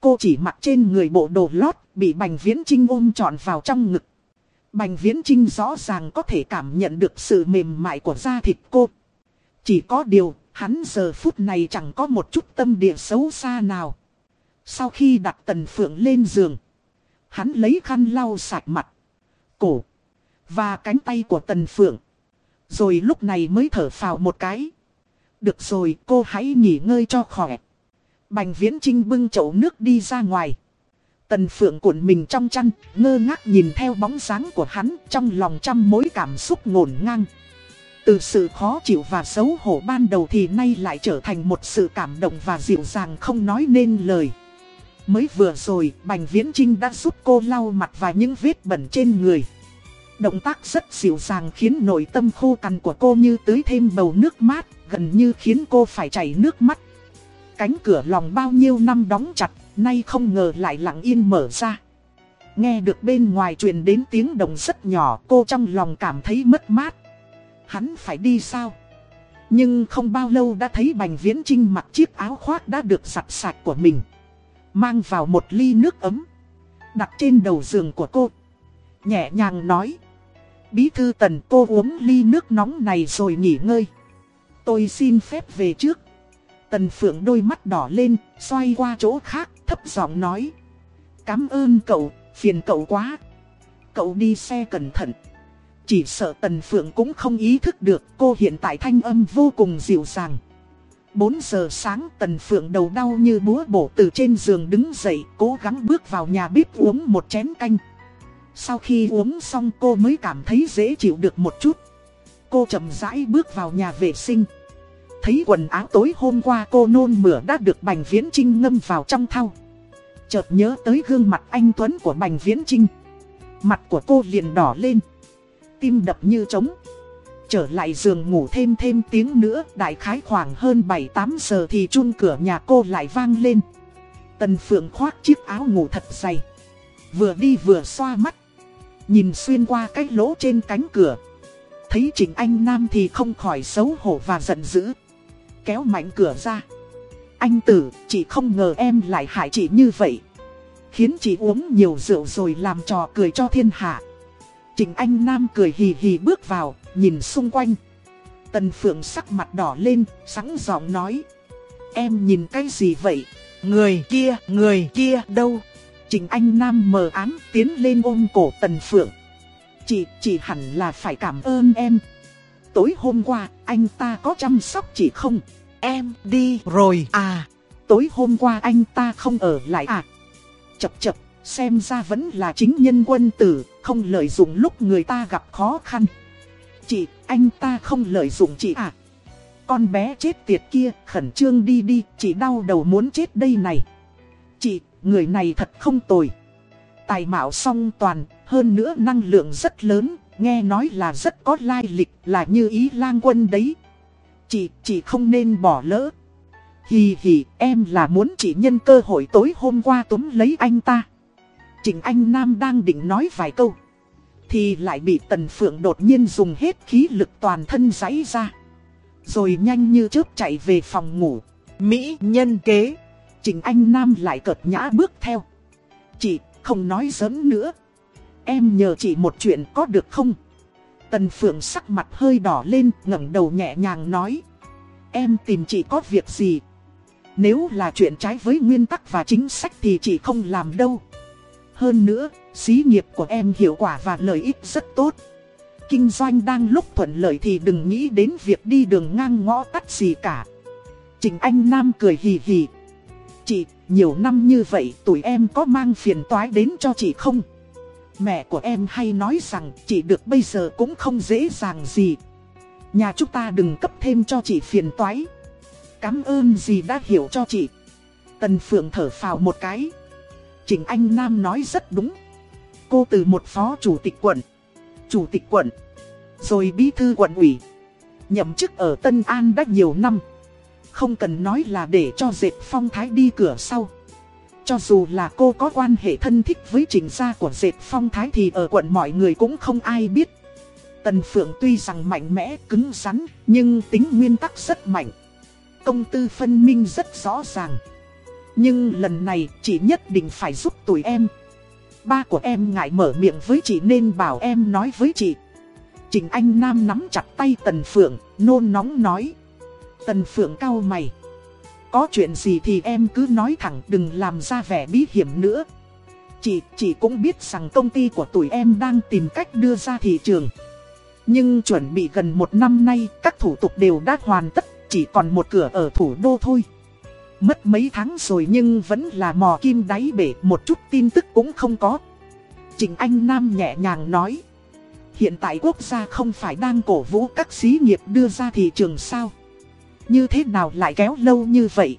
Cô chỉ mặc trên người bộ đồ lót bị Bành Viễn Trinh ôm trọn vào trong ngực. Bành Viễn Trinh rõ ràng có thể cảm nhận được sự mềm mại của da thịt cô. Chỉ có điều, hắn giờ phút này chẳng có một chút tâm địa xấu xa nào. Sau khi đặt Tần Phượng lên giường, hắn lấy khăn lau sạch mặt, cổ và cánh tay của Tần Phượng. Rồi lúc này mới thở phào một cái. Được rồi, cô hãy nghỉ ngơi cho khỏe. Bành Viễn Trinh bưng chậu nước đi ra ngoài. Tần Phượng cuộn mình trong chăn, ngơ ngác nhìn theo bóng dáng của hắn trong lòng trăm mối cảm xúc ngổn ngang. Từ sự khó chịu và xấu hổ ban đầu thì nay lại trở thành một sự cảm động và dịu dàng không nói nên lời. Mới vừa rồi, Bành Viễn Trinh đã giúp cô lau mặt và những vết bẩn trên người. Động tác rất dịu dàng khiến nội tâm khô cằn của cô như tưới thêm bầu nước mát, gần như khiến cô phải chảy nước mắt. Cánh cửa lòng bao nhiêu năm đóng chặt, nay không ngờ lại lặng yên mở ra. Nghe được bên ngoài truyền đến tiếng động rất nhỏ, cô trong lòng cảm thấy mất mát. Hắn phải đi sao? Nhưng không bao lâu đã thấy Bành Viễn Trinh mặc chiếc áo khoác đã được giặt sạch của mình. Mang vào một ly nước ấm. Đặt trên đầu giường của cô. Nhẹ nhàng nói. Bí thư tần cô uống ly nước nóng này rồi nghỉ ngơi. Tôi xin phép về trước. Tần Phượng đôi mắt đỏ lên, xoay qua chỗ khác, thấp giọng nói. Cảm ơn cậu, phiền cậu quá. Cậu đi xe cẩn thận. Chỉ sợ Tần Phượng cũng không ý thức được cô hiện tại thanh âm vô cùng dịu dàng. 4 giờ sáng Tần Phượng đầu đau như búa bổ từ trên giường đứng dậy, cố gắng bước vào nhà bếp uống một chén canh. Sau khi uống xong cô mới cảm thấy dễ chịu được một chút. Cô chậm rãi bước vào nhà vệ sinh. Thấy quần áo tối hôm qua cô nôn mửa đã được Bành Viễn Trinh ngâm vào trong thau. Chợt nhớ tới gương mặt anh Tuấn của Bành Viễn Trinh. Mặt của cô liền đỏ lên. Tim đập như trống. Trở lại giường ngủ thêm thêm tiếng nữa, đại khái khoảng hơn 7-8 giờ thì chun cửa nhà cô lại vang lên. Tần Phượng khoác chiếc áo ngủ thật dày. Vừa đi vừa xoa mắt. Nhìn xuyên qua cái lỗ trên cánh cửa. Thấy Trịnh Anh Nam thì không khỏi xấu hổ và giận dữ. Kéo mạnh cửa ra. Anh tử, chị không ngờ em lại hại chị như vậy. khiến chị uống nhiều rượu rồi làm trò cười cho thiên hạ. Trình Anh Nam cười hì hì bước vào, nhìn xung quanh. Tần Phượng sắc mặt đỏ lên, sẵn giọng nói. Em nhìn cái gì vậy? Người kia, người kia đâu? Trình Anh Nam mờ ám tiến lên ôm cổ Tần Phượng. Chị, chị hẳn là phải cảm ơn em. Tối hôm qua, anh ta có chăm sóc chị không? Em đi rồi à. Tối hôm qua anh ta không ở lại à? Chập chập, xem ra vẫn là chính nhân quân tử, không lợi dụng lúc người ta gặp khó khăn. Chị, anh ta không lợi dụng chị à? Con bé chết tiệt kia, khẩn trương đi đi, chị đau đầu muốn chết đây này. Chị, người này thật không tồi. Tài mạo song toàn, hơn nữa năng lượng rất lớn, nghe nói là rất có lai lịch, là như ý lang quân đấy. Chị, chị không nên bỏ lỡ. Hì hì, em là muốn chị nhân cơ hội tối hôm qua túm lấy anh ta. trình Anh Nam đang định nói vài câu. Thì lại bị Tần Phượng đột nhiên dùng hết khí lực toàn thân giãy ra. Rồi nhanh như chớp chạy về phòng ngủ. Mỹ nhân kế. Trình Anh Nam lại cợt nhã bước theo. Chị, không nói giỡn nữa. Em nhờ chị một chuyện có được không? Tần Phượng sắc mặt hơi đỏ lên, ngẩng đầu nhẹ nhàng nói. Em tìm chị có việc gì? Nếu là chuyện trái với nguyên tắc và chính sách thì chị không làm đâu. Hơn nữa, xí nghiệp của em hiệu quả và lợi ích rất tốt. Kinh doanh đang lúc thuận lợi thì đừng nghĩ đến việc đi đường ngang ngõ tắt gì cả. Trình Anh Nam cười hì hì. Chị, nhiều năm như vậy tụi em có mang phiền toái đến cho chị không? Mẹ của em hay nói rằng chị được bây giờ cũng không dễ dàng gì. Nhà chúng ta đừng cấp thêm cho chị phiền toái. Cảm ơn gì đã hiểu cho chị. Tần Phượng thở phào một cái. Trình Anh Nam nói rất đúng. Cô từ một phó chủ tịch quận, chủ tịch quận, rồi bí thư quận ủy. Nhậm chức ở Tân An đã nhiều năm. Không cần nói là để cho dệt phong thái đi cửa sau. Cho dù là cô có quan hệ thân thích với trình gia của dệt phong thái thì ở quận mọi người cũng không ai biết. Tần Phượng tuy rằng mạnh mẽ, cứng rắn, nhưng tính nguyên tắc rất mạnh. Công tư phân minh rất rõ ràng. Nhưng lần này chị nhất định phải giúp tụi em. Ba của em ngại mở miệng với chị nên bảo em nói với chị. Trình Anh Nam nắm chặt tay Tần Phượng, nôn nóng nói. Tần Phượng cao mày. Có chuyện gì thì em cứ nói thẳng đừng làm ra vẻ bí hiểm nữa. Chị, chị cũng biết rằng công ty của tụi em đang tìm cách đưa ra thị trường. Nhưng chuẩn bị gần một năm nay, các thủ tục đều đã hoàn tất, chỉ còn một cửa ở thủ đô thôi. Mất mấy tháng rồi nhưng vẫn là mò kim đáy bể, một chút tin tức cũng không có. Trình Anh Nam nhẹ nhàng nói. Hiện tại quốc gia không phải đang cổ vũ các xí nghiệp đưa ra thị trường sao? Như thế nào lại kéo lâu như vậy?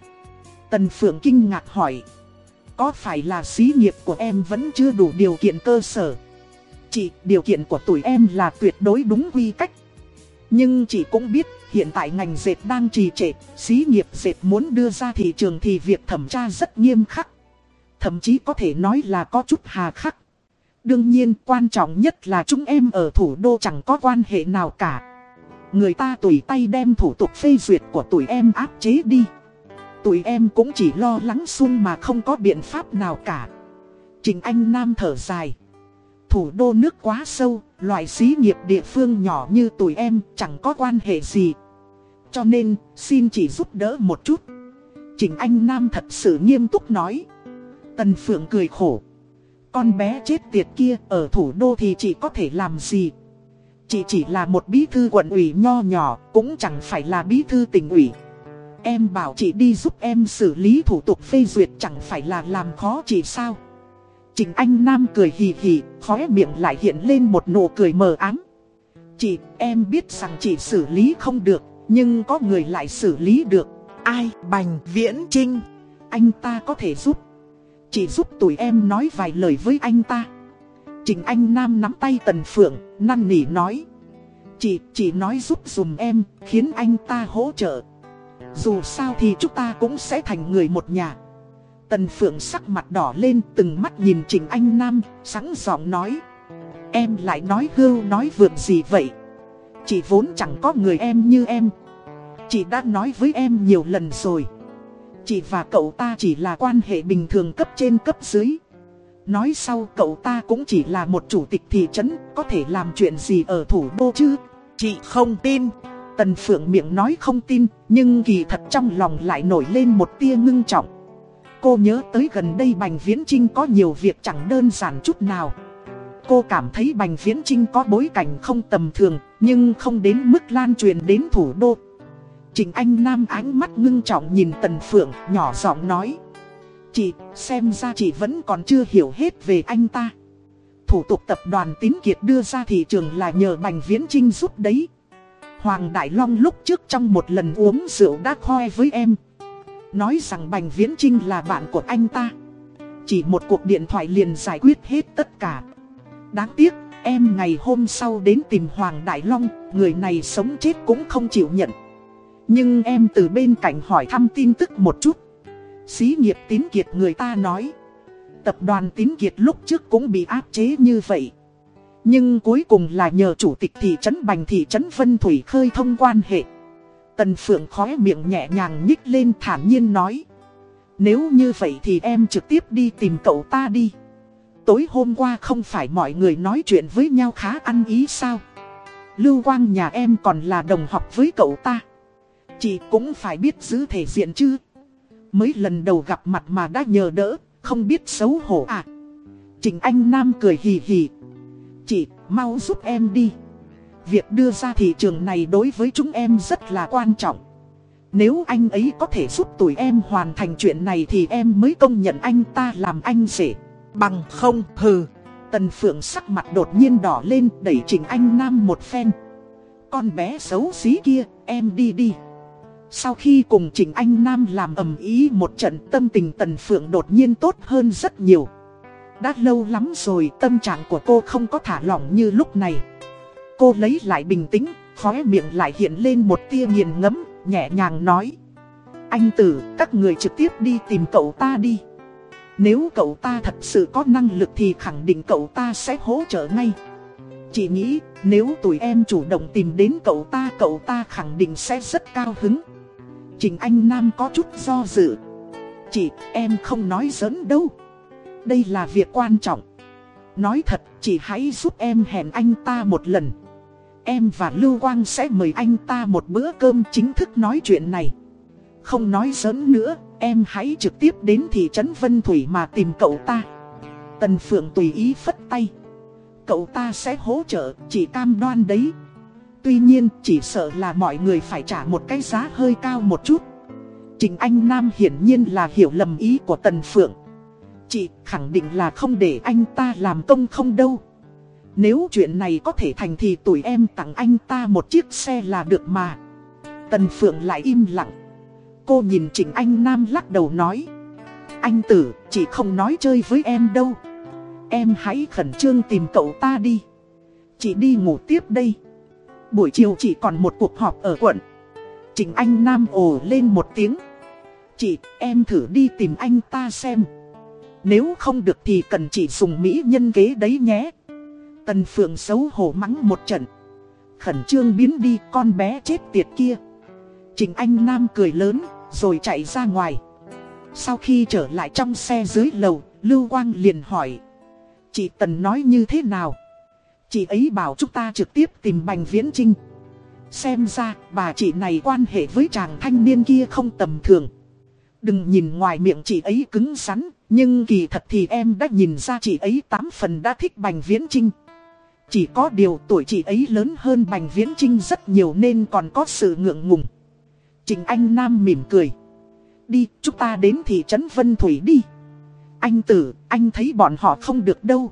Tần Phượng kinh ngạc hỏi. Có phải là xí nghiệp của em vẫn chưa đủ điều kiện cơ sở? Chị, điều kiện của tụi em là tuyệt đối đúng quy cách. Nhưng chị cũng biết, hiện tại ngành dệt đang trì trệ, xí nghiệp dệt muốn đưa ra thị trường thì việc thẩm tra rất nghiêm khắc. Thậm chí có thể nói là có chút hà khắc. Đương nhiên quan trọng nhất là chúng em ở thủ đô chẳng có quan hệ nào cả. Người ta tùy tay đem thủ tục phê duyệt của tụi em áp chế đi. Tụi em cũng chỉ lo lắng xung mà không có biện pháp nào cả. Trình Anh Nam thở dài. Thủ đô nước quá sâu, loại xí nghiệp địa phương nhỏ như tụi em chẳng có quan hệ gì. Cho nên, xin chỉ giúp đỡ một chút. Trình Anh Nam thật sự nghiêm túc nói. Tần Phượng cười khổ. Con bé chết tiệt kia ở thủ đô thì chị có thể làm gì? Chị chỉ là một bí thư quận ủy nho nhỏ, cũng chẳng phải là bí thư tỉnh ủy. Em bảo chị đi giúp em xử lý thủ tục phê duyệt chẳng phải là làm khó chị sao? Trình Anh Nam cười hì hì, khóe miệng lại hiện lên một nụ cười mờ ám. Chị, em biết rằng chị xử lý không được, nhưng có người lại xử lý được. Ai? Bành Viễn Trinh. Anh ta có thể giúp. Chị giúp tụi em nói vài lời với anh ta. Trình Anh Nam nắm tay Tần Phượng, năn nỉ nói. Chị, chị nói giúp dùm em, khiến anh ta hỗ trợ. Dù sao thì chúng ta cũng sẽ thành người một nhà. Tần Phượng sắc mặt đỏ lên từng mắt nhìn Trình Anh Nam, sẵn giọng nói. Em lại nói hưu nói vượt gì vậy? Chị vốn chẳng có người em như em. Chị đã nói với em nhiều lần rồi. Chị và cậu ta chỉ là quan hệ bình thường cấp trên cấp dưới. Nói sau cậu ta cũng chỉ là một chủ tịch thị trấn, có thể làm chuyện gì ở thủ đô chứ? Chị không tin. Tần Phượng miệng nói không tin, nhưng kỳ thật trong lòng lại nổi lên một tia ngưng trọng. Cô nhớ tới gần đây Bành Viễn Trinh có nhiều việc chẳng đơn giản chút nào. Cô cảm thấy Bành Viễn Trinh có bối cảnh không tầm thường, nhưng không đến mức lan truyền đến thủ đô. Trình Anh Nam ánh mắt ngưng trọng nhìn Tần Phượng, nhỏ giọng nói. Chị, xem ra chị vẫn còn chưa hiểu hết về anh ta. Thủ tục tập đoàn Tín Kiệt đưa ra thị trường là nhờ Bành Viễn Trinh giúp đấy. Hoàng Đại Long lúc trước trong một lần uống rượu đã khoe với em. Nói rằng Bành Viễn Trinh là bạn của anh ta. Chỉ một cuộc điện thoại liền giải quyết hết tất cả. Đáng tiếc, em ngày hôm sau đến tìm Hoàng Đại Long, người này sống chết cũng không chịu nhận. Nhưng em từ bên cạnh hỏi thăm tin tức một chút. Xí nghiệp tín kiệt người ta nói. Tập đoàn tín kiệt lúc trước cũng bị áp chế như vậy. Nhưng cuối cùng là nhờ chủ tịch thị trấn Bành thị trấn Vân Thủy khơi thông quan hệ. Tần Phượng khóe miệng nhẹ nhàng nhích lên thản nhiên nói. Nếu như vậy thì em trực tiếp đi tìm cậu ta đi. Tối hôm qua không phải mọi người nói chuyện với nhau khá ăn ý sao? Lưu Quang nhà em còn là đồng học với cậu ta. Chị cũng phải biết giữ thể diện chứ. Mới lần đầu gặp mặt mà đã nhờ đỡ, không biết xấu hổ à. Trình Anh Nam cười hì hì. Chị, mau giúp em đi. Việc đưa ra thị trường này đối với chúng em rất là quan trọng. Nếu anh ấy có thể giúp tụi em hoàn thành chuyện này thì em mới công nhận anh ta làm anh rể. Bằng không, hừ. Tần Phượng sắc mặt đột nhiên đỏ lên đẩy Trình Anh Nam một phen. Con bé xấu xí kia, em đi đi. Sau khi cùng Trình Anh Nam làm ầm ý một trận tâm tình Tần Phượng đột nhiên tốt hơn rất nhiều. Đã lâu lắm rồi tâm trạng của cô không có thả lỏng như lúc này. Cô lấy lại bình tĩnh, khóe miệng lại hiện lên một tia nghiền ngẫm, nhẹ nhàng nói. Anh Tử, các người trực tiếp đi tìm cậu ta đi. Nếu cậu ta thật sự có năng lực thì khẳng định cậu ta sẽ hỗ trợ ngay. Chị nghĩ, nếu tụi em chủ động tìm đến cậu ta, cậu ta khẳng định sẽ rất cao hứng. Trình Anh Nam có chút do dự. Chị, em không nói giỡn đâu. Đây là việc quan trọng. Nói thật, chị hãy giúp em hẹn anh ta một lần. Em và Lưu Quang sẽ mời anh ta một bữa cơm chính thức nói chuyện này. Không nói giỡn nữa, em hãy trực tiếp đến thị trấn Vân Thủy mà tìm cậu ta. Tần Phượng tùy ý phất tay. Cậu ta sẽ hỗ trợ, chỉ cam đoan đấy. Tuy nhiên, chỉ sợ là mọi người phải trả một cái giá hơi cao một chút. Trình Anh Nam hiển nhiên là hiểu lầm ý của Tần Phượng. Chị khẳng định là không để anh ta làm công không đâu. Nếu chuyện này có thể thành thì tụi em tặng anh ta một chiếc xe là được mà. Tần Phượng lại im lặng. Cô nhìn Trịnh Anh Nam lắc đầu nói. Anh tử, chị không nói chơi với em đâu. Em hãy khẩn trương tìm cậu ta đi. Chị đi ngủ tiếp đây. Buổi chiều chỉ còn một cuộc họp ở quận. Trịnh Anh Nam ồ lên một tiếng. Chị, em thử đi tìm anh ta xem. Nếu không được thì cần chị dùng mỹ nhân kế đấy nhé. Tần Phượng xấu hổ mắng một trận. Khẩn trương biến đi con bé chết tiệt kia. Trình Anh Nam cười lớn, rồi chạy ra ngoài. Sau khi trở lại trong xe dưới lầu, Lưu Quang liền hỏi. Chị Tần nói như thế nào? Chị ấy bảo chúng ta trực tiếp tìm Bành Viễn Trinh. Xem ra, bà chị này quan hệ với chàng thanh niên kia không tầm thường. Đừng nhìn ngoài miệng chị ấy cứng rắn, nhưng kỳ thật thì em đã nhìn ra chị ấy tám phần đã thích Bành Viễn Trinh. Chỉ có điều tuổi chị ấy lớn hơn Bành Viễn Trinh rất nhiều nên còn có sự ngượng ngùng. Trình Anh Nam mỉm cười. Đi, chúng ta đến thị trấn Vân Thủy đi. Anh Tử, anh thấy bọn họ không được đâu.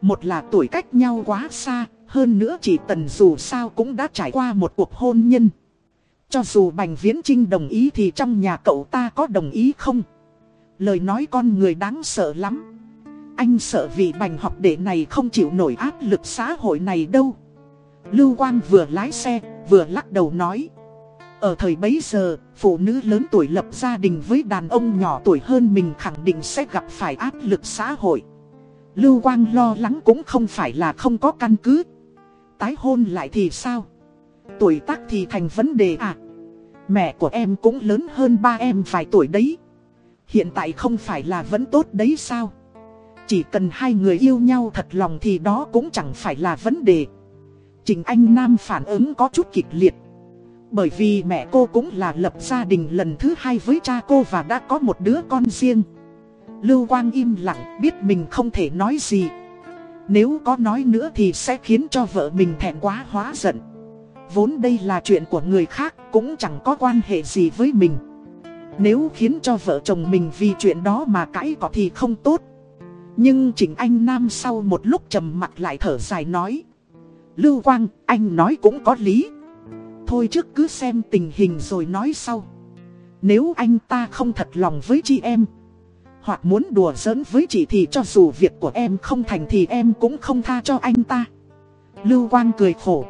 Một là tuổi cách nhau quá xa, hơn nữa chỉ Tần dù sao cũng đã trải qua một cuộc hôn nhân. Cho dù Bành Viễn Trinh đồng ý thì trong nhà cậu ta có đồng ý không? Lời nói con người đáng sợ lắm. Anh sợ vì bành học đệ này không chịu nổi áp lực xã hội này đâu. Lưu Quang vừa lái xe, vừa lắc đầu nói. Ở thời bấy giờ, phụ nữ lớn tuổi lập gia đình với đàn ông nhỏ tuổi hơn mình khẳng định sẽ gặp phải áp lực xã hội. Lưu Quang lo lắng cũng không phải là không có căn cứ. Tái hôn lại thì sao? Tuổi tác thì thành vấn đề à? Mẹ của em cũng lớn hơn ba em vài tuổi đấy. Hiện tại không phải là vẫn tốt đấy sao? Chỉ cần hai người yêu nhau thật lòng thì đó cũng chẳng phải là vấn đề. Trình Anh Nam phản ứng có chút kịch liệt. Bởi vì mẹ cô cũng là lập gia đình lần thứ hai với cha cô và đã có một đứa con riêng. Lưu Quang im lặng, biết mình không thể nói gì. Nếu có nói nữa thì sẽ khiến cho vợ mình thẹn quá hóa giận. Vốn đây là chuyện của người khác, cũng chẳng có quan hệ gì với mình. Nếu khiến cho vợ chồng mình vì chuyện đó mà cãi có thì không tốt. Nhưng Trịnh Anh Nam sau một lúc trầm mặt lại thở dài nói. Lưu Quang, anh nói cũng có lý. Thôi trước cứ xem tình hình rồi nói sau. Nếu anh ta không thật lòng với chị em Hoặc muốn đùa giỡn với chị thì cho dù việc của em không thành thì em cũng không tha cho anh ta. Lưu Quang cười khổ.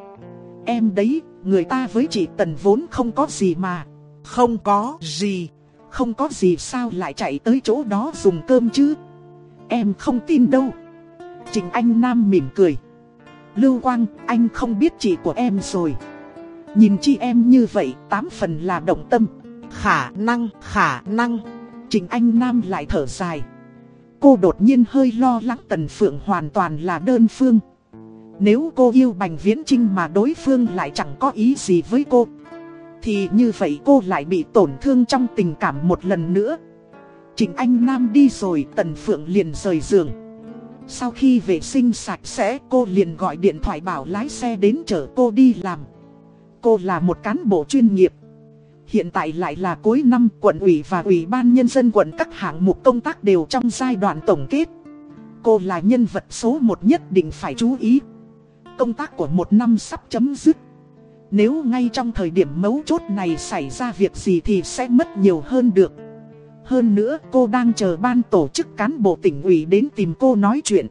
Em đấy, người ta với chị Tần vốn không có gì mà. Không có gì. Không có gì sao lại chạy tới chỗ đó dùng cơm chứ? Em không tin đâu. Trình Anh Nam mỉm cười. Lưu Quang, anh không biết chị của em rồi. Nhìn chị em như vậy, tám phần là động tâm. Khả năng, khả năng. Trình Anh Nam lại thở dài. Cô đột nhiên hơi lo lắng Tần Phượng hoàn toàn là đơn phương. Nếu cô yêu Bành Viễn Trinh mà đối phương lại chẳng có ý gì với cô Thì như vậy cô lại bị tổn thương trong tình cảm một lần nữa Trình Anh Nam đi rồi, Tần Phượng liền rời giường Sau khi vệ sinh sạch sẽ, cô liền gọi điện thoại bảo lái xe đến chở cô đi làm Cô là một cán bộ chuyên nghiệp Hiện tại lại là cuối năm, quận ủy và ủy ban nhân dân quận các hạng mục công tác đều trong giai đoạn tổng kết. Cô là nhân vật số một nhất định phải chú ý. Công tác của một năm sắp chấm dứt. Nếu ngay trong thời điểm mấu chốt này xảy ra việc gì thì sẽ mất nhiều hơn được. Hơn nữa cô đang chờ ban tổ chức cán bộ tỉnh ủy đến tìm cô nói chuyện.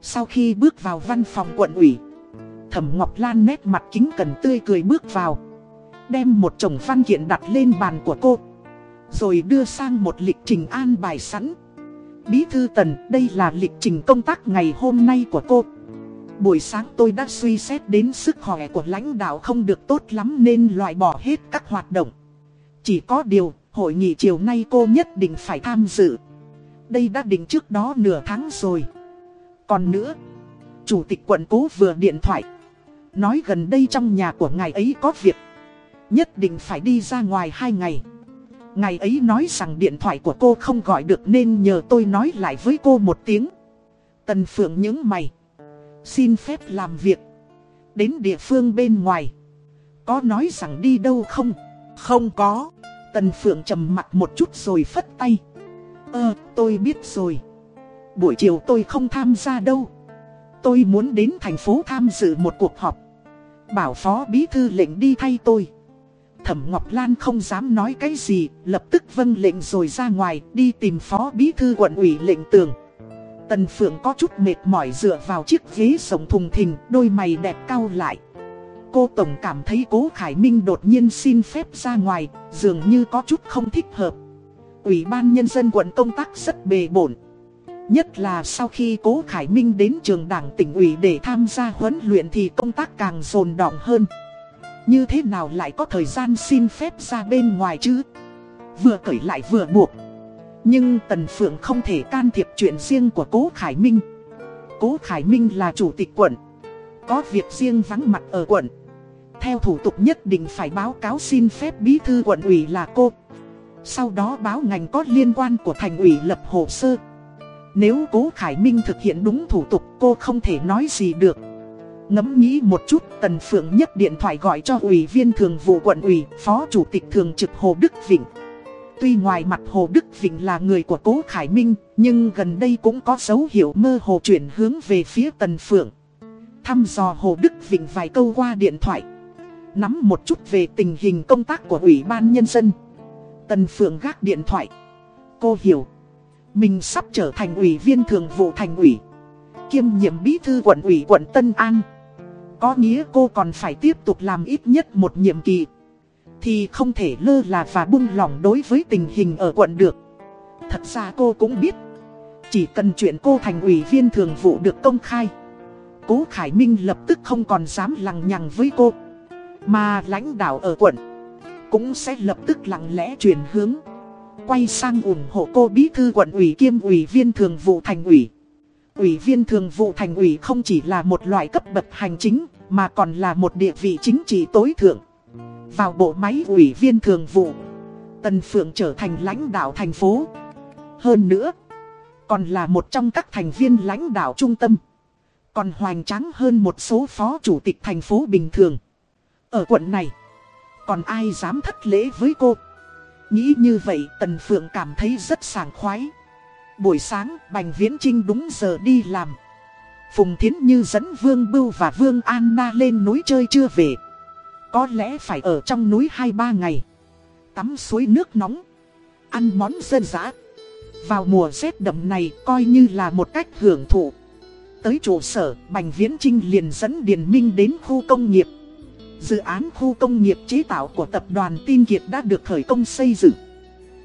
Sau khi bước vào văn phòng quận ủy, Thẩm Ngọc Lan nét mặt kính cần tươi cười bước vào. Đem một chồng văn kiện đặt lên bàn của cô Rồi đưa sang một lịch trình an bài sẵn Bí thư tần đây là lịch trình công tác ngày hôm nay của cô Buổi sáng tôi đã suy xét đến sức khỏe của lãnh đạo không được tốt lắm nên loại bỏ hết các hoạt động Chỉ có điều hội nghị chiều nay cô nhất định phải tham dự. Đây đã định trước đó nửa tháng rồi. Còn nữa, Chủ tịch quận cố vừa điện thoại. Nói gần đây trong nhà của ngài ấy có việc. Nhất định phải đi ra ngoài hai ngày. Ngài ấy nói rằng điện thoại của cô không gọi được nên nhờ tôi nói lại với cô một tiếng. Tần Phượng những mày. Xin phép làm việc. Đến địa phương bên ngoài. Có nói rằng đi đâu không? Không có. Tần Phượng trầm mặt một chút rồi phất tay. Ờ tôi biết rồi. Buổi chiều tôi không tham gia đâu. Tôi muốn đến thành phố tham dự một cuộc họp. Bảo phó bí thư lệnh đi thay tôi. Thẩm Ngọc Lan không dám nói cái gì, lập tức vâng lệnh rồi ra ngoài, đi tìm phó bí thư quận ủy lệnh tường. Tần Phượng có chút mệt mỏi dựa vào chiếc ghế sống thùng thình, đôi mày đẹp cau lại. Cô Tổng cảm thấy Cố Khải Minh đột nhiên xin phép ra ngoài, dường như có chút không thích hợp. Ủy ban Nhân dân quận công tác rất bề bổn. Nhất là sau khi Cố Khải Minh đến trường đảng tỉnh ủy để tham gia huấn luyện thì công tác càng rồn đọng hơn. Như thế nào lại có thời gian xin phép ra bên ngoài chứ Vừa cởi lại vừa buộc Nhưng Tần Phượng không thể can thiệp chuyện riêng của Cố Khải Minh Cố Khải Minh là chủ tịch quận Có việc riêng vắng mặt ở quận theo thủ tục nhất định phải báo cáo xin phép bí thư quận ủy là cô Sau đó báo ngành có liên quan của thành ủy lập hồ sơ Nếu Cố Khải Minh thực hiện đúng thủ tục cô không thể nói gì được Ngẫm nghĩ một chút, Tần Phượng nhấc điện thoại gọi cho ủy viên thường vụ quận ủy, phó chủ tịch thường trực Hồ Đức Vịnh. Tuy ngoài mặt Hồ Đức Vịnh là người của Cố Khải Minh, nhưng gần đây cũng có dấu hiệu mơ hồ chuyển hướng về phía Tần Phượng. Thăm dò Hồ Đức Vịnh vài câu qua điện thoại. Nắm một chút về tình hình công tác của Ủy ban Nhân dân. Tần Phượng gác điện thoại. Cô hiểu. Mình sắp trở thành ủy viên thường vụ thành ủy. Kiêm nhiệm bí thư quận ủy quận Tân An. Có nghĩa cô còn phải tiếp tục làm ít nhất một nhiệm kỳ Thì không thể lơ là và buông lỏng đối với tình hình ở quận được Thật ra cô cũng biết Chỉ cần chuyện cô thành ủy viên thường vụ được công khai Cố Khải Minh lập tức không còn dám lằng nhằng với cô mà lãnh đạo ở quận Cũng sẽ lập tức lặng lẽ chuyển hướng Quay sang ủng hộ cô bí thư quận ủy kiêm ủy viên thường vụ thành ủy Ủy viên thường vụ thành ủy không chỉ là một loại cấp bậc hành chính, mà còn là một địa vị chính trị tối thượng. Vào bộ máy ủy viên thường vụ, Tần Phượng trở thành lãnh đạo thành phố. Hơn nữa, còn là một trong các thành viên lãnh đạo trung tâm. Còn hoành tráng hơn một số phó chủ tịch thành phố bình thường. Ở quận này, còn ai dám thất lễ với cô? Nghĩ như vậy Tần Phượng cảm thấy rất sảng khoái. Buổi sáng Bành Viễn Trinh đúng giờ đi làm. Phùng Thiến Như dẫn Vương Bưu và Vương Anna lên núi chơi chưa về. Có lẽ phải ở trong núi 2-3 ngày. Tắm suối nước nóng. Ăn món dân dã. Vào mùa rét đậm này coi như là một cách hưởng thụ. Tới trụ sở, Bành Viễn Trinh liền dẫn Điền Minh đến khu công nghiệp. Dự án khu công nghiệp chế tạo của tập đoàn Tin Kiệt đã được khởi công xây dựng.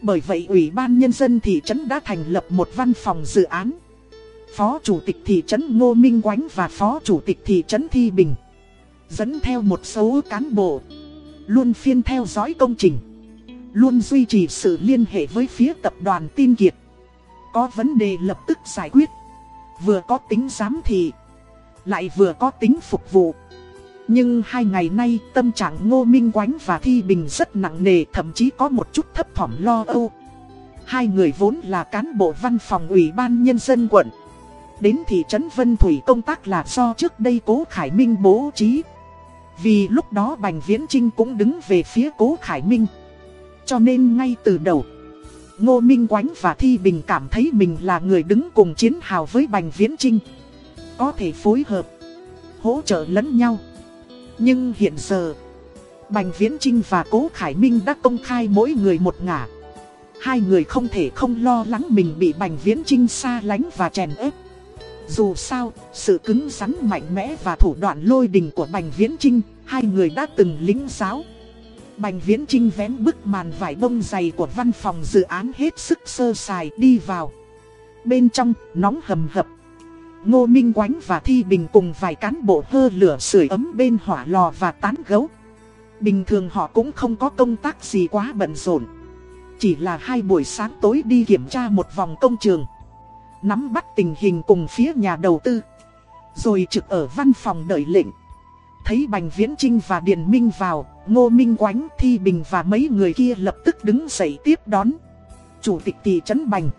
Bởi vậy Ủy ban Nhân dân thị trấn đã thành lập một văn phòng dự án. Phó Chủ tịch thị trấn Ngô Minh Quánh và Phó Chủ tịch thị trấn Thi Bình. Dẫn theo một số cán bộ. Luôn phiên theo dõi công trình. Luôn duy trì sự liên hệ với phía tập đoàn Tin Kiệt. Có vấn đề lập tức giải quyết. Vừa có tính giám thị. Lại vừa có tính phục vụ. Nhưng hai ngày nay tâm trạng Ngô Minh Quánh và Thi Bình rất nặng nề thậm chí có một chút thấp thỏm lo âu. Hai người vốn là cán bộ văn phòng ủy ban nhân dân quận. Đến thị trấn Vân Thủy công tác là do trước đây Cố Khải Minh bố trí. Vì lúc đó Bành Viễn Trinh cũng đứng về phía Cố Khải Minh. Cho nên ngay từ đầu, Ngô Minh Quánh và Thi Bình cảm thấy mình là người đứng cùng chiến hào với Bành Viễn Trinh. Có thể phối hợp, hỗ trợ lẫn nhau. Nhưng hiện giờ, Bành Viễn Trinh và Cố Khải Minh đã công khai mỗi người một ngả. Hai người không thể không lo lắng mình bị Bành Viễn Trinh xa lánh và chèn ép. Dù sao, sự cứng rắn mạnh mẽ và thủ đoạn lôi đình của Bành Viễn Trinh, hai người đã từng lính giáo. Bành Viễn Trinh vén bức màn vải bông dày của văn phòng dự án hết sức sơ sài đi vào. Bên trong, nóng hầm hập. Ngô Minh Quánh và Thi Bình cùng vài cán bộ hơ lửa sưởi ấm bên hỏa lò và tán gấu. Bình thường họ cũng không có công tác gì quá bận rộn. Chỉ là hai buổi sáng tối đi kiểm tra một vòng công trường. Nắm bắt tình hình cùng phía nhà đầu tư. Rồi trực ở văn phòng đợi lệnh. Thấy Bành Viễn Trinh và Điền Minh vào, Ngô Minh Quánh, Thi Bình và mấy người kia lập tức đứng dậy tiếp đón. Chủ tịch thị trấn Bành.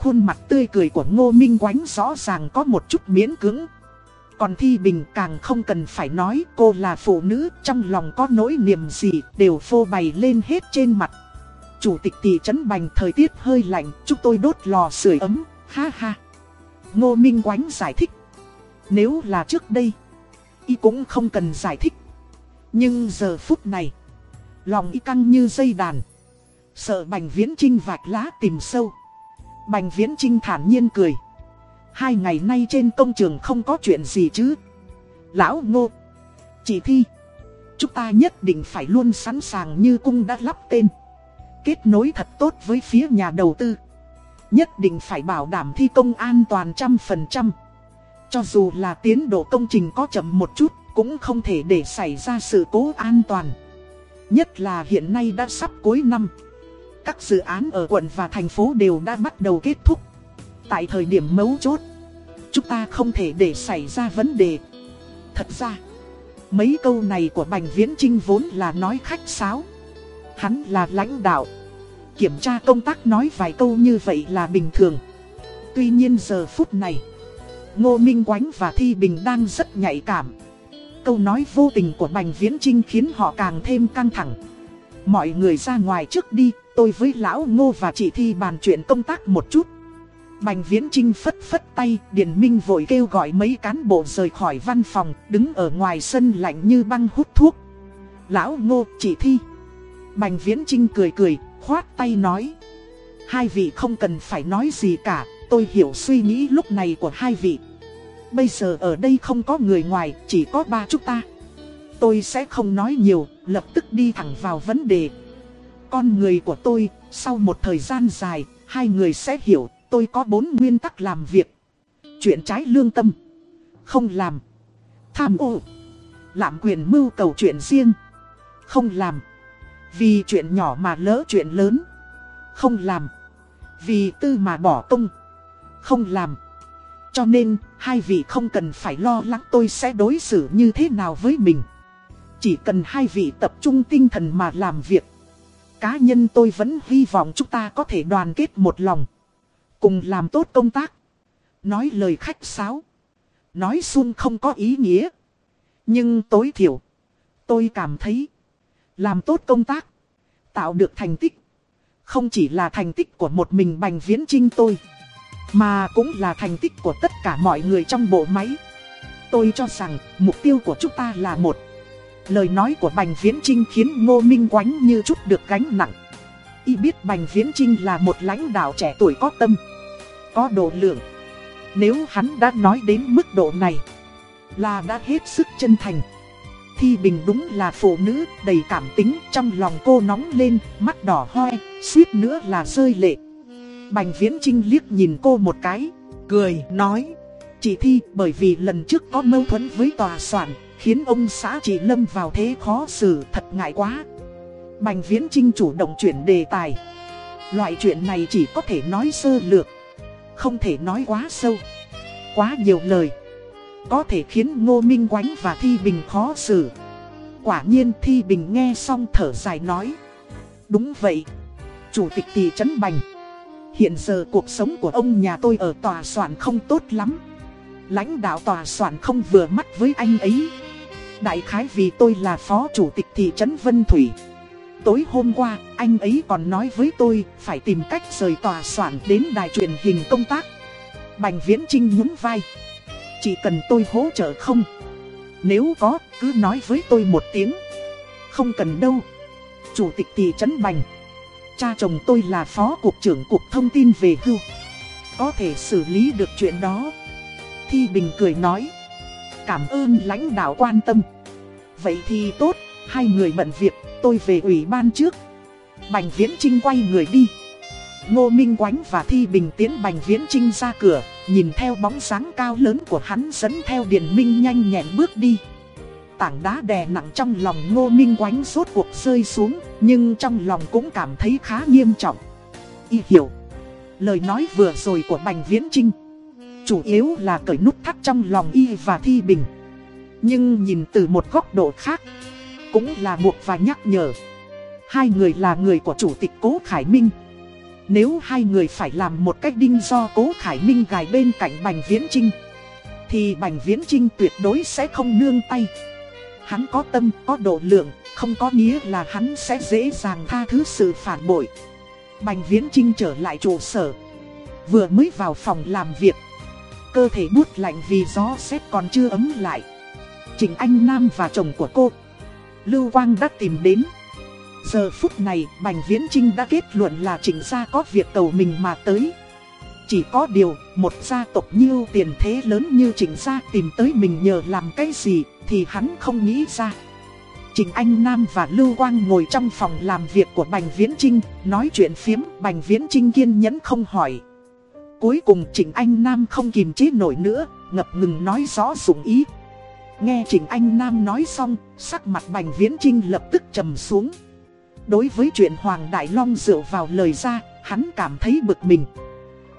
Khuôn mặt tươi cười của Ngô Minh Quánh rõ ràng có một chút miễn cưỡng. Còn Thi Bình càng không cần phải nói cô là phụ nữ trong lòng có nỗi niềm gì đều phô bày lên hết trên mặt. Chủ tịch thị trấn Bành thời tiết hơi lạnh, chúng tôi đốt lò sưởi ấm, ha ha. Ngô Minh Quánh giải thích. Nếu là trước đây, y cũng không cần giải thích. Nhưng giờ phút này, lòng y căng như dây đàn. Sợ Bành Viễn Trinh vạch lá tìm sâu. Bành Viễn Trinh thản nhiên cười. Hai ngày nay trên công trường không có chuyện gì chứ. Lão Ngô, chỉ thi. Chúng ta nhất định phải luôn sẵn sàng như cung đã lắp tên. Kết nối thật tốt với phía nhà đầu tư. Nhất định phải bảo đảm thi công an toàn trăm phần trăm. Cho dù là tiến độ công trình có chậm một chút, cũng không thể để xảy ra sự cố an toàn. Nhất là hiện nay đã sắp cuối năm. Các dự án ở quận và thành phố đều đã bắt đầu kết thúc. Tại thời điểm mấu chốt, chúng ta không thể để xảy ra vấn đề. Thật ra, mấy câu này của Bành Viễn Trinh vốn là nói khách sáo. Hắn là lãnh đạo. Kiểm tra công tác nói vài câu như vậy là bình thường. Tuy nhiên giờ phút này, Ngô Minh Quánh và Thi Bình đang rất nhạy cảm. Câu nói vô tình của Bành Viễn Trinh khiến họ càng thêm căng thẳng. Mọi người ra ngoài trước đi, tôi với lão Ngô và chị Thi bàn chuyện công tác một chút. Bành Viễn Trinh phất phất tay, Điền Minh vội kêu gọi mấy cán bộ rời khỏi văn phòng, đứng ở ngoài sân lạnh như băng hút thuốc. Lão Ngô, chị Thi. Bành Viễn Trinh cười cười, khoát tay nói. Hai vị không cần phải nói gì cả, tôi hiểu suy nghĩ lúc này của hai vị. Bây giờ ở đây không có người ngoài, chỉ có ba chúng ta. Tôi sẽ không nói nhiều, lập tức đi thẳng vào vấn đề. Con người của tôi, sau một thời gian dài, hai người sẽ hiểu tôi có bốn nguyên tắc làm việc. Chuyện trái lương tâm. Không làm. Tham ô. Lạm quyền mưu cầu chuyện riêng. Không làm. Vì chuyện nhỏ mà lỡ chuyện lớn. Không làm. Vì tư mà bỏ công. Không làm. Cho nên, hai vị không cần phải lo lắng tôi sẽ đối xử như thế nào với mình. Chỉ cần hai vị tập trung tinh thần mà làm việc. Cá nhân tôi vẫn hy vọng chúng ta có thể đoàn kết một lòng. Cùng làm tốt công tác. Nói lời khách sáo. Nói xuân không có ý nghĩa. Nhưng tối thiểu. Tôi cảm thấy. Làm tốt công tác. Tạo được thành tích. Không chỉ là thành tích của một mình Bành Viễn Trinh tôi. Mà cũng là thành tích của tất cả mọi người trong bộ máy. Tôi cho rằng mục tiêu của chúng ta là một. Lời nói của Bành Viễn Trinh khiến Ngô Minh Quánh như chút được gánh nặng. Y biết Bành Viễn Trinh là một lãnh đạo trẻ tuổi có tâm, có độ lượng. Nếu hắn đã nói đến mức độ này, là đã hết sức chân thành. Thi Bình đúng là phụ nữ đầy cảm tính trong lòng cô nóng lên, mắt đỏ hoe, suýt nữa là rơi lệ. Bành Viễn Trinh liếc nhìn cô một cái, cười, nói Chị Thi bởi vì lần trước có mâu thuẫn với tòa soạn Khiến ông xã chị Lâm vào thế khó xử, thật ngại quá. Bành Viễn Trinh chủ động chuyển đề tài. Loại chuyện này chỉ có thể nói sơ lược, Không thể nói quá sâu, Quá nhiều lời. Có thể khiến Ngô Minh Quánh và Thi Bình khó xử. Quả nhiên Thi Bình nghe xong thở dài nói, Đúng vậy, Chủ tịch tỷ trấn Bành, Hiện giờ cuộc sống của ông nhà tôi ở tòa soạn không tốt lắm. Lãnh đạo tòa soạn không vừa mắt với anh ấy. Đại khái vì tôi là phó chủ tịch thị trấn Vân Thủy. Tối hôm qua, anh ấy còn nói với tôi phải tìm cách rời tòa soạn đến đài truyền hình công tác. Bành Viễn Trinh nhún vai. Chỉ cần tôi hỗ trợ không? Nếu có, cứ nói với tôi một tiếng. Không cần đâu. Chủ tịch thị trấn Bành. Cha chồng tôi là phó cục trưởng cục thông tin về hưu. Có thể xử lý được chuyện đó. Thi Bình cười nói. Cảm ơn lãnh đạo quan tâm. Vậy thì tốt, hai người bận việc, tôi về ủy ban trước. Bành Viễn Trinh quay người đi. Ngô Minh Quánh và Thi Bình tiến Bành Viễn Trinh ra cửa Nhìn theo bóng sáng cao lớn của hắn dẫn theo Điền Minh nhanh nhẹn bước đi. Tảng đá đè nặng trong lòng Ngô Minh Quánh rốt cuộc rơi xuống Nhưng trong lòng cũng cảm thấy khá nghiêm trọng. Y hiểu Lời nói vừa rồi của Bành Viễn Trinh Chủ yếu là cởi nút thắt trong lòng y và thi bình. Nhưng nhìn từ một góc độ khác Cũng là buộc và nhắc nhở. Hai người là người của chủ tịch Cố Khải Minh. Nếu hai người phải làm một cách đinh do Cố Khải Minh gài bên cạnh Bành Viễn Trinh Thì Bành Viễn Trinh tuyệt đối sẽ không nương tay. Hắn có tâm, có độ lượng, không có nghĩa là hắn sẽ dễ dàng tha thứ sự phản bội. Bành Viễn Trinh trở lại trụ sở Vừa mới vào phòng làm việc. Cơ thể buốt lạnh vì gió xét còn chưa ấm lại. Trịnh Anh Nam và chồng của cô, Lưu Quang đã tìm đến. Giờ phút này, Bành Viễn Trinh đã kết luận là trịnh gia có việc cầu mình mà tới. Chỉ có điều, một gia tộc như tiền thế lớn như trịnh gia tìm tới mình nhờ làm cái gì thì hắn không nghĩ ra. Trịnh Anh Nam và Lưu Quang ngồi trong phòng làm việc của Bành Viễn Trinh Nói chuyện phiếm. Bành Viễn Trinh kiên nhẫn không hỏi. Cuối cùng Trịnh Anh Nam không kìm chế nổi nữa, ngập ngừng nói rõ dụng ý. Nghe Trịnh Anh Nam nói xong, sắc mặt Bành Viễn Trinh lập tức trầm xuống. Đối với chuyện Hoàng Đại Long dựa vào lời ra, hắn cảm thấy bực mình.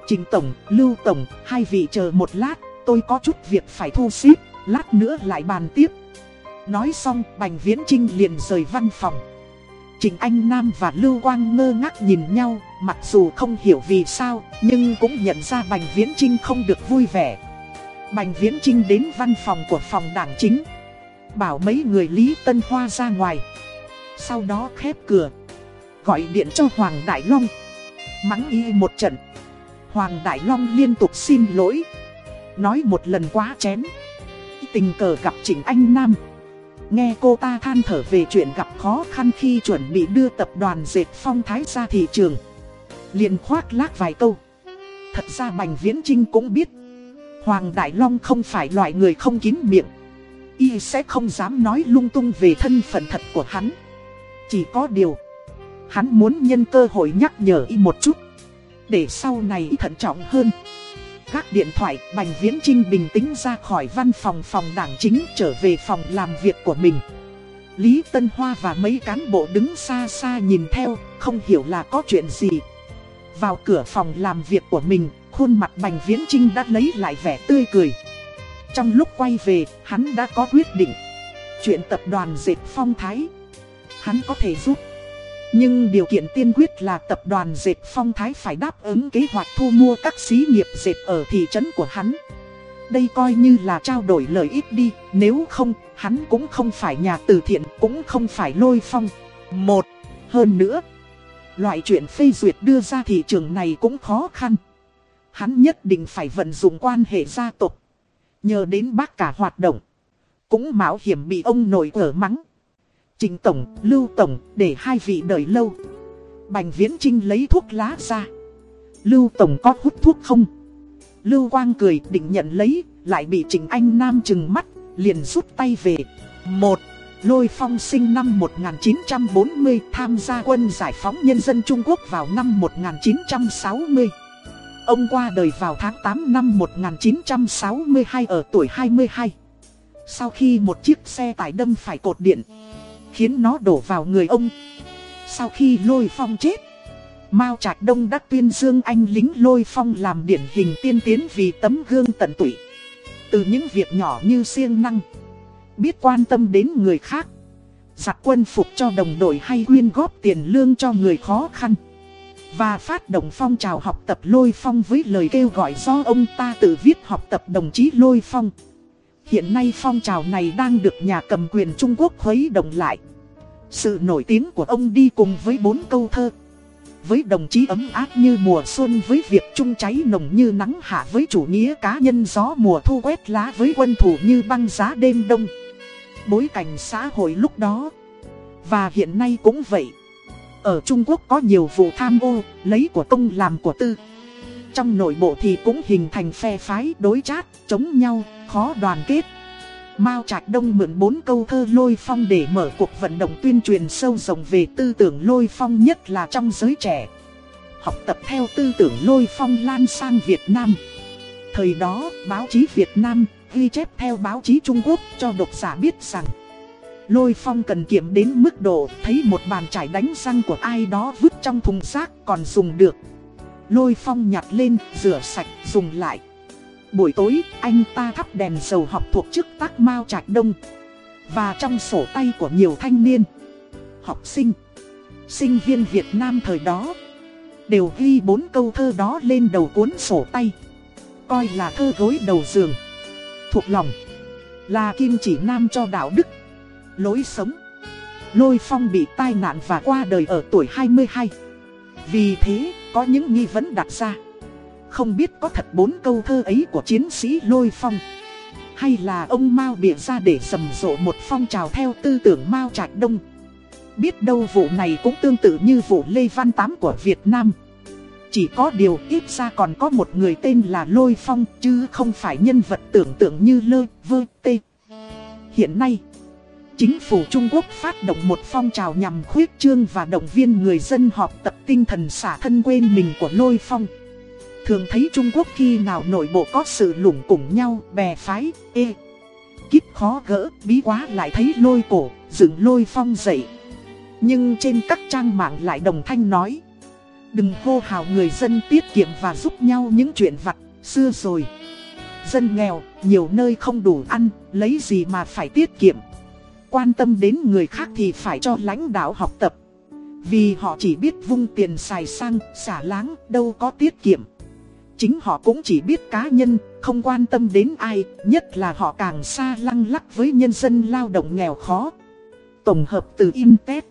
Trịnh Tổng, Lưu Tổng, hai vị chờ một lát, tôi có chút việc phải thu xếp, lát nữa lại bàn tiếp. Nói xong, Bành Viễn Trinh liền rời văn phòng. Trịnh Anh Nam và Lưu Quang ngơ ngác nhìn nhau, mặc dù không hiểu vì sao, nhưng cũng nhận ra Bành Viễn Trinh không được vui vẻ. Bành Viễn Trinh đến văn phòng của phòng đảng chính, bảo mấy người Lý Tân Hoa ra ngoài. Sau đó khép cửa, gọi điện cho Hoàng Đại Long, mắng y một trận. Hoàng Đại Long liên tục xin lỗi, nói một lần quá chén. Tình cờ gặp Trịnh Anh Nam. Nghe cô ta than thở về chuyện gặp khó khăn khi chuẩn bị đưa tập đoàn dệt phong thái ra thị trường. Liền khoác lác vài câu. Thật ra Bành Viễn Trinh cũng biết. Hoàng Đại Long không phải loại người không kín miệng. Y sẽ không dám nói lung tung về thân phận thật của hắn. Chỉ có điều, Hắn muốn nhân cơ hội nhắc nhở Y một chút. Để sau này Y thận trọng hơn các điện thoại, Bành Viễn Trinh bình tĩnh ra khỏi văn phòng phòng đảng chính trở về phòng làm việc của mình. Lý Tân Hoa và mấy cán bộ đứng xa xa nhìn theo, không hiểu là có chuyện gì. Vào cửa phòng làm việc của mình, Khuôn mặt Bành Viễn Trinh đã lấy lại vẻ tươi cười. Trong lúc quay về, hắn đã có quyết định. Chuyện tập đoàn dệt phong thái, hắn có thể giúp. Nhưng điều kiện tiên quyết là tập đoàn dệt phong thái phải đáp ứng kế hoạch thu mua các xí nghiệp dệt ở thị trấn của hắn. Đây coi như là trao đổi lợi ích đi, nếu không, hắn cũng không phải nhà từ thiện, cũng không phải lôi phong. Một, hơn nữa, loại chuyện phê duyệt đưa ra thị trường này cũng khó khăn. Hắn nhất định phải vận dụng quan hệ gia tộc. Nhờ đến bác cả hoạt động. Cũng mạo hiểm bị ông nội ở mắng. Trình Tổng, Lưu Tổng, để hai vị đợi lâu. Bành Viễn Trinh lấy thuốc lá ra. Lưu Tổng có hút thuốc không? Lưu Quang cười định nhận lấy, lại bị Trình Anh Nam chừng mắt, liền rút tay về. Một, Lôi Phong sinh năm 1940 tham gia quân giải phóng nhân dân Trung Quốc vào năm 1960. Ông qua đời vào tháng 8 năm 1962 ở tuổi 22. Sau khi một chiếc xe tải đâm phải cột điện, khiến nó đổ vào người ông. Sau khi lôi phong chết, Mao Trạch Đông đã tuyên dương anh lính lôi phong làm điển hình tiên tiến vì tấm gương tận tụy. Từ những việc nhỏ như siêng năng, biết quan tâm đến người khác, giặc quân phục cho đồng đội hay quyên góp tiền lương cho người khó khăn. Và phát động phong trào học tập lôi phong với lời kêu gọi do ông ta tự viết học tập đồng chí lôi phong. Hiện nay phong trào này đang được nhà cầm quyền Trung Quốc khuấy động lại. Sự nổi tiếng của ông đi cùng với bốn câu thơ. Với đồng chí ấm áp như mùa xuân với việc chung cháy nồng như nắng hạ với chủ nghĩa cá nhân gió mùa thu quét lá với quân thủ như băng giá đêm đông. Bối cảnh xã hội lúc đó và hiện nay cũng vậy. Ở Trung Quốc có nhiều vụ tham ô, lấy của công làm của tư. Trong nội bộ thì cũng hình thành phe phái đối chát, chống nhau, khó đoàn kết. Mao Trạch Đông mượn bốn câu thơ lôi phong để mở cuộc vận động tuyên truyền sâu rộng về tư tưởng lôi phong nhất là trong giới trẻ. Học tập theo tư tưởng lôi phong lan sang Việt Nam. Thời đó, báo chí Việt Nam ghi chép theo báo chí Trung Quốc cho độc giả biết rằng Lôi phong cần kiểm đến mức độ thấy một bàn chải đánh răng của ai đó vứt trong thùng rác còn dùng được. Lôi phong nhặt lên, rửa sạch, dùng lại. Buổi tối, anh ta thắp đèn dầu học thuộc chức tác Mao Trạch Đông. Và trong sổ tay của nhiều thanh niên, học sinh, sinh viên Việt Nam thời đó, đều ghi bốn câu thơ đó lên đầu cuốn sổ tay. Coi là thơ gối đầu giường. Thuộc lòng, là kim chỉ nam cho đạo đức lối sống. Lôi Phong bị tai nạn và qua đời ở tuổi 22. Vì thế, có những nghi vấn đặt ra. Không biết có thật bốn câu thơ ấy của chiến sĩ Lôi Phong. Hay là ông Mao bịa ra để rầm rộ một phong trào theo tư tưởng Mao Trạch Đông. Biết đâu vụ này cũng tương tự như vụ Lê Văn Tám của Việt Nam. Chỉ có điều ít ra còn có một người tên là Lôi Phong chứ không phải nhân vật tưởng tượng như Lơ, Vơ, Tê. Hiện nay Chính phủ Trung Quốc phát động một phong trào nhằm khuyết trương và động viên người dân họp tập tinh thần xả thân quên mình của lôi phong. Thường thấy Trung Quốc khi nào nội bộ có sự lủng củng nhau, bè phái, ê. Kíp khó gỡ, bí quá lại thấy lôi cổ, dựng lôi phong dậy. Nhưng trên các trang mạng lại đồng thanh nói. Đừng hô hào người dân tiết kiệm và giúp nhau những chuyện vặt, xưa rồi. Dân nghèo, nhiều nơi không đủ ăn, lấy gì mà phải tiết kiệm quan tâm đến người khác thì phải cho lãnh đạo học tập. Vì họ chỉ biết vung tiền xài sang, xả láng, đâu có tiết kiệm. Chính họ cũng chỉ biết cá nhân, không quan tâm đến ai, nhất là họ càng xa lăng lắc với nhân dân lao động nghèo khó. Tổng hợp từ Intest